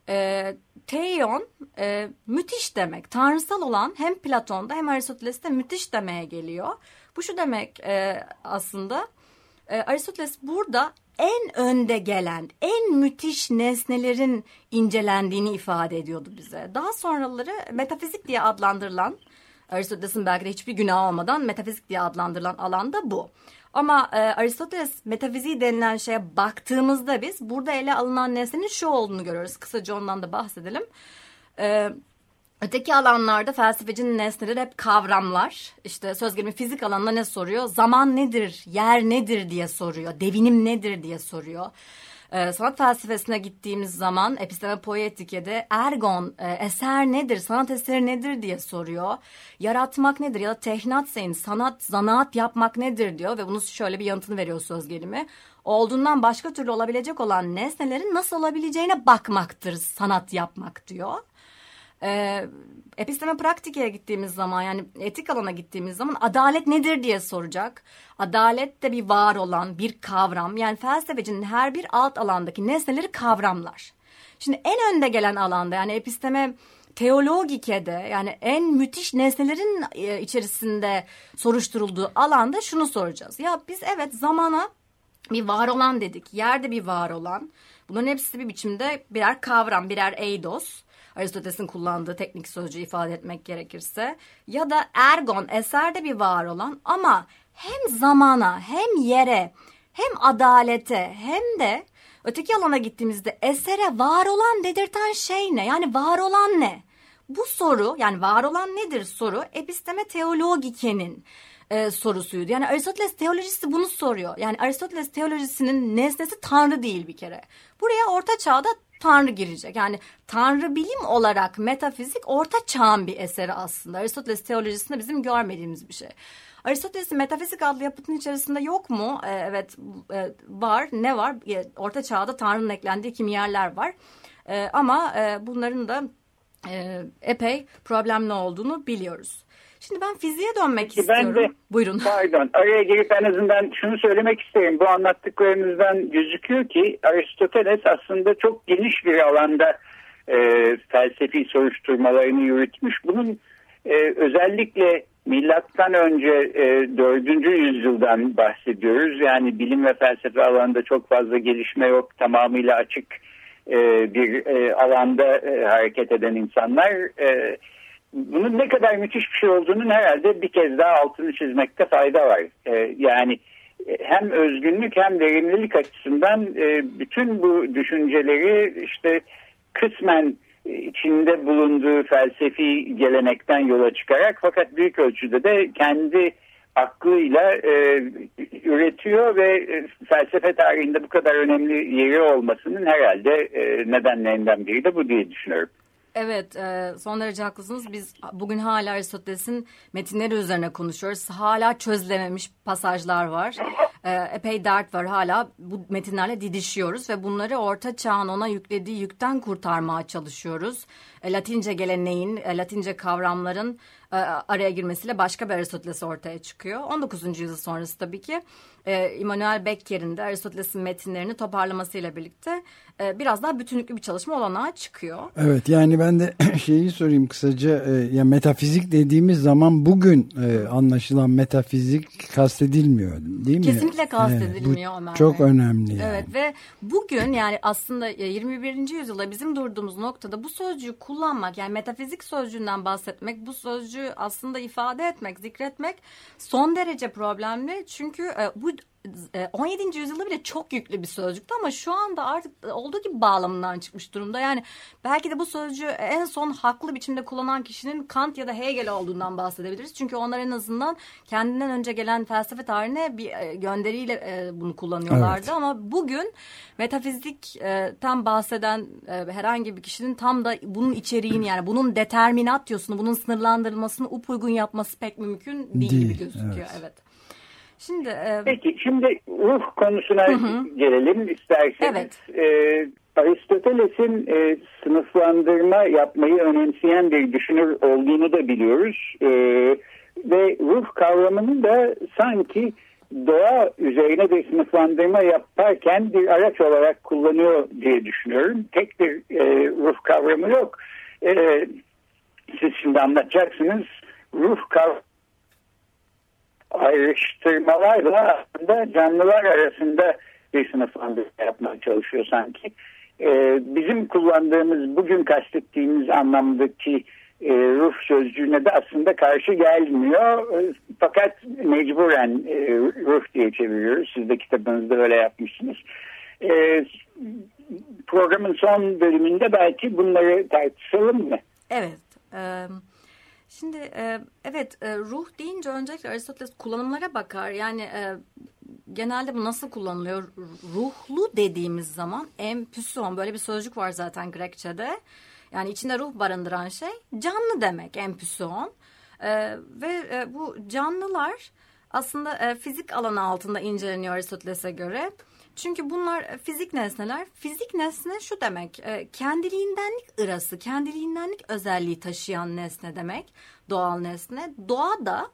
e, Teion e, müthiş demek. Tanrısal olan hem Platon'da hem Aristoteles'te müthiş demeye geliyor. Bu şu demek e, aslında e, Aristoteles burada en önde gelen, en müthiş nesnelerin incelendiğini ifade ediyordu bize. Daha sonraları metafizik diye adlandırılan, Aristoteles'in belki de hiçbir günah olmadan metafizik diye adlandırılan alanda bu. Ama e, Aristoteles metafiziği denilen şeye baktığımızda biz burada ele alınan nesnenin şu olduğunu görüyoruz. Kısaca ondan da bahsedelim. E, öteki alanlarda felsefecinin nesneleri hep kavramlar. İşte söz gelimi fizik alanında ne soruyor? Zaman nedir, yer nedir diye soruyor. Devinim nedir diye soruyor. E, sanat felsefesine gittiğimiz zaman episteme poetikede ergon e, eser nedir, sanat eseri nedir diye soruyor. Yaratmak nedir ya da tehnat seyin, sanat, zanaat yapmak nedir diyor ve bunun şöyle bir yanıtını veriyor söz gelimi. Olduğundan başka türlü olabilecek olan nesnelerin nasıl olabileceğine bakmaktır sanat yapmak diyor. E, episteme praktikeye gittiğimiz zaman yani etik alana gittiğimiz zaman adalet nedir diye soracak. Adalet de bir var olan bir kavram. Yani felsefecinin her bir alt alandaki nesneleri kavramlar. Şimdi en önde gelen alanda yani episteme teologikede yani en müthiş nesnelerin e, içerisinde soruşturulduğu alanda şunu soracağız. Ya biz evet zamana bir var olan dedik. Yerde bir var olan. Bunların hepsi bir biçimde birer kavram, birer eidos. Aristoteles'in kullandığı teknik sözcüğü ifade etmek gerekirse. Ya da ergon, eserde bir var olan ama hem zamana hem yere hem adalete hem de öteki alana gittiğimizde esere var olan dedirten şey ne? Yani var olan ne? Bu soru yani var olan nedir soru episteme teologikenin e, sorusuydu. Yani Aristoteles teolojisi bunu soruyor. Yani Aristoteles teolojisinin nesnesi Tanrı değil bir kere. Buraya Orta Çağ'da Tanrı girecek. Yani Tanrı bilim olarak metafizik Orta Çağ'ın bir eseri aslında. Aristoteles teolojisinde bizim görmediğimiz bir şey. Aristoteles'in metafizik adlı yapıtın içerisinde yok mu? Ee, evet e, var. Ne var? E, Orta Çağ'da Tanrı'nın eklendiği kimi yerler var. E, ama bunların da epey problemli olduğunu biliyoruz. Şimdi ben fiziğe dönmek istiyorum. Ben de, Buyurun. Pardon. Araya girip en azından şunu söylemek isterim. Bu anlattıklarınızdan gözüküyor ki Aristoteles aslında çok geniş bir alanda e, felsefi soruşturmalarını yürütmüş. Bunun e, özellikle milattan önce e, 4. yüzyıldan bahsediyoruz. Yani bilim ve felsefe alanında çok fazla gelişme yok. Tamamıyla açık e, bir e, alanda e, hareket eden insanlar. E, bunun ne kadar müthiş bir şey olduğunun herhalde bir kez daha altını çizmekte fayda var. E, yani e, hem özgünlük hem verimlilik açısından e, bütün bu düşünceleri işte kısmen içinde bulunduğu felsefi gelenekten yola çıkarak fakat büyük ölçüde de kendi aklıyla e, üretiyor ve e, felsefe tarihinde bu kadar önemli yeri olmasının herhalde e, nedenlerinden biri de bu diye düşünüyorum. Evet, e, son derece haklısınız. Biz bugün hala Aristoteles'in metinleri üzerine konuşuyoruz. Hala çözülememiş pasajlar var. E, epey dert var hala. Bu metinlerle didişiyoruz ve bunları orta çağın ona yüklediği yükten kurtarmaya çalışıyoruz. E, Latince geleneğin, Latince kavramların araya girmesiyle başka bir Aristoteles ortaya çıkıyor. 19. yüzyıl sonrası tabii ki e, Immanuel Becker'in de Aristoteles'in metinlerini toparlamasıyla birlikte e, biraz daha bütünlüklü bir çalışma olanağı çıkıyor. Evet yani ben de şeyi sorayım kısaca e, ya metafizik dediğimiz zaman bugün e, anlaşılan metafizik kastedilmiyor değil mi? Kesinlikle kastedilmiyor bu Ömer Çok önemli yani. Evet ve bugün yani aslında 21. yüzyılda bizim durduğumuz noktada bu sözcüğü kullanmak yani metafizik sözcüğünden bahsetmek bu sözcüğü aslında ifade etmek, zikretmek son derece problemli. Çünkü e, bu e, 17. yüzyılda bile çok yüklü bir sözcüktü ama şu anda artık olduğu gibi bağlamından çıkmış durumda. Yani belki de bu sözcüğü en son haklı biçimde kullanan kişinin Kant ya da Hegel olduğundan bahsedebiliriz. Çünkü onlar en azından kendinden önce gelen felsefe tarihine bir e, gönderiyle e, bunu kullanıyorlardı. Evet. Ama bugün metafizikten bahseden e, herhangi bir kişinin tam da bunun içeriğini yani bunun determinatyosunu, bunun sınırlandırılmasını upuygun yapması pek mümkün değil, Değil, gibi gözüküyor. Evet. Şimdi e, Peki şimdi ruh konusuna gelelim isterseniz. Evet. Ee, Aristoteles'in e, sınıflandırma yapmayı önemseyen bir düşünür olduğunu da biliyoruz. Ee, ve ruh kavramını da sanki doğa üzerine bir sınıflandırma yaparken bir araç olarak kullanıyor diye düşünüyorum. Tek bir e, ruh kavramı yok. Ee, siz şimdi anlatacaksınız. Ruh kavramı ayrıştırmalarla aslında canlılar arasında bir sınıflandırma yapmaya çalışıyor sanki. Ee, bizim kullandığımız, bugün kastettiğimiz anlamdaki e, ruh sözcüğüne de aslında karşı gelmiyor. E, fakat mecburen e, ruh diye çeviriyoruz. Siz de kitabınızda öyle yapmışsınız. E, programın son bölümünde belki bunları tartışalım mı? Evet. e, şimdi e, evet e, ruh deyince öncelikle Aristoteles kullanımlara bakar. Yani e, genelde bu nasıl kullanılıyor? Ruhlu dediğimiz zaman empüson böyle bir sözcük var zaten Grekçe'de. Yani içinde ruh barındıran şey canlı demek empüson. Ve bu canlılar aslında fizik alanı altında inceleniyor Aristoteles'e göre. Çünkü bunlar e, fizik nesneler. Fizik nesne şu demek, e, kendiliğindenlik ırası, kendiliğindenlik özelliği taşıyan nesne demek, doğal nesne. Doğa da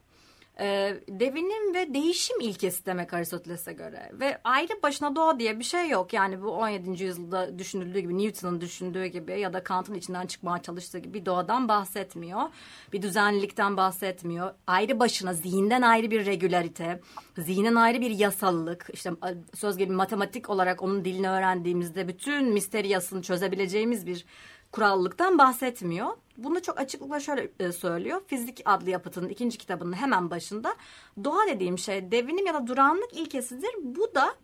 e, devinim ve değişim ilkesi demek Aristoteles'e göre. Ve ayrı başına doğa diye bir şey yok. Yani bu 17. yüzyılda düşünüldüğü gibi, Newton'un düşündüğü gibi ya da Kant'ın içinden çıkmaya çalıştığı gibi bir doğadan bahsetmiyor. Bir düzenlilikten bahsetmiyor. Ayrı başına zihinden ayrı bir regülarite, zihnin ayrı bir yasallık. İşte söz gibi matematik olarak onun dilini öğrendiğimizde bütün misteriyasını çözebileceğimiz bir kurallıktan bahsetmiyor. Bunu çok açıklıkla şöyle e, söylüyor. Fizik adlı yapıtının ikinci kitabının hemen başında. Doğa dediğim şey devinim ya da duranlık ilkesidir. Bu da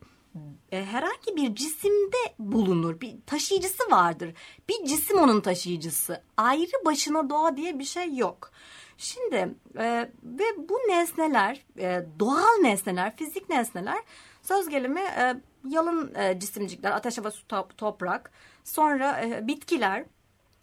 e, herhangi bir cisimde bulunur. Bir taşıyıcısı vardır. Bir cisim onun taşıyıcısı. Ayrı başına doğa diye bir şey yok. Şimdi e, ve bu nesneler, e, doğal nesneler, fizik nesneler söz gelimi e, yalın e, cisimcikler, ateş, hava, su, top- toprak, sonra e, bitkiler,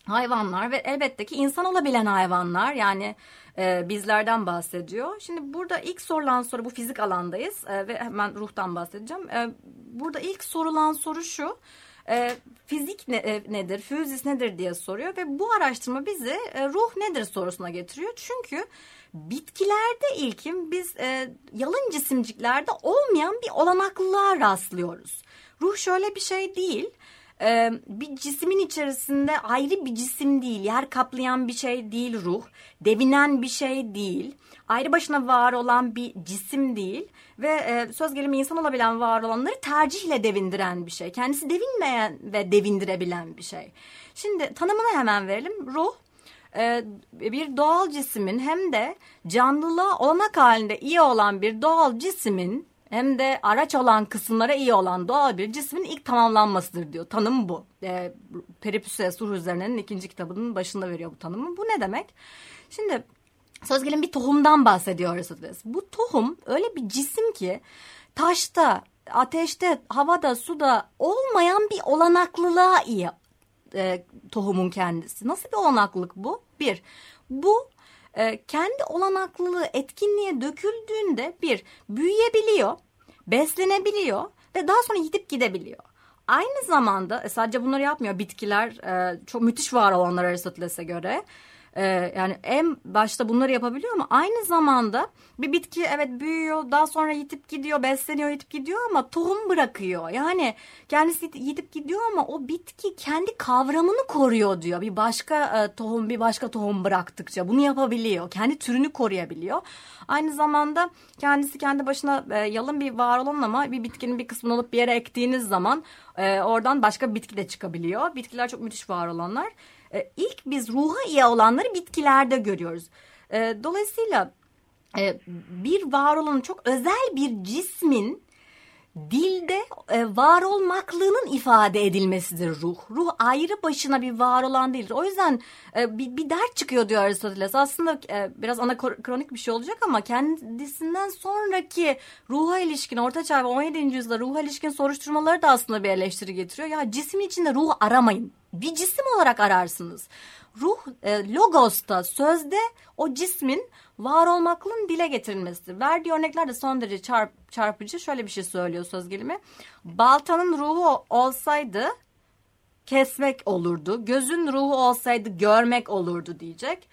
hayvanlar ve elbette ki insan olabilen hayvanlar yani e, bizlerden bahsediyor. Şimdi burada ilk sorulan soru bu fizik alandayız e, ve hemen ruhtan bahsedeceğim. E, burada ilk sorulan soru şu. E, fizik ne, e, nedir, füzis nedir diye soruyor ve bu araştırma bizi e, ruh nedir sorusuna getiriyor. Çünkü bitkilerde ilkin biz e, yalın cisimciklerde olmayan bir olanaklılığa rastlıyoruz. Ruh şöyle bir şey değil. E, bir cismin içerisinde ayrı bir cisim değil, yer kaplayan bir şey değil ruh, devinen bir şey değil, ayrı başına var olan bir cisim değil ve e, söz gelimi insan olabilen var olanları tercihle devindiren bir şey. Kendisi devinmeyen ve devindirebilen bir şey. Şimdi tanımını hemen verelim. Ruh e, bir doğal cismin hem de canlılığa olanak halinde iyi olan bir doğal cismin hem de araç olan kısımlara iyi olan doğal bir cismin ilk tamamlanmasıdır diyor. Tanım bu. E, Peripüses Ruh Üzerine'nin ikinci kitabının başında veriyor bu tanımı. Bu ne demek? Şimdi söz gelin bir tohumdan bahsediyor Aristoteles. Bu tohum öyle bir cisim ki taşta, ateşte, havada, suda olmayan bir olanaklılığa iyi e, tohumun kendisi. Nasıl bir olanaklılık bu? Bir, bu e, kendi olanaklılığı etkinliğe döküldüğünde bir, büyüyebiliyor, beslenebiliyor ve daha sonra gidip gidebiliyor. Aynı zamanda e, sadece bunları yapmıyor bitkiler e, çok müthiş var olanlar Aristoteles'e göre. E, yani en başta bunları yapabiliyor ama aynı zamanda bir bitki evet büyüyor daha sonra yitip gidiyor besleniyor yitip gidiyor ama tohum bırakıyor. Yani kendisi yitip gidiyor ama o bitki kendi kavramını koruyor diyor. Bir başka e, tohum bir başka tohum bıraktıkça bunu yapabiliyor. Kendi türünü koruyabiliyor. Aynı zamanda kendisi kendi başına e, yalın bir var olan ama bir bitkinin bir kısmını alıp bir yere ektiğiniz zaman e, oradan başka bitki de çıkabiliyor. Bitkiler çok müthiş var olanlar. E, ilk biz ruha iyi olanları bitkilerde görüyoruz. E, dolayısıyla e, bir var olan çok özel bir cismin dilde e, var olmaklığının ifade edilmesidir ruh. Ruh ayrı başına bir var olan değildir. O yüzden e, bir, bir dert çıkıyor diyor Aristoteles. Aslında e, biraz anakronik bir şey olacak ama kendisinden sonraki ruha ilişkin Orta Çağ ve 17. yüzyılda ruha ilişkin soruşturmaları da aslında bir eleştiri getiriyor. Ya cismin içinde ruh aramayın. Bir cisim olarak ararsınız. Ruh e, logos'ta, sözde o cismin var olmaklığın dile getirilmesidir. Verdiği örnekler de son derece çarp, çarpıcı. Şöyle bir şey söylüyor söz gelimi. Baltanın ruhu olsaydı kesmek olurdu. Gözün ruhu olsaydı görmek olurdu diyecek.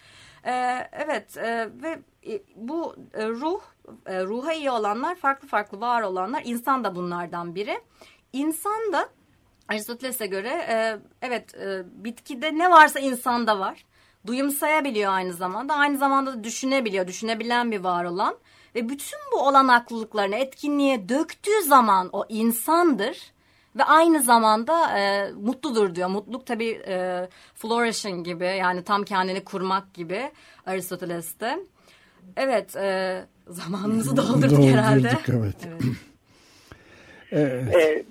Ee, evet e, ve e, bu e, ruh, e, ruha iyi olanlar farklı farklı var olanlar. insan da bunlardan biri. İnsan da Aristoteles'e göre e, evet e, bitkide ne varsa insanda var. Duyumsayabiliyor aynı zamanda. Aynı zamanda da düşünebiliyor. Düşünebilen bir var olan. Ve bütün bu olanaklılıklarını etkinliğe döktüğü zaman o insandır. Ve aynı zamanda e, mutludur diyor. Mutluluk tabii e, flourishing gibi yani tam kendini kurmak gibi Aristoteles'te. Evet e, zamanımızı doldurduk, Doldurduk herhalde. evet. Evet. Ee,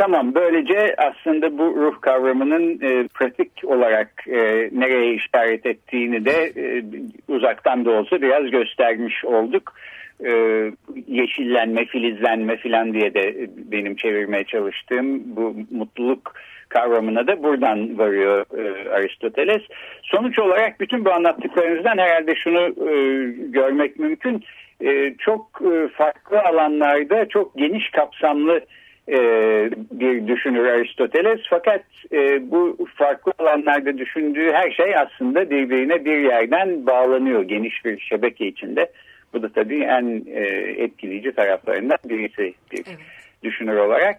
tamam böylece aslında bu ruh kavramının e, pratik olarak e, nereye işaret ettiğini de e, uzaktan da olsa biraz göstermiş olduk. E, yeşillenme, filizlenme filan diye de benim çevirmeye çalıştığım bu mutluluk kavramına da buradan varıyor e, Aristoteles. Sonuç olarak bütün bu anlattıklarınızdan herhalde şunu e, görmek mümkün. E, çok e, farklı alanlarda çok geniş kapsamlı e, bir düşünür Aristoteles. Fakat e, bu farklı alanlarda düşündüğü her şey aslında birbirine bir yerden bağlanıyor geniş bir şebeke içinde. Bu da tabii en e, etkileyici taraflarından birisi bir düşünür olarak.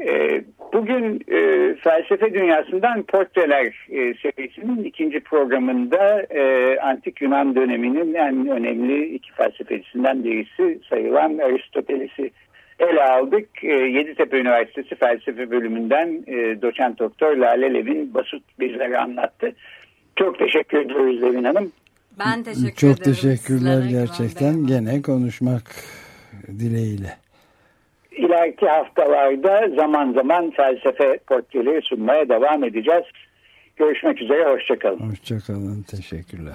E, bugün e, felsefe dünyasından portreler e, serisinin ikinci programında e, antik Yunan döneminin en önemli iki felsefecisinden birisi sayılan Aristoteles'i ele aldık. E, Yeditepe Üniversitesi Felsefe Bölümünden e, doçent doktor Lale Levin Basut bizlere anlattı. Çok teşekkür ediyoruz Levin Hanım. Ben teşekkür Çok ederim. teşekkürler sizlere, gerçekten. Gene konuşmak dileğiyle. İleriki haftalarda zaman zaman felsefe portreleri sunmaya devam edeceğiz. Görüşmek üzere, hoşçakalın. Hoşçakalın. Teşekkürler.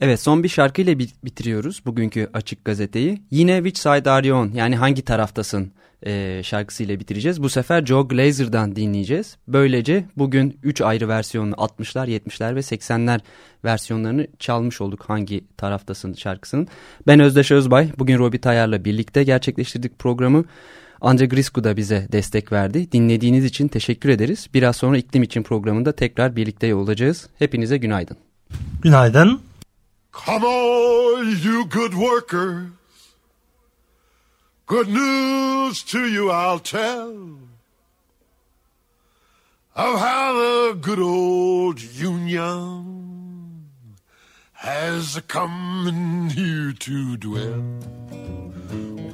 Evet son bir şarkıyla bitiriyoruz bugünkü Açık Gazeteyi. Yine Which Side Are You On yani hangi taraftasın e, şarkısıyla bitireceğiz. Bu sefer Joe Glazer'dan dinleyeceğiz. Böylece bugün 3 ayrı versiyonunu 60'lar 70'ler ve 80'ler versiyonlarını çalmış olduk hangi taraftasın şarkısının. Ben Özdeş Özbay bugün Robi Tayar'la birlikte gerçekleştirdik programı. Andre Grisku da bize destek verdi. Dinlediğiniz için teşekkür ederiz. Biraz sonra iklim için programında tekrar birlikte olacağız. Hepinize günaydın. Günaydın. Come on, you good workers. Good news to you I'll tell of how the good old Union has come here to dwell.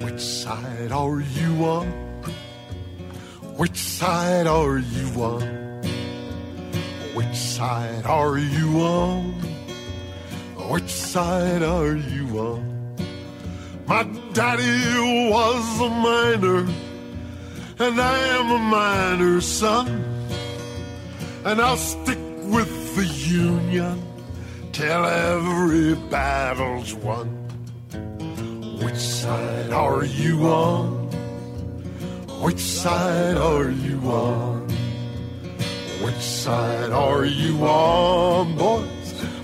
Which side are you on? Which side are you on? Which side are you on? Which side are you on? My daddy was a miner, and I am a miner's son. And I'll stick with the Union till every battle's won. Which side are you on? Which side are you on? Which side are you on, boys?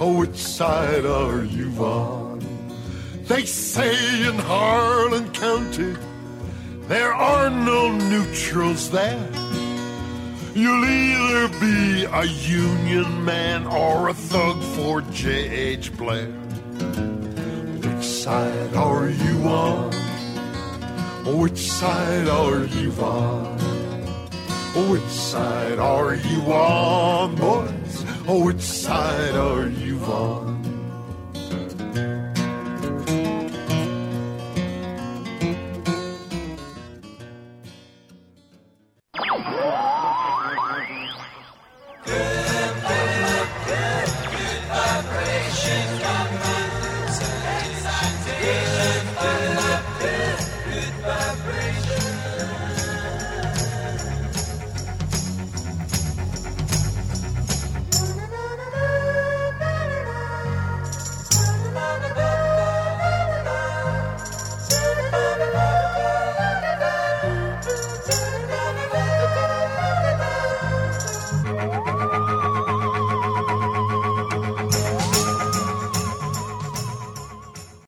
Oh, which side are you on? They say in Harlan County there are no neutrals there. You'll either be a Union man or a thug for J.H. Blair. Which side are you on? Which side are you on? Oh, which side are you on, boys? Oh, which side are you on?